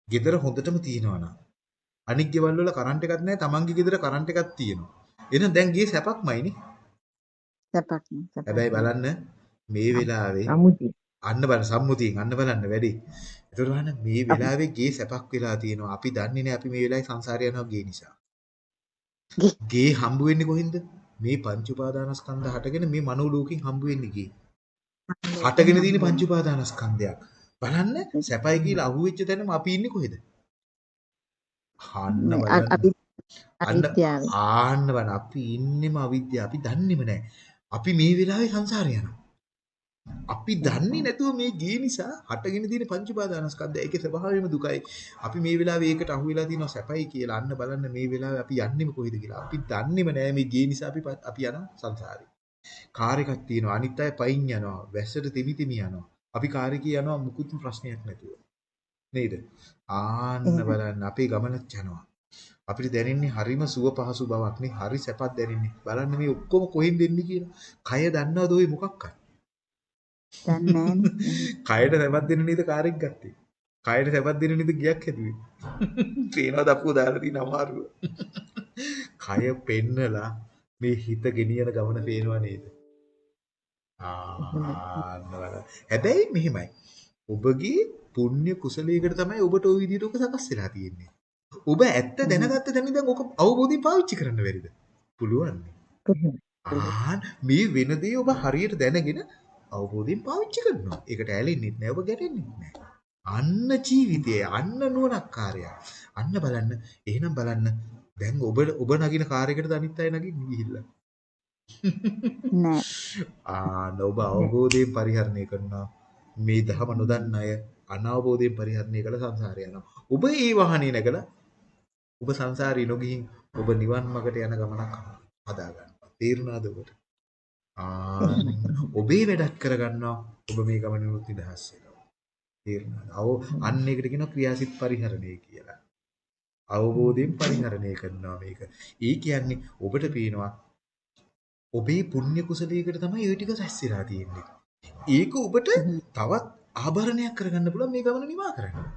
ගෙදර හොඳටම තියෙනවා අනික් ගෙවල් වල කරන්ට් එකක් නැහැ. Tamange ගෙදර කරන්ට් එකක් තියෙනවා. එහෙනම් දැන් ගියේ සැපක්මයිනේ. සැපක් නේ, සැපක්. හැබැයි බලන්න මේ වෙලාවේ සම්මුතිය. අන්න බලන්න සම්මුතියෙන් අන්න බලන්න වැඩි. ඒතර බලන්න මේ වෙලාවේ ගේ සැපක් වෙලා තියෙනවා. අපි දන්නේ නැහැ අපි මේ වෙලාවේ සංසාරය යනවා ගේ නිසා. ගේ. ගේ හම්බ වෙන්නේ කොහෙන්ද? මේ පංච උපාදානස්කන්ධ හටගෙන මේ මනෝ ලෝකෙන් හම්බ වෙන්නේ ගේ. හටගෙන තියෙන පංච උපාදානස්කන්ධයක්. බලන්න සැපයි කියලා අහුවෙච්ච තැනම අපි ඉන්නේ කොහෙද? අ- බලන්න. අන්න අවිද්‍යාව. ආන්න බලන්න අපි ඉන්නෙම අවිද්‍යාව. අපි දන්නේම නැහැ. අපි මේ වෙලාවේ සංසාරේ යනවා. අපි දන්නේ නැතුව මේ ගේ නිසා හටගෙන තියෙන පංච උපාදානස්කන්ධය ඒකේ ස්වභාවයම දුකයි. අපි මේ වෙලාවේ ඒකට අහු වෙලා තියෙනවා සැපයි කියලා. අන්න බලන්න මේ වෙලාවේ අපි යන්නෙම කොහෙද කියලා. අපි දන්නේම නැහැ මේ ගේ නිසා අපි අපි යන සංසාරේ. කාර් එකක් තියෙනවා. අනිත් අය පයින් යනවා. වැස්සට තිමි තිමි යනවා. අපි කාර් එකේ යනවා මුකුත් ප්‍රශ්නයක් නැතුව. නේද? ආන්න. බලන්න අපේ ගමනක් යනවා. අපිට දැනෙන්නේ හරිම සුව පහසු බවක් නේ. හරි සැපක් දැනෙන්නේ. බලන්න මේ ඔක්කොම කොහෙන්ද එන්නේ කියලා. කය දන්නවද ඔය මොකක්ද? දන්නේ. කයට සැපක් දෙන්න නේද කාර් එක ගත්තේ. කයට සැපක් දෙන්න නේද ගියක් හැදුවේ. පේනවද අපෝ දාලා තියෙන අමාරුව. කය පෙන්නලා මේ හිත ගෙනියන ගමන පේනව නේද? හැබැයි මෙහෙමයි. ඔබගේ පුණ්‍ය කුසලයකට තමයි ඔබට ওই විදිහට ඔක සකස් වෙලා තියෙන්නේ. ඔබ ඇත්ත දැනගත්ත දැන ඉඳන් ඔක අවබෝධයෙන් පාවිච්චි කරන්න බැරිද? පුළුවන්. මේ වෙන දේ ඔබ හරියට දැනගෙන අවබෝධයෙන් පාවිච්චි කරනවා. ඒකට ඇලෙන්නෙත් නෑ ඔබ ගැටෙන්නෙත් නෑ. අන්න ජීවිතය අන්න නුවණක්කාරය. අන්න බලන්න එහෙනම් බලන්න දැන් ඔබ ඔබ නගින කාර් එකකට අනිත් අය නගින්න ගිහිල්ලා. නෑ. ආ ඔබ අවබෝධයෙන් පරිහරණය කරනවා. මේ ධම නොදන්න අය අනවබෝධයෙන් පරිහරණය කළ සංසාරය යනවා. ඔබ ඒ වාහනේ නැගලා ඔබ සංසාරේ නොගිහින් ඔබ නිවන් මාර්ගට යන ගමනක් හදා ගන්නවා. තේරුණාද ඔබට? ආ ඔබේ වැඩක් කරගන්නවා. ඔබ මේ ගමනිනුත් නිදහස් වෙනවා. තේරුණාද? අව අන්න ඒකට කියනවා ක්‍රියාසිත පරිහරණය කියලා. අවබෝධයෙන් පරිහරණය කරනවා මේක. ඒ කියන්නේ ඔබට පේනවා ඔබේ පුණ්‍ය කුසලයකට තමයි ওই ටික රැස් වෙලා තියෙන්නේ. ඒක ඔබට තවත් ආභරණයක් කරගන්න පුළුවන් මේ ගමන නිමා කරන්න.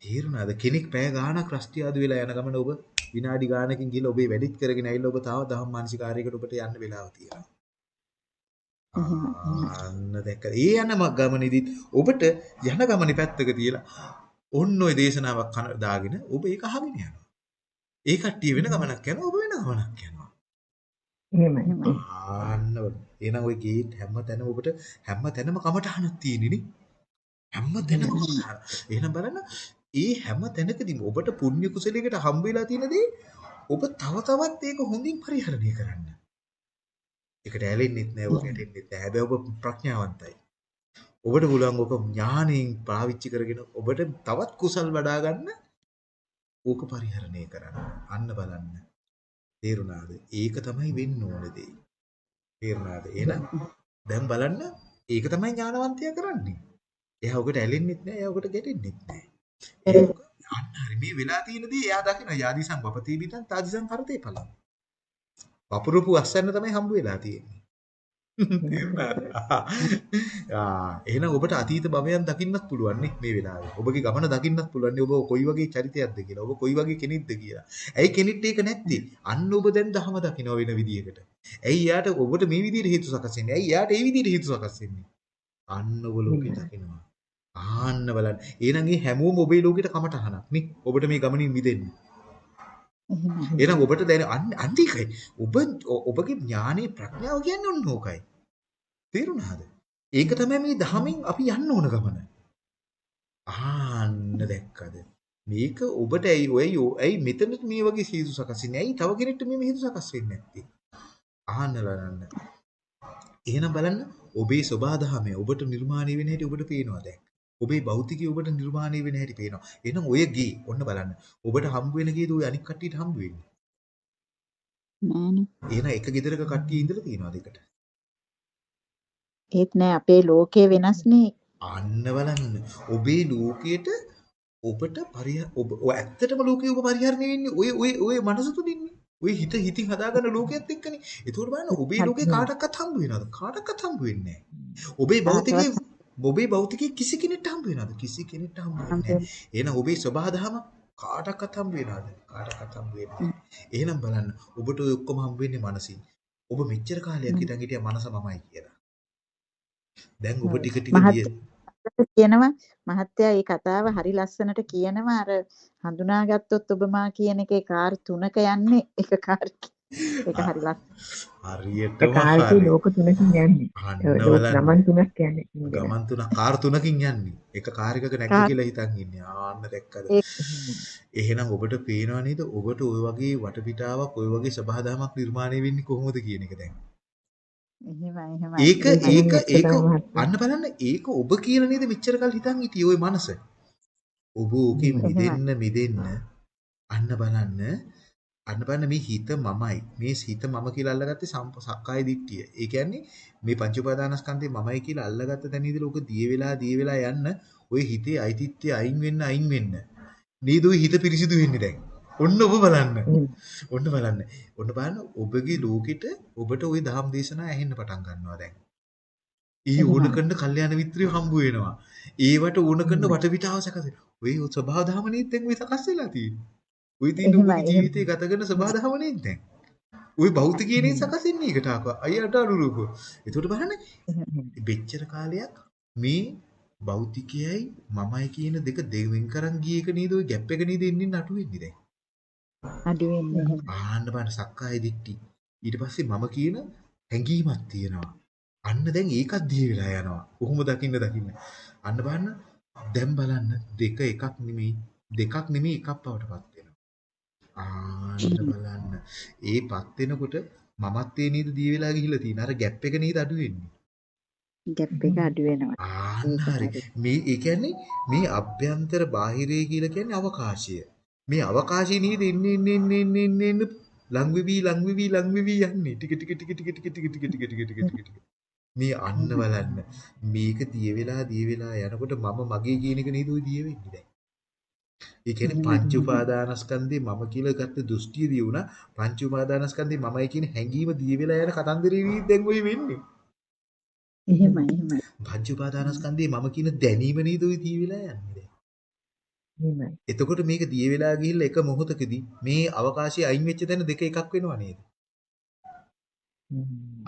තේරුණාද? කෙනෙක් පැය ගාණක් රස්තියාදු වෙලා යන ගමන ඔබ විනාඩි ගාණකින් ගිහලා ඔබේ වැඩිත් කරගෙන ඇවිල්ලා ඔබ තව දහම් මානසිකාරයකට ඔබට යන්න වෙලාව තියෙනවා. අන්න දැක්ක. ඒ යන ගමනේදීත් ඔබට යන ගමනේ පැත්තක තියලා ඔන්න ඔය දේශනාවක් කන දාගෙන ඔබ ඒක අහගෙන යනවා. ඒ කට්ටිය වෙන ගමනක් යනවා ඔබ වෙන ගමනක් යනවා. එහෙමයි. බලන්න. එහෙනම් ওই ගේට් හැම තැනම ඔබට හැම තැනම කමටහනක් තියෙන්නේ නේ. හැම තැනම කමටහන. එහෙනම් බලන්න ඒ හැම තැනකදීම ඔබට පුණ්‍ය කුසලයකට හම්බ වෙලා තියෙන දේ ඔබ තව තවත් ඒක හොඳින් පරිහරණය කරන්න. ඒකට ඇලෙන්නෙත් නෑ ඔබ ගැටෙන්නෙත් නෑ. හැබැයි ඔබ ප්‍රඥාවන්තයි. ඔබට පුළුවන් ඔක ඥාණයෙන් පාවිච්චි කරගෙන ඔබට තවත් කුසල් වඩා ගන්න ඕක පරිහරණය කරන්න. අන්න බලන්න. තේරුණාද? ඒක තමයි වෙන්න ඕන දේ. තේරුණාද? එහෙනම් දැන් බලන්න ඒක තමයි ඥානවන්තයා කරන්නේ. එයා ඔකට ඇලෙන්නෙත් නෑ, එයා ඔකට ගැටෙන්නෙත් නෑ. අන්න හරි මේ වෙලා තියෙන දේ එයා දකින යාදිසං වපති පිටන් තාදිසං කරතේ පලම්. වපුරපු අස්සන්න තමයි හම්බ වෙලා තියෙන්නේ. එහෙනම් ඔබට අතීත භවයන් දකින්නත් පුළුවන් නේ මේ වෙලාවේ. ඔබගේ ගමන දකින්නත් පුළුවන් නේ ඔබ කොයි වගේ චරිතයක්ද කියලා. ඔබ කොයි වගේ කෙනෙක්ද කියලා. ඇයි කෙනෙක්ට ඒක නැත්තේ? අන්න ඔබ දැන් දහම දකින්න වෙන විදියකට. ඇයි යාට ඔබට මේ විදියට හේතු සකස් වෙන්නේ? ඇයි යාට ඒ විදියට හේතු සකස් වෙන්නේ? අන්න ඔබ ලෝකේ දකින්නවා. ආන්න බලන්න. එහෙනම් මේ හැමෝම ඔබේ ලෝකෙට කමටහනක් නේ. ඔබට මේ ගමනින් මිදෙන්න. එහෙනම් ඔබට දැන අන්න ඒකයි. ඔබ ඔබගේ ඥානේ ප්‍රඥාව කියන්නේ ඔන්න ඕකයි. තේරුණාද? ඒක තමයි මේ ධහමින් අපි යන්න ඕන ගමන. ආන්න දැක්කද? මේක ඔබට ඇයි ඔය ඇයි මෙතනට මේ වගේ හේතු සකස් වෙන්නේ? ඇයි තව කෙනෙක්ට මේ හේතු සකස් වෙන්නේ නැත්තේ? ආන්න බලන්න. එහෙනම් බලන්න ඔබේ සබහා දහමේ ඔබට නිර්මාණය වෙන හැටි ඔබට පේනවා දැන්. ඔබේ භෞතිකය ඔබට නිර්මාණය වෙන හැටි පේනවා. එහෙනම් ඔය ගේ ඔන්න බලන්න. ඔබට හම්බ වෙන ගේද ඔය අනික් කට්ටියට හම්බ වෙන්නේ? නෑනේ. එහෙනම් එක ගෙදරක කට්ටිය ඉඳලා තියෙනවද එකට? ඒත් නෑ අපේ ලෝකය වෙනස්නේ. අන්න බලන්න. ඔබේ ලෝකයට ඔබට පරිහ ඔබ ඇත්තටම ලෝකේ ඔබ පරිහරණය වෙන්නේ ඔය ඔය ඔය මනස තුලින්නේ. ඔය හිත හිතින් හදාගන්න ලෝකයක් එක්කනේ. ඒකෝට බලන්න ඔබේ ලෝකේ කාටවත් හම්බ වෙනවද? කාටවත් හම්බ වෙන්නේ නැහැ. ඔබේ භෞතිකයේ ඔබේ භෞතිකයේ කිසි කෙනෙක්ට හම්බ වෙනවද? කිසි කෙනෙක්ට හම්බ වෙන්නේ නැහැ. එහෙනම් ඔබේ ස්වභාවදහම කාටවත් හම්බ වෙනවද? කාටවත් හම්බ වෙන්නේ නැහැ. එහෙනම් බලන්න ඔබට ඔය ඔක්කොම හම්බ වෙන්නේ මනසින්. ඔබ මෙච්චර කාලයක් හිටන් හිටියා මනස මමයි කියලා. දැන් ඔබ ටික ටික කියනවා මහත්තයා මේ කතාව හරි ලස්සනට කියනවා අර හඳුනාගත්තොත් ඔබ මා කියන එකේ කාර් තුනක යන්නේ එක කාර් ඒක හරි ලස්සන හරියටම කාර්යයේ ලෝක තුනකින් යන්නේ. ගමන් තුනක් යන්නේ. ගමන් තුනක් කාර් තුනකින් යන්නේ. එක කාර් එකක නැග්ග කියලා හිතන් ඉන්නේ. ආන්න දැක්කද? එහෙනම් ඔබට පේනව නේද? ඔබට ওই වගේ වටපිටාවක් ওই වගේ සබහාදමක් නිර්මාණය වෙන්නේ කොහොමද කියන එක දැන්. එහෙමයි එහෙමයි. ඒක ඒක ඒක අන්න බලන්න ඒක ඔබ කියලා නේද මෙච්චර කල් හිතන් හිටියේ ওই මනස. ඔබ ඕකෙන් මිදෙන්න මිදෙන්න අන්න බලන්න අන්න බලන්න මේ හිත මමයි. මේ හිත මම කියලා අල්ලගත්තේ සක්කාය දිට්ඨිය. ඒ කියන්නේ මේ පංච උපාදානස්කන්ධේ මමයි කියලා අල්ලගත්ත තැන ඉඳලා ඕක දිය වෙලා දිය වෙලා යන්න ওই හිතේ අයිතිත්වය අයින් වෙන්න අයින් වෙන්න. නේද ওই හිත පිරිසිදු වෙන්නේ දැන්. ඔන්න ඔබ බලන්න. ඔන්න බලන්න. ඔන්න බලන්න ඔබගේ ලෝකෙට ඔබට ওই ධම් දේශනා ඇහෙන්න පටන් ගන්නවා දැන්. ඊ ඕන කරන කල්යාණ මිත්‍රයෝ හම්බ වෙනවා. ඒවට ඕන කරන වටපිටාව සකස් වෙනවා. ඔය ස්වභාව ධමනේත් දැන් ඔය සකස් වෙලා තියෙන්නේ. ඔය තියෙන ජීවිතේ ගත කරන ස්වභාව ධමනේත් දැන්. ওই භෞතිකයෙන් සකස් වෙන්නේ ඒකට අයියට අනුරූපව. ඒකට බලන්න මෙච්චර කාලයක් මේ භෞතිකයයි මමයි කියන දෙක දෙවෙන් කරන් ගිය එක නේද ඔය ગેප් එක නේද ඉන්නේ නටු වෙන්නේ දැන්. අඩු වෙන්නේ. ආන්න බලන්න සක්කාය දිට්ඨි. ඊට පස්සේ මම කියන හැඟීමක් තියෙනවා. අන්න දැන් ඒකත් දිය වෙලා යනවා. කොහොම දකින්න දකින්න. අන්න බලන්න දැන් බලන්න දෙක එකක් නෙමෙයි දෙකක් නෙමෙයි එකක් බවටපත් වෙනවා. ආන්න බලන්න. ඒපත් වෙනකොට මමත්වේ නේද දිය වෙලා ගිහිල්ලා තියෙන. අර ગેප් එක නේද අඩු වෙන්නේ. ගැප් එක අඩු වෙනවා. ආන්න හරි. මේ ඒ කියන්නේ මේ අභ්‍යන්තර බාහිරය කියලා කියන්නේ අවකාශය. මේ අවකාශයේ නේද එන්නේ එන්නේ එන්නේ එන්නේ එන්නේ ලං වෙවි ලං වෙවි ලං වෙවි යන්නේ ටික ටික ටික ටික ටික ටික ටික ටික ටික ටික ටික මේ අන්න බලන්න මේක දිය වෙලා දිය වෙලා යනකොට මම මගේ කියන එක නේද ඔය දිය වෙන්නේ දැන් ඒ කියන්නේ පංච උපාදානස්කන්ධේ මම කියලා ගත්ත දෘෂ්ටිය දිය වුණා පංච උපාදානස්කන්ධේ මමයි කියන හැඟීම දිය වෙලා යන කතන්දරේ වී දැන් ඔය වෙන්නේ එහෙමයි එහෙමයි පංච උපාදානස්කන්ධේ මම කියන දැනීම නේද ඔය දිය වෙලා යන්නේ එහෙමයි. එතකොට මේක දිය වෙලා ගිහිල්ලා එක මොහොතකදී මේ අවකාශයේ අයින් වෙච්ච තැන දෙක එකක් වෙනවා නේද?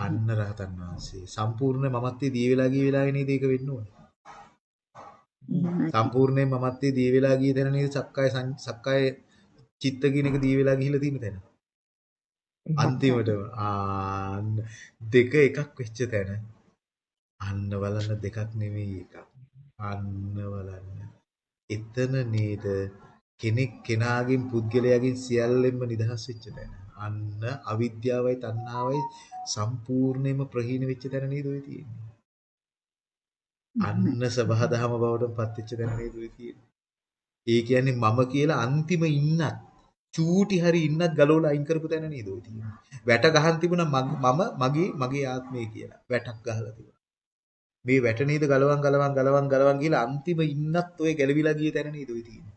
අන්න රහතන් වහන්සේ සම්පූර්ණ මමත්වයේ දිය වෙලා ගිය වෙලාවේ නේද ඒක වෙන්න ඕනේ. සම්පූර්ණයෙන් මමත්වයේ දිය වෙලා ගිය තැන නේද සක්කාය සක්කාය චිත්ත කියන එක දිය වෙලා ගිහිල්ලා තියෙන තැන. අන්තිමටම ආන්න දෙක එකක් වෙච්ච තැන. අන්න බලන්න දෙකක් නෙමෙයි එකක්. අන්න බලන්න. එතන නේද කෙනෙක් කෙනාගෙන් පුද්ගලයාගෙන් සියල්ලෙන්ම නිදහස් වෙච්ච තැන. අන්න අවිද්‍යාවයි තණ්හාවයි සම්පූර්ණයෙන්ම ප්‍රහීන වෙච්ච තැන නේද ඔය තියෙන්නේ. අන්න සබහා දහම බවට පත් වෙච්ච තැන නේද ඔය තියෙන්නේ. ඒ කියන්නේ මම කියලා අන්තිම ඉන්නත් චූටි හරි ඉන්නත් ගලවලා අයින් කරපු තැන නේද ඔය තියෙන්නේ. වැට ගහන් තිබුණා මම මගේ මගේ ආත්මය කියලා. වැටක් ගහලා තිබුණා. මේ වැට නේද ගලවන් ගලවන් ගලවන් ගලවන් කියලා අන්තිම ඉන්නත් ඔය ගැලවිලා ගිය තැන නේද ඔය තියෙන්නේ.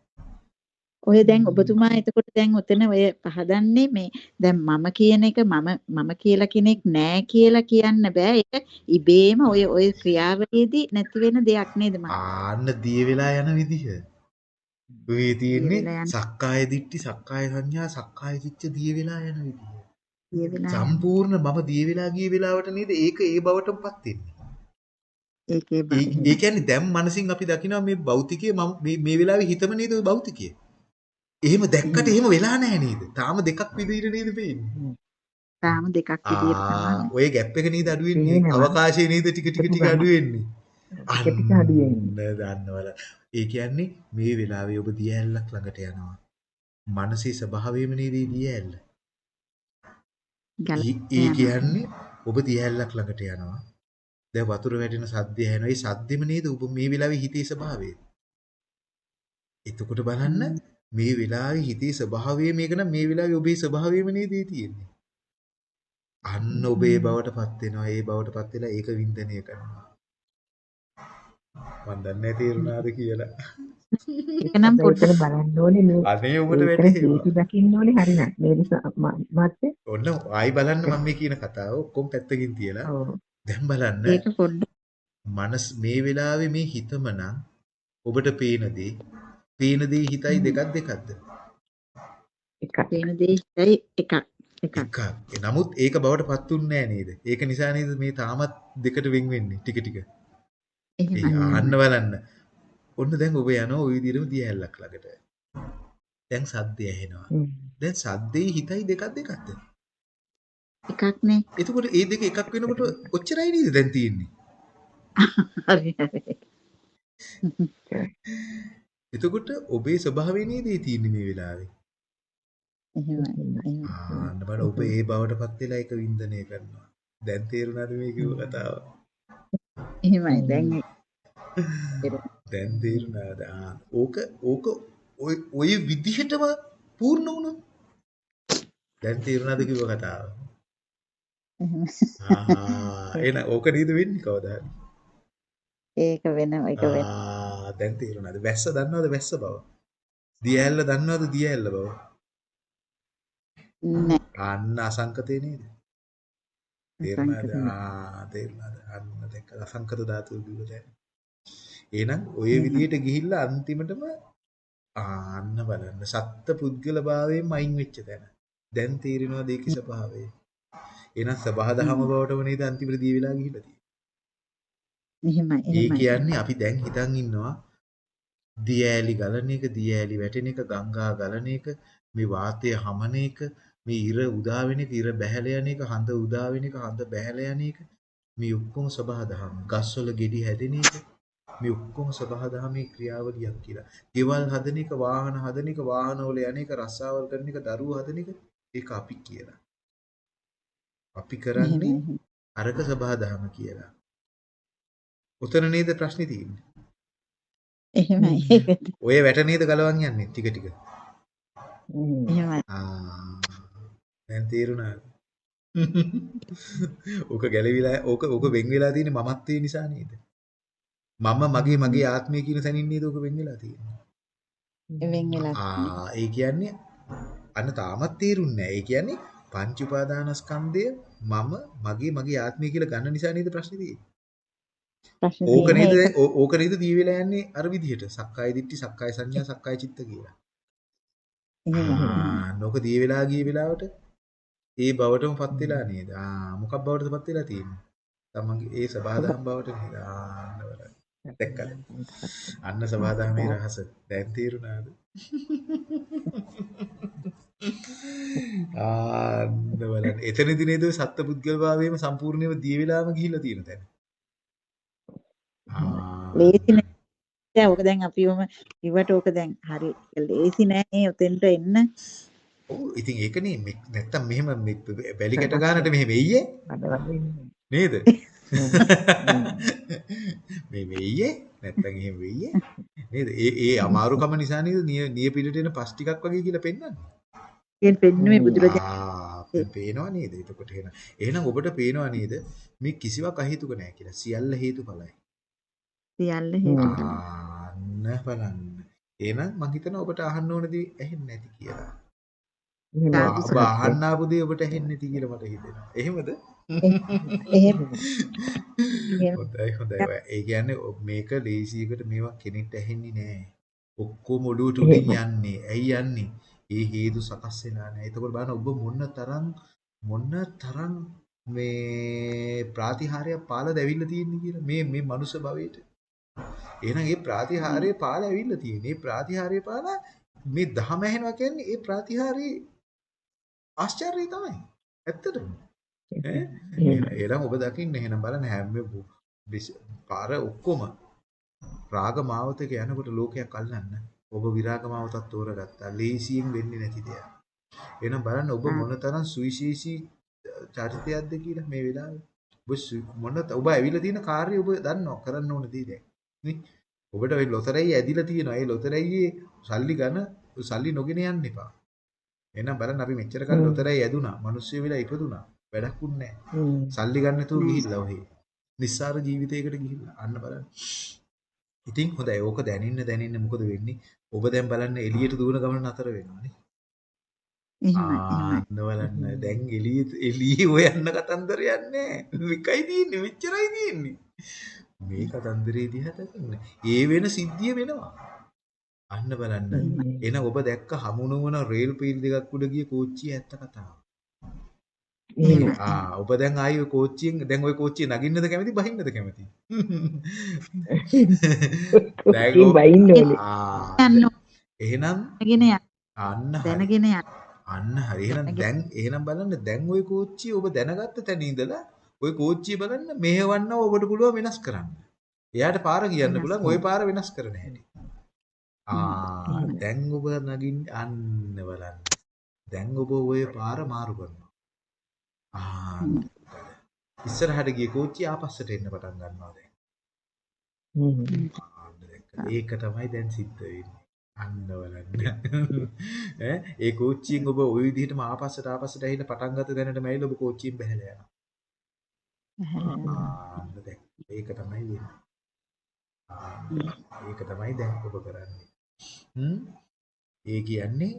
ඔය දැන් ඔබතුමා එතකොට දැන් උතන ඔය පහදන්නේ මේ දැන් මම කියන එක මම මම කියලා කෙනෙක් නෑ කියලා කියන්න බෑ. ඒක ඉබේම ඔය ඔය ක්‍රියාවලියේදී නැති වෙන දෙයක් නේද මම ආන්න දිය වෙලා යන විදිහ. ඔය තියෙන්නේ සක්කාය දිට්ඨි සක්කාය සංඥා සක්කාය චිත්ත දිය වෙලා යන විදිහ. සම්පූර්ණ මම දිය වෙලා ගිය වෙලාවට නේද? ඒක ඒ බවටමපත් වෙන්නේ ඒකේ ඒ කියන්නේ දැන් මනසින් අපි දකිනවා මේ භෞතිකයේ මම මේ වෙලාවේ හිතම නේද ඔය භෞතිකය එහෙම දැක්කට එහෙම වෙලා නැහැ නේද? තාම දෙකක් විදිහට නේද පේන්නේ? තාම දෙකක් විදිහට තමයි. ඔය ගැප් එක නේද අඩු වෙන්නේ? අවකාශය නේද ටික ටික ටික අඩු වෙන්නේ? ටික ටික අඩු වෙන්නේ. දන්නවල. ඒ කියන්නේ මේ වෙලාවේ ඔබ දියැලක් ළඟට යනවා. මනසේ ස්වභාවයම නේද දියැල්ල. ඒ කියන්නේ ඔබ දියැලක් ළඟට යනවා. දැන් වතුර වැටෙන සද්දය ඇහෙනවා. ඒ සද්දෙම නේද ඔබ මේ වෙලාවේ හිතේ ස්වභාවය. එතකොට බලන්න මේ වෙලාවේ හිතේ ස්වභාවය මේක නම් මේ වෙලාවේ ඔබේ ස්වභාවයම නේද තියෙන්නේ. අන්න ඔබේ බවටපත් වෙනවා. ඒ බවටපත් වෙලා ඒක වින්දනය කරනවා. මන් දන්නේ තේරුණාද කියලා. ඒක නම් පොඩ්ඩක් බලන්න ඕනේ මේ අනේ උඹට. ඒක දකින්න ඕනේ හරිනක්. මේ නිසා මාත්‍ය ඔන්න ආයි බලන්න මම මේ කියන කතාව ඔක්කොම පැත්තකින් තියලා. දැන් බලන්න. ඒක පොඩ්ඩක් මනස් මේ වෙලාවේ මේ හිතම නම් ඔබට පේන දේ පේන දේ හිතයි දෙකක් දෙකක්ද? එකක්. පේන දේ හිතයි එකක්. එකක්. නමුත් ඒක බවට පත්ුන්නේ නේද? ඒක නිසා නේද මේ තාමත් දෙකට වෙන් වෙන්නේ ටික ටික. අහන්න බලන්න. ඔන්න දැන් ඔබ යනවා ওই විදිහටම දියැලක් ළඟට. දැන් සද්දය ඇහෙනවා. දැන් සද්දේ හිතයි දෙකක් දෙකක්ද? එකක් නේ. එතකොට මේ දෙක එකක් වෙනකොට ඔච්චරයි නේද දැන් තියෙන්නේ? හරි හරි. එතකොට ඔබේ ස්වභාවය නේද තියෙන්නේ මේ වෙලාවේ. එහෙමයි. ආන්න බලන්න ඔබ ඒ බවටපත් වෙලා ඒක වින්දනය කරනවා. දැන් තේරුණාද මේ කිව්ව කතාව? එහෙමයි. දැන් දැන් තේරුණාද? ඕක ඕක ඔය විදිහටම පූර්ණ වුණා. දැන් තේරුණාද කිව්ව කතාව? ආ එන ඕක නේද වෙන්නේ කවදාද? ඒක වෙන ඒක වෙන. ආ දැන් තේරුණාද? වැස්ස දන්නවද වැස්ස බව? දියැල්ල දන්නවද දියැල්ල බව? නෑ. අන්න අසංකතේ නේද? තේරුණාද? ආ තේරුණාද? අන්න දැක්ක අසංකත ධාතුව කිව්ව දැන්. එහෙනම් ඔය විදිහට ගිහිල්ලා අන්තිමටම ආන්න බලන්න සත්ත්ව පුද්ගල භාවයෙන් අයින් වෙච්ච තැන. දැන් තේරෙනවද ඒකේ ස්වභාවය? එහෙනම් සබහා දහම බවටම නේද අන්තිමට දී වෙලා ගිහිල්ලා තියෙන්නේ. එහෙමයි ඒ කියන්නේ අපි දැන් හිතන් ඉන්නවා දියෑලි ගලන එක, දියෑලි වැටෙන එක, ගංගා ගලන එක, මේ වාතය හමන එක, මේ ඉර උදා වෙන එක, ඉර බැහැල යන එක, හඳ උදා වෙන එක, හඳ බැහැල යන එක, මේ ඔක්කොම සබහා දහම. ගස්වල ගෙඩි හැදෙන එක, මේ ඔක්කොම සබහා දහමේ ක්‍රියාවලියක් කියලා. ගෙවල් හදන එක, වාහන හදන එක, වාහනවල යන එක, රස්සාවල් කරන එක, දරුවෝ හදන එක, ඒක අපි කියලා. අපි කරන්නේ අරක සබහා දහම කියලා. උතන නේද ප්‍රශ්නේ තියෙන්නේ. එහෙමයි. ඔය වැට නේද ගලවන් යන්නේ ටික ටික. එහෙමයි. ආ දැන් තේරුණාද? ඕක ගැලවිලා ඕක ඕක වෙන් වෙලා තියෙන්නේ මමත්වයේ නිසා නේද? මම මගේ මගේ ආත්මය කියන තැනින් නේද ඕක වෙන් වෙලා තියෙන්නේ. වෙන් වෙලා. ආ ඒ කියන්නේ අන්න තාමත් තේරුන්නේ නැහැ. ඒ කියන්නේ පංච උපාදානස්කන්ධය මම මගේ මගේ ආත්මය කියලා ගන්න නිසා නේද ප්‍රශ්නේ තියෙන්නේ. ඕක නේද ඕක නේද දී වෙලා යන්නේ අර විදිහට සක්කාය දිට්ඨි සක්කාය සංඥා සක්කාය චිත්ත කියලා. නෝක දී වෙලා ගිය වෙලාවට ඒ බවටමපත් වෙලා නේද? ආ මොකක් බවටදපත් වෙලා තියෙන්නේ? තමන්ගේ ඒ සබහාදහම් බවට නේද? ආන්න බලන්න. දැක්කද? අන්න සබහාදහමේ රහස දැන් තේරුණාද? ආන්න බලන්න. එතනදී නේද සත්පුද්ගල භාවයේම සම්පූර්ණයම දිය වෙලාම ගිහිල්ලා තියෙන තැන. ලේසි නෑ. දැන් ඕක දැන් අපිවම ඉවට ඕක දැන් හරි ලේසි නෑ උතෙන්ට එන්න. ඔව් ඉතින් ඒකනේ නැත්තම් මෙහෙම බැලි ගැට ගන්නට මෙහෙ වෙයියේ. නේද? මේ වෙයියේ නැත්තම් එහෙම වෙයියේ. නේද? ඒ ඒ අමාරුකම නිසා නේද නිය පිටට එන පස් ටිකක් වගේ කියලා පෙන්වන්නේ. එන් පෙන්නුවේ බුදුරජාණන් පේනවා නේද එතකොට එහෙනම් එහෙනම් ඔබට පේනවා නේද මේ කිසිවක් අහේතුක නැහැ කියලා සියල්ල හේතුඵලයි සියල්ල හේතුඵලයි අන්න බලන්න එහෙනම් මං හිතනවා ඔබට අහන්න ඕන දේ ඇහෙන්නේ නැති කියලා ඔබ අහන්න ආපු දේ ඔබට ඇහෙන්නේ නැති කියලා මට හිතෙනවා. එහෙමද? එහෙම. හොඳයි හොඳයි. ඒ කියන්නේ මේක ලේසියකට මේවා කෙනෙක්ට ඇහෙන්නේ නැහැ. ඔක්කොම ඔළුවට උඩින් යන්නේ. ඇයි යන්නේ? ඒ හේතු සකස් වෙනා නැහැ. එතකොට බලන්න ඔබ මොන තරම් මොන තරම් මේ ප්‍රාතිහාර්ය පාලා දැවිල්ල තියෙන්නේ කියලා මේ මේ මනුෂ්‍ය භවයේට. එහෙනම් මේ ප්‍රාතිහාර්ය පාලා ඇවිල්ලා තියෙන්නේ. මේ ප්‍රාතිහාර්ය පාලා මේ දහම ඇහෙනවා කියන්නේ ඒ ප්‍රාතිහාර්ය ආශ්චර්යයි තමයි. ඇත්තටම. එහෙනම් ඔබ දකින්න එහෙනම් බලන්න හැම පාර ඔක්කොම රාග මාවතක යනකොට ලෝකයක් අල්ලන්න. ඔබ විරාග මාවතක් තෝරගත්තා. ලේසියෙන් වෙන්නේ නැති දෙයක්. එහෙනම් බලන්න ඔබ මොනතරම් සුවිශේෂී චරිතයක්ද කියලා මේ වෙලාවේ. ඔබ මොන ඔබ ඇවිල්ලා තියෙන කාර්යය ඔබ දන්නව කරන්න ඕන දේ දැන්. ඔබට ওই ලොතරැයි ඇදිලා තියෙනවා. ඒ ලොතරැයියේ සල්ලි ගන්න සල්ලි නොගෙන යන්න එපා. එහෙනම් බලන්න අපි මෙච්චර කල් ලොතරැයි ඇදුනා. මිනිස්සු වෙලා ඉපදුනා. වැඩක්ුත් නැහැ. සල්ලි ගන්න නැතුව ගිහිල්ලා ඔහේ. නිස්සාර ජීවිතයකට ගිහිල්ලා අන්න බලන්න. ඉතින් හොඳයි. ඕක දැනින්න දැනින්න මොකද වෙන්නේ? ඔබ දැන් බලන්න එළියට දුවන ගමන නතර වෙනවානේ. ආන්න බලන්න දැන් එළිය එළිය හොයන්න කතන්දරයක් නැහැ. මේකයි තියෙන්නේ මෙච්චරයි තියෙන්නේ. මේ කතන්දරේ දිහා දකින්න. ඒ වෙන සිද්ධිය වෙනවා. අන්න බලන්න. එන ඔබ දැක්ක හමු නොවන රේල් පීල් දෙකක් උඩ ගිය කෝච්චිය ඇත්ත කතාව. ආ ඔබ දැන් ආයේ කෝච්චියෙන් දැන් ওই කෝච්චිය නගින්නද කැමති බහින්නද කැමති? දැන් බහින්න ඕනේ. ආ එහෙනම් ගෙන යන්න. අන්න දැනගෙන යන්න. අන්න හරි. එහෙනම් දැන් එහෙනම් බලන්න දැන් ওই කෝච්චිය ඔබ දැනගත්ත තැන ඉඳලා ওই කෝච්චිය බලන්න මෙහෙවන්නව ඔබට පුළුවන් වෙනස් කරන්න. එයාට පාර කියන්න පුළුවන් ওই පාර වෙනස් කරන්න හැටි. ආ දැන් ඔබ නගින්න අන්න බලන්න. දැන් ඔබ ওই පාර මාරු කරනවා. ඉස්සරහට ගිය කෝච්චිය ආපස්සට එන්න පටන් ගන්නවා දැන්. ඒක තමයි දැන් සිද්ධ වෙන්නේ. අන්න බලන්න. ඈ ඒ කෝච්චියෙන් ඔබ ওই විදිහටම ආපස්සට ආපස්සට ඇහිලා පටන් ගත්ත දැනට මැයිලා ඔබ කෝච්චියෙන් බැහැලා යනවා. ඒක තමයි වෙන්නේ. ඒක තමයි දැන් ඔබ කරන්නේ. හ්ම් ඒ කියන්නේ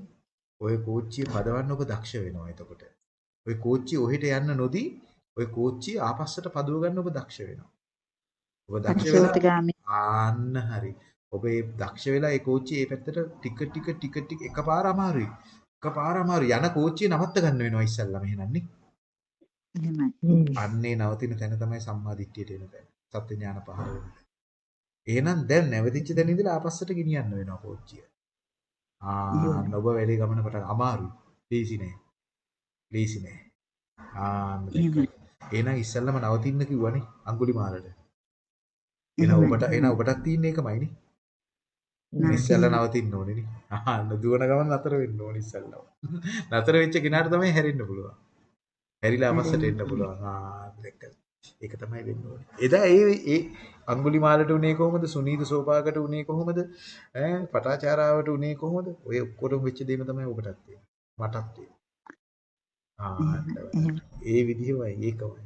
ඔය කෝච්චිය පදවන්න ඔබ දක්ෂ වෙනවා එතකොට. ඔය කෝච්චිය ඔහෙට යන්න නොදී ඔය කෝච්චිය ආපස්සට පදව ගන්න ඔබ දක්ෂ වෙනවා. ඔබ දක්ෂ වෙලා ආන්න හරි. ඔබ ඒ දක්ෂ වෙලා ඒ කෝච්චිය ඒ පැත්තට ටික ටික ටික ටික එකපාර අමාරුයි. එකපාර අමාරුයි. යන කෝච්චිය නවත්ත ගන්න වෙනවා ඉස්සල්ලාම එහෙනන්නේ. එහෙමයි. අන්නේ නවතින තැන තමයි සම්මා දිට්ඨියට එන තැන. සත්‍ය ඥාන පහළ වෙන. එහෙනම් දැන් නැවතිච්ච තැන ඉඳලා ආපස්සට ගෙනියන්න වෙනවා කෝච්චිය. ආ ඔබ වැඩි ගමන පටන් අමාරුයි. ලීසි නෑ. ලීසි නෑ. ආ එහෙනම් ඉස්සල්ලාම නවතින්න කිව්වනේ අඟුලිමාලට. එහෙනම් ඔබට එහෙනම් ඔබටත් තියෙන එකමයිනේ. ඉස්සල්ලා නවතින්න ඕනේ නේ. ආ දුවන ගමන් නතර වෙන්න ඕනේ ඉස්සල්ලා. නතර වෙච්ච කෙනාට තමයි හැරෙන්න පුළුවන්. හැරිලා අපස්සට එන්න පුළුවන්. ආ ඒක තමයි වෙන්න ඕනේ. එදා ඒ ඒ අඟුලිමාලට උනේ කොහොමද? සුනීත සෝපාකට උනේ කොහොමද? ඈ පටාචාරාවට උනේ කොහොමද? ඔය ඔක්කොම වෙච්ච දේම තමයි ඔබටත් තියෙන්නේ. මටත් තියෙන්නේ. ඒ විදිහමයි ඒකමයි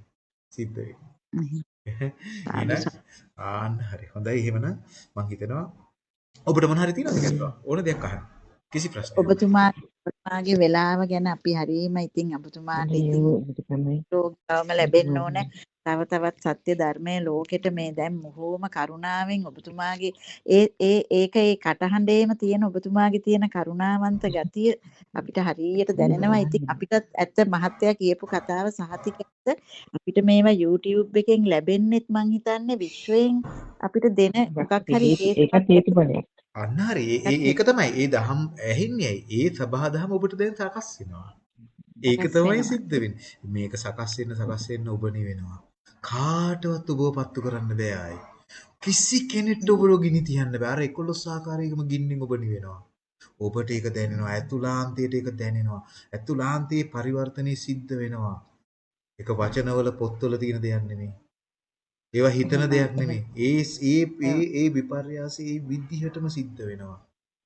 සිද්ධ වෙන්නේ. ආන්න හරි. හොඳයි එහෙමනම් මම හිතනවා ඔබට මොන හරි තියෙනවද කියලා ඕන දෙයක් අහන්න. කිසි ප්‍රශ්නයක්. ඔබතුමා ඔබතුමාගේ වෙලාව ගැන අපි හරීම ඉතින් ඔබතුමාට ඉතින් රෝගාවම ලැබෙන්න ඕන. තව තවත් සත්‍ය ධර්මයේ ලෝකෙට මේ දැන් මොහොම කරුණාවෙන් ඔබතුමාගේ ඒ ඒ ඒක ඒ කටහඬේම තියෙන ඔබතුමාගේ තියෙන කරුණාවන්ත ගතිය අපිට හරියට දැනෙනවා. ඉතින් අපිටත් ඇත්ත මහත්තයා කියපු කතාව සහතිකද අපිට මේවා YouTube එකෙන් ලැබෙන්නෙත් මං හිතන්නේ විශ්වයෙන් අපිට දෙන මොකක් හරි ඒකත් හේතුඵලයක්. අන්න හරි. ඒක තමයි. ඒ දහම් ඇහෙන්නේ ඒ සබහා දහම ඔබට දැන් සකස් ඒක තමයි සිද්ධ වෙන්නේ. මේක සකස් වෙන්න සකස් වෙන්න ඔබ වෙනවා. කාටවත් ඔබව පත්තු කරන්න බෑ ආයි. කිසි කෙනෙක්ට ඔබව ගිනි තියන්න බෑ. අර 11 ආකාරයකම ගින්නින් ඔබ වෙනවා. ඔබට ඒක දැනෙනවා. ඇතුලාන්තයට ඒක දැනෙනවා. ඇතුලාන්තයේ පරිවර්තනය සිද්ධ වෙනවා. ඒක වචනවල පොත්වල තියෙන දෙයක් නෙමෙයි. ඒවා හිතන දෙයක් නෙමෙයි. ඒ ඒ ඒ ඒ විපර්යාසය ඒ විදිහටම සිද්ධ වෙනවා.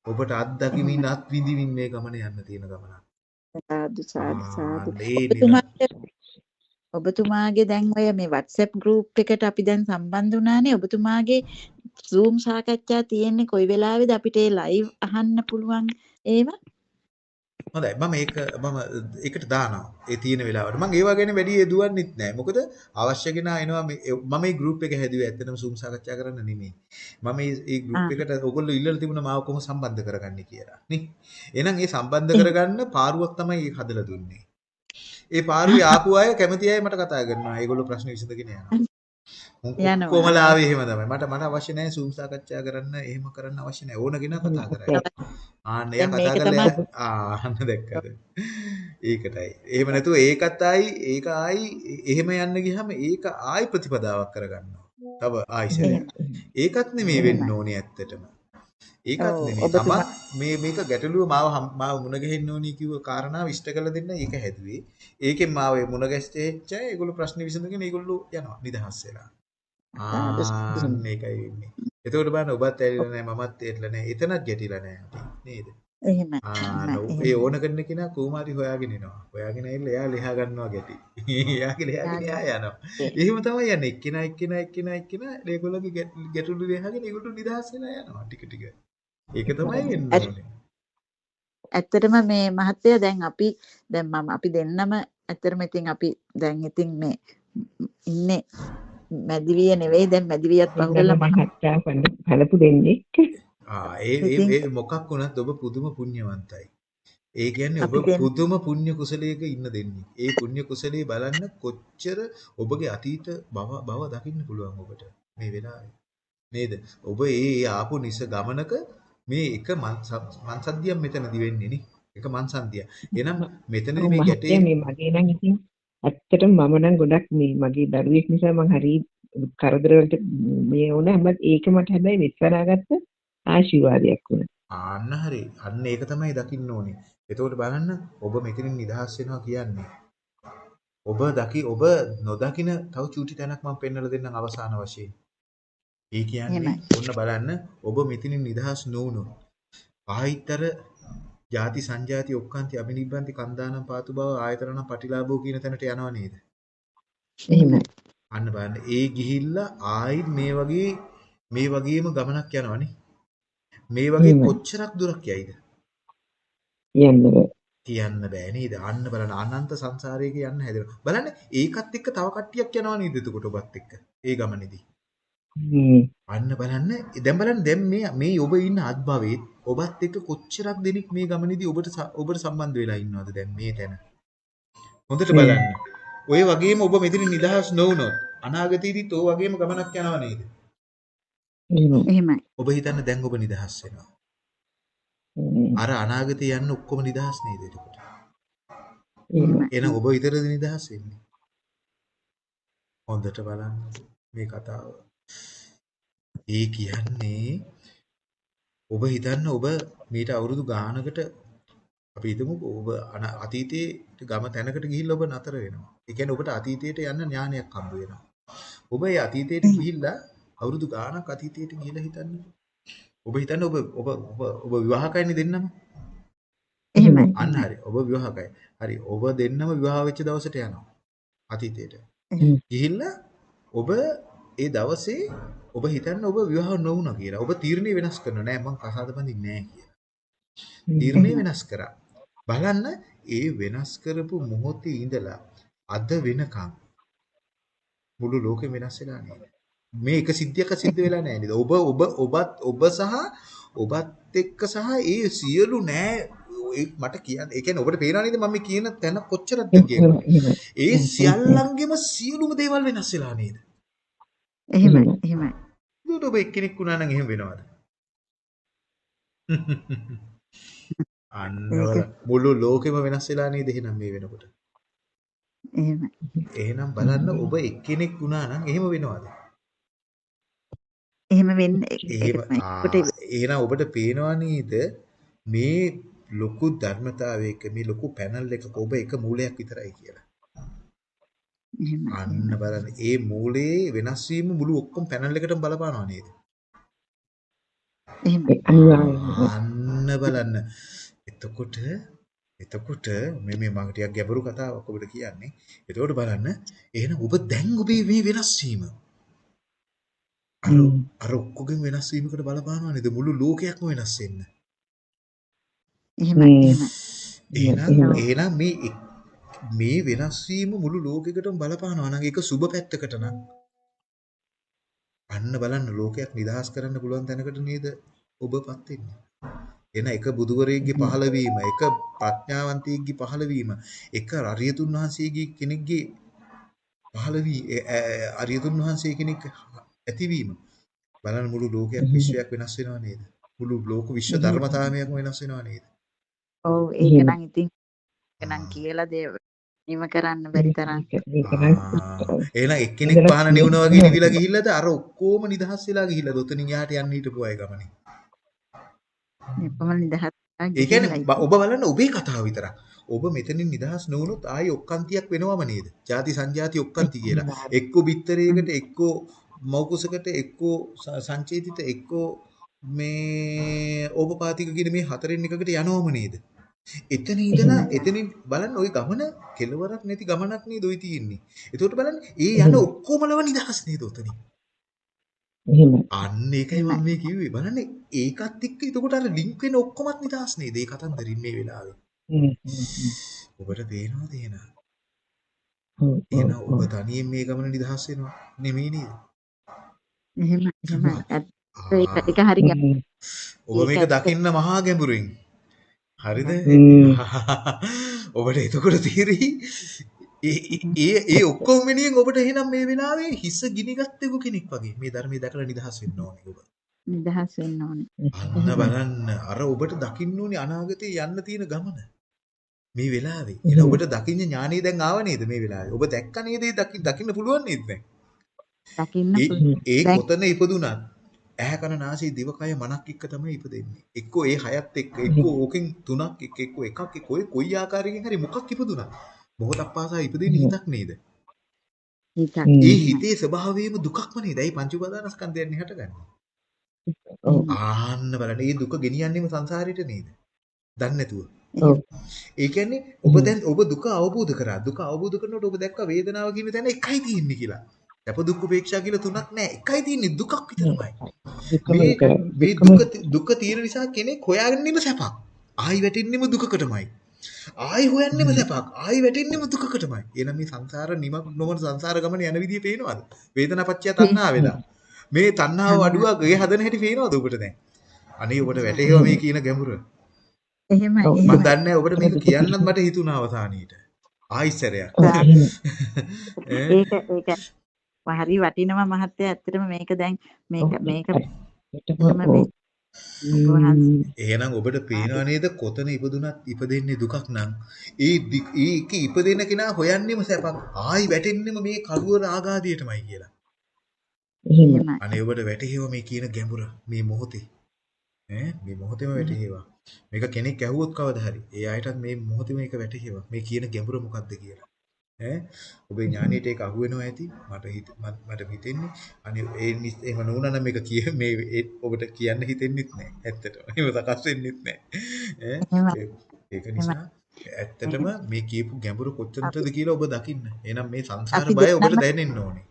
ඔබට අත්දකිමින් අත් විඳිමින් මේ ගමන යන්න තියෙන ගමනක්. සාදු සාදු සාදු. ඔබතුමාගේ දැන් ඔය මේ WhatsApp group එකට අපි දැන් සම්බන්ධ වුණානේ ඔබතුමාගේ Zoom සාකච්ඡා තියෙන්නේ කොයි වෙලාවෙද අපිට ඒ live අහන්න පුළුවන් ඒවා? හොඳයි. මම ඒක මම ඒකට දානවා. ඒ තියෙන වෙලාවට. මම ඒවා ගැන වැඩි දුවන්නෙත් නැහැ මොකද අවශ්‍ය කෙනා එනවා මම මේ group එක හැදුවේ ඇත්තටම Zoom සාකච්ඡා කරන්න නෙමෙයි. මම මේ group එකට ඔයගොල්ලෝ ඉල්ලලා තිබුණා මාව කොහොම සම්බන්ධ කරගන්නේ කියලා. නේ? එහෙනම් ඒ සම්බන්ධ කරගන්න පාරුවක් තමයි ඒක හදලා දුන්නේ. ඒ පාරුවේ ආපු අය කැමති අය මට කතා කරනවා. ඒගොල්ලෝ ප්‍රශ්න විසඳගෙන යනවා යනවා. කොමලාවේ එහෙම තමයි. මට මට අවශ්‍ය නැහැ Zoom සාකච්ඡා කරන්න. එහෙම කරන්න අවශ්‍ය නැහැ. ඕන කෙනා කතා කරයි ආන්න එයා කතා කරලා ආ අන්න දැක්කද? ඒකටයි. එහෙම නැතුව ඒකත් ආයි ඒක ආයි එහෙම යන්න ගියහම ඒක ආයි ප්‍රතිපදාවක් කරගන්නවා. තව ආයි ඒකත් නෙමෙයි වෙන්න ඕනේ ඇත්තටම. ඒකත් නෙමෙයි. තමන් මේ මේක ගැටලුව මාව මාව මුණ ගැහෙන්න ඕනි කිව්ව කාරණාව ඉෂ්ට කළ දෙන්න ඒක හැදුවේ. ඒකෙන් මාව මුණ ගැස්ච්ච අය ඒගොල්ලෝ ප්‍රශ්න විසඳගෙන ඒගොල්ලෝ යනවා නිදහස් වෙලා. ආන්න ඒකයි වෙන්නේ එතකොට බලන්න ඔබත් ඇරිලා නැහැ මමත් ඇරිලා නැහැ එතනත් ගැටිලා නැහැ නේද එහෙමයි. ඒ ඕන කරන කෙනා කොහොමාරි හොයාගෙන එනවා. හොයාගෙන ඇවිල්ලා එයා ලියා ගන්නවා ගැටි. එයාගේ ලියාගෙන එයා යනවා. එහෙම තමයි යන්නේ. එක්කිනා එක්කිනා එක්කිනා එක්කිනා ඒගොල්ලෝගේ ගැට- ගැටලු ලියාගෙන ඒගොල්ලෝ නිදහස් වෙලා යනවා ටික ටික. ඒක තමයි වෙන්න. ඇත්තටම මේ මහත්තයා දැන් අපි දැන් මම අපි දෙන්නම ඇත්තටම ඉතින් අපි දැන් ඉතින් මේ ඉන්නේ මැදිවිය නෙවෙයි දැන් මැදිවියත් පහුවෙලා මහ මහත්තා පළපු දෙන්නේ ආ ඒ ඒ මොකක් වුණත් ඔබ පුදුම පුණ්‍යවන්තයි. ඒ කියන්නේ ඔබ පුදුම පුණ්‍ය කුසලයක ඉන්න දෙන්නේ. ඒ පුණ්‍ය කුසලයේ බලන්න කොච්චර ඔබගේ අතීත භව භව දකින්න පුළුවන් ඔබට මේ වෙලාවේ. නේද? ඔබ ඒ ආපු නිස ගමනක මේ එක මන්සන්දියක් මෙතනදි වෙන්නේ නේ. එක මන්සන්දිය. එහෙනම් මෙතනදි මේ ගැටේ මහත්තයා මේ මගේ නම් ඉතින් ඇත්තටම මම නම් ගොඩක් මේ මගේ දරුවෙක් නිසා මං හරි කරදර වලට මේ වුණා හැම ඒක මට හැබැයි විශ්වනාගත්ත ආශිර්වාදයක් වුණා. ආන්න හරි. අන්න ඒක තමයි දකින්න ඕනේ. එතකොට බලන්න ඔබ මෙතනින් නිදහස් වෙනවා කියන්නේ. ඔබ දකි ඔබ නොදකින තව චූටි තැනක් මම පෙන්වලා දෙන්නම් අවසාන වශයෙන්. ඒ කියන්නේ. ඔන්න බලන්න ඔබ මෙතනින් නිදහස් නොවුනොත් ආයිතර ಜಾති සංජාති ඔක්කාන්ති අබිනිබ්බන්ති කන්දානම් පාතු බව ආයතරණ පටිලාභෝ කියන තැනට යනවා නේද? එහෙමයි. අන්න බලන්න ඒ ගිහිල්ලා ආයි මේ වගේ මේ වගේම ගමනක් යනවනේ. මේ වගේ. කොච්චරක් දුරක් යයිද? කියන්න බෑ. කියන්න බෑ නේද? අන්න බලන්න අනන්ත සංසාරයක යන්න හැදෙනවා. බලන්න ඒකත් එක්ක තව කට්ටියක් යනවා නේද එතකොට ඔබත් එක්ක. ඒ ගමනේදී. අන්න බලන්න දැන් බලන්න දැන් මේ මේ ඔබ ඉන්න අත්භවයේ ඔබත් එක්ක කොච්චරක් දෙනෙක් මේ ගමනේදී ඔබට ඔබට සම්බන්ධ වෙලා ඉන්නවද දැන් මේ තැන. හොඳට බලන්න. ඔය වගේම ඔබ මෙතන නිදහස් නොවුනොත් අනාගතයේදීත් ඔය වගේම ගමනක් යනවා නේද? එහෙමයි. ඔබ හිතන්න දැන් ඔබ නිදහස් වෙනවා. අර අනාගතේ යන්න ඔක්කොම නිදහස් නේද එතකොට? එහෙමයි. එහෙනම් ඔබ විතරද නිදහස් වෙන්නේ? හොඳට බලන්න මේ කතාව. ඒ කියන්නේ ඔබ හිතන්න ඔබ මීට අවුරුදු ගානකට අපි හිතමුකෝ ඔබ අතීතයේ ගම තැනකට ගිහිල්ලා ඔබ නතර වෙනවා. ඒ කියන්නේ ඔබට අතීතයට යන්න ඥානයක් හම්බ වෙනවා. ඔබ ඒ අතීතයට ගිහිල්ලා අවුරුදු ගානක් අතීතයට ගිහිල්ලා හිතන්න. ඔබ හිතන්න ඔබ ඔබ ඔබ ඔබ විවාහකයිනේ දෙන්නම. එහෙමයි. අන්න හරි. ඔබ විවාහකයි. හරි. ඔබ දෙන්නම විවාහ වෙච්ච දවසට යනවා. අතීතයට. ගිහිල්ලා ඔබ ඒ දවසේ ඔබ හිතන්න ඔබ විවාහ නොවුණා කියලා. ඔබ තීරණය වෙනස් කරනවා නෑ මං කසාද බඳින්නේ නෑ කියලා. තීරණය වෙනස් කරා. බලන්න ඒ වෙනස් කරපු මොහොතේ ඉඳලා අද වෙනකන් මුළු ලෝකෙම වෙනස් වෙලා නේද? මේ එක සිද්ධියක සිද්ධ වෙලා නෑ නේද? ඔබ ඔබ ඔබත් ඔබ සහ ඔබත් එක්ක සහ ඒ සියලු නෑ මට කියන්න ඒ කියන්නේ ඔබට පේනවා නේද මම කියන තැන කොච්චරද කියන්නේ? එහෙමයි. ඒ සියල්ලංගෙම සියලුම දේවල් වෙනස් වෙලා නේද? එහෙමයි. එහෙමයි. ඒකට ඔබ එක්කෙනෙක් වුණා නම් එහෙම වෙනවද? අන්න. මුළු ලෝකෙම වෙනස් වෙලා නේද එහෙනම් මේ වෙනකොට? එහෙමයි. එහෙනම් බලන්න ඔබ එක්කෙනෙක් වුණා නම් එහෙම වෙනවද? එහෙම වෙන්නේ එහෙනම් ඔබට පේනවා නේද මේ ලොකු ධර්මතාවයක මේ ලොකු පැනල් එකක ඔබ එක මූලයක් විතරයි කියලා. අන්න බලන්න ඒ මූලයේ වෙනස් වීම මුළු ඔක්කොම පැනල් එකටම බලපානවා නේද? අන්න බලන්න. එතකොට එතකොට මේ මේ මම ටිකක් ගැඹුරු කතාවක් ඔබට කියන්නේ. එතකොට බලන්න එහෙනම් ඔබ දැන් ඔබේ මේ වෙනස් වීම අර. අර ඔක්කොගෙම වෙනස් වීමකට බලපානවා නේද? මුළු ලෝකයක්ම වෙනස් වෙන්න. එහෙමයි. හ්ම්. එහෙමයි. එහෙනම්. එහෙනම් මේ මේ වෙනස් වීම මුළු ලෝකෙකටම බලපානවා නම් ඒක සුබ පැත්තකට නම් අන්න බලන්න ලෝකයක් නිදහස් කරන්න පුළුවන් තැනකට නේද ඔබපත් වෙන්නේ. එන එක බුදුවරයෙක්ගේ පහළවීම, එක ප්‍රඥාවන්තයෙක්ගේ පහළවීම, එක අරියතුන් වහන්සේගේ කෙනෙක්ගේ පහළවී අරියතුන් වහන්සේ කෙනෙක් ඇතිවීම. බලන්න මුළු ලෝකයක් විශ්වයක් වෙනස් වෙනවා නේද? මුළු ලෝක විශ්ව ධර්මතාවයක්ම වෙනස් වෙනවා නේද? ඔව් ඒක නම් ඉතින් ඒක නම් කියලා දේ නිම කරන්න බැරි තරම් එහෙනම් එක්කෙනෙක් පහන නිවුන වගේ නිවිලා ගිහිල්ලාද අර ඔක්කොම නිදහස් වෙලා ගිහිල්ලාද ඔතනින් යාට යන්න හිටපු අය ගමනේ. එපමණ නිදහස් ඒ කියන්නේ ඔබ බලන්න ඔබේ කතාව විතරක්. ඔබ මෙතනින් නිදහස් නොවුනොත් ආයි ඔක්කාන්තියක් වෙනවම නේද? ಜಾති සංජාති ඔක්කාන්ති කියලා. එක්කෝ බිත්තරයකට එක්කෝ මෞකුසකට එක්කෝ සංචේතිත එක්කෝ මේ ඕපපාතික කියන මේ හතරෙන් එකකට යනවම නේද? එතන ඉඳලා එතනින් බලන්න ওই ගමන කෙලවරක් නැති ගමනක් නේද ওই තියෙන්නේ. එතකොට බලන්න ඒ යන ඔක්කොමලව නිදහස් නේද උතනින්. එහෙමයි. අන්න ඒකයි මම මේ කිව්වේ. බලන්න ඒකත් එක්ක එතකොට අර ලින්ක් වෙන ඔක්කොමත් නිදහස් නේද? ඒ කතන්දරින් මේ වෙලාවේ. හ්ම්. හ්ම්. ඔබට පේනවද එහෙනම්? ඔව්, ඔව්, එහෙනම් ඔව්. ඔබ තනියෙන් මේ ගමන නිදහස් වෙනවා නෙමෙයි නේද? එහෙමයි එහෙමයි ඇත්ත ඒක ආ, ඒක හරි ගැ- හ්ම්. ඔබ මේක දකින්න මහා ගැඹුරින්. හරිද? ඔබට එතකොට තීරෙයි ඒ ඒ- ඔක්කොම වෙනියෙන් ඔබට එහෙනම් මේ වෙලාවේ හිස ගිනිගත්තෙකු කෙනෙක් වගේ මේ ධර්මයේ දැකලා නිදහස් වෙන්න ඕනේ ඔබ. නිදහස් වෙන්න ඕනේ අන්න බලන්න අර ඔබට දකින්න ඕනේ අනාගතේ යන්න තියෙන ගමන. මේ වෙලාවේ. එන ඔබට දකින්න ඥානෙ දැන් ආව නේද මේ වෙලාවේ? ඔබ දැක්ක නේද දකින්න පුළුවන් නේද දැන්? දකින්න ඒ පුළුවන්. ඒ කොතන ඉපදුනත් ඇහැ කන නාසය දිවකය මනක් එක්ක තමයි ඉපදෙන්නේ. එක්කෝ ඒ හයත් එක්ක එක්කෝ ඕකෙන් තුනක් එක්ක එක්කෝ එකක් එක්ක ඔය කොයි ආකාරයකින් හරි මොකක් ඉපදුනත් මොහොතක් පාසා ඉපදෙන්නේ හිතක් නේද? හිතක්. ඒ හිතේ ස්වභාවයම දුකක්ම නේද? ඒ පංච උපාදානස්කන්ධයන් හටගන්නේ. ඔව්. ආන්න බලන්න මේ දුක ගෙනියන්නේම සංසාරෙට නේද? දන්නේ නැතුව. ඔව්. ඒ කියන්නේ ඔබ දැන් ඔබ දුක අවබෝධ කරා. දුක අවබෝධ කරනකොට ඔබ දැක්ක වේදනාව කියන තැන එකයි තියෙන්නේ කියලා. සැප දුක් උපේක්ෂා කියලා තුනක් නැහැ. එකයි තියෙන්නේ දුකක් විතරමයි. මේ දුක දුක තියෙන නිසා කෙනෙක් හොයාගන්නෙම සැපක්. ආයි වැටෙන්නෙම දුකකටමයි. ආයි හොයන්නෙම සැපක්. ආයි වැටෙන්නෙම දුකකටමයි. එහෙනම් මේ සංසාර නිමක් නොවන සංසාර ගමන යන විදිය පේනවද? වේදනාපච්චය තණ්හා වෙලා. මේ තණ්හාව අඩුවක් ගේ හදන හැටි පේනවද ඔබට දැන්? අනේ ඔබට වැටහෙව මේ කියන ගැඹුර. එහෙමයි. මම දන්නේ නැහැ ඔබට මේක කියන්නත් මට හිතුණා අවසානයේට. ආයිසරයක්. ඒක ඒක හරි වටිනවා මහත්තයා ඇත්තටම මේක දැන් මේක. මේක. එහෙනම් ඔබට පේනව නේද කොතන ඉපදුනත් ඉපදෙන්නේ දුකක් නම් ඒ ඒක ඉපදෙන කෙනා හොයන්නෙම සැපක් ආයි වැටෙන්නෙම මේ කලුවර ආගාදියටමයි කියලා. එහෙම. එහෙමයි අනේ ඔබට වැටහෙව මේ කියන ගැඹුර මේ මොහොතේ. ඈ මේ මොහොතේම වැටහෙවා. මේක කෙනෙක් ඇහුවොත් කවදා හරි ඒ අයටත් මේ මොහොතේ මේක වැටහෙවා. මේ කියන ගැඹුර මොකක්ද කියලා. ඈ ඔබේ ඥානෙට ඒක අහු වෙනවා ඇති. මට මට හිතෙන්නේ අනේ ඒ එහෙම නොවුනා නම් මේක කිය මේ ඔබට කියන්න හිතෙන්නෙත් නැහැ. ඇත්තටම. එහෙම සකස් වෙන්නෙත් නැහැ. ඒක නිසා ඇත්තටම මේ කියපු ගැඹුරු කොච්චරද කියලා ඔබ දකින්න. එහෙනම් මේ සංසාර බය ඔබට දැනෙන්න ඕනේ.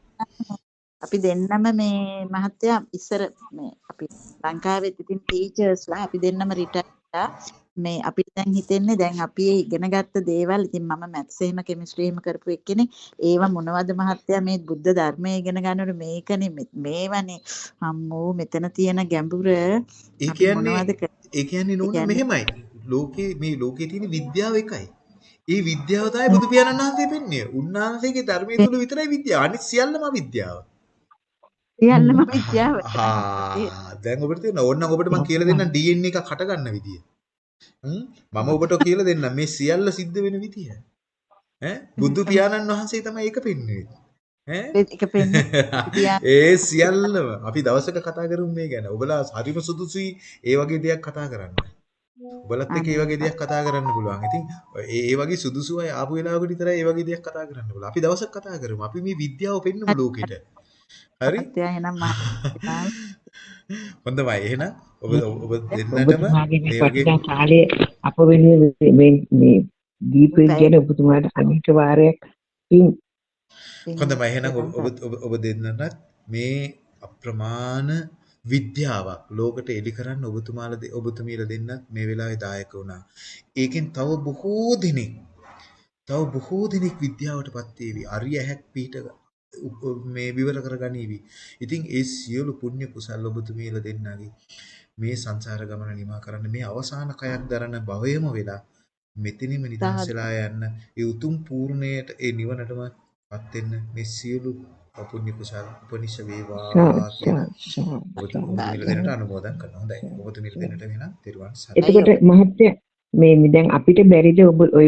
අපි දෙන්නම මේ මහත්තයා ඉස්සර මේ අපි ලංකාවේ ඉතින් ටීචර්ස්ලා අපි දෙන්නම රිටයර්ඩ්ලා මේ අපිට දැන් හිතෙන්නේ දැන් අපි ඉගෙන ගත්ත දේවල් ඉතින් මම මැත්ස් එහෙම කෙමිස්ට්‍රි එහෙම කරපු එක්කෙනෙක් ඒව මොනවද මහත්තයා මේ බුද්ධ ධර්මය ඉගෙන ගන්නකොට මේකනේ මේවනේ අම්මෝ මෙතන තියෙන ගැඹුර ඒ කියන්නේ ඒ කියන්නේ නෝන මෙහෙමයි. ලෝකේ මේ ලෝකේ තියෙන විද්‍යාව එකයි. ඒ විද්‍යාව තමයි බුදු පියාණන් වහන්සේ පෙන්නේ. උන්වහන්සේගේ ධර්මයේ තුල විතරයි විද්‍යාව. අනිත් සියල්ලම අවිද්‍යාව. සියල්ලම විද්‍යාව හා දැන් ඔබට තේරෙනවා ඕනනම් ඔබට මම කියලා දෙන්නම් DNA එකක් හට ගන්න විදිය. මම ඔබට කියලා දෙන්නම් මේ සියල්ල සිද්ධ වෙන විදිය. ඈ බුදු පියාණන් වහන්සේ තමයි ඒක පෙන්වන්නේ. ඈ ඒ සියල්ලම අපි දවසක කතා කරමු මේ ගැන. ඔබලා හරිම සුදුසුයි ඒ වගේ දෙයක් කතා කරන්න. ඔබලත් එක්ක ඒ වගේ දෙයක් කතා කරන්න පුළුවන්. ඉතින් ඒ වගේ සුදුසු අය ආපු වෙලාවකට විතරයි ඒ වගේ දෙයක් කතා කරන්න පුළුවන්. අපි දවසක් කතා කරමු. අපි මේ විද්‍යාව පෙන්නමු ලෝකෙට. හරි? මහත්තයා එහෙනම් ඔබ ඔබ දෙන්නටම මේ වගේ කාලය අප වෙනුවෙන් මේ මේ දීපෙන් කියන ඔබතුමාට අනිත් වාරයක් පින් හොඳයි. එහෙනම් ඔබ ඔබ- දෙන්නටත් මේ අප්‍රමාණ විද්‍යාවක් ලෝකෙට එලි කරන්න ඔබතුමාලා ඔබතුමීලා දෙන්නත් මේ වෙලාවේ දායක වුණා. ඒකෙන් තව බොහෝ දෙනෙක් තව බොහෝ දෙනෙක් විද්‍යාවටපත් වේවි. අරිය ඇහැක් පිට මේ විවර කරගනීවි. ඉතින් ඒ සියලු පුණ්‍ය කුසල් ඔබතුමීලා දෙන්නගේ මේ සංසාර ගමන නිමා කරන්න මේ අවසාන කයක් දරන භවයම වෙලා මෙතනින්ම නිදහස් සාදු. වෙලා යන්න ඒ උතුම් පූර්ණයට ඒ නිවනටම පත් වෙන්න මේ සියලු පුණ්‍ය කුසල් උපනිෂ වේවා කියලා ඔබතුමීලා දෙන්නට අනුමෝදන් කරනවා. හොඳයි. ඔබතුමීලා දෙන්නට වෙන තෙරුවන් සරණයි. එතකොට මහත්තයා මේ දැන් අපිට බැරිද ඔබ ඔය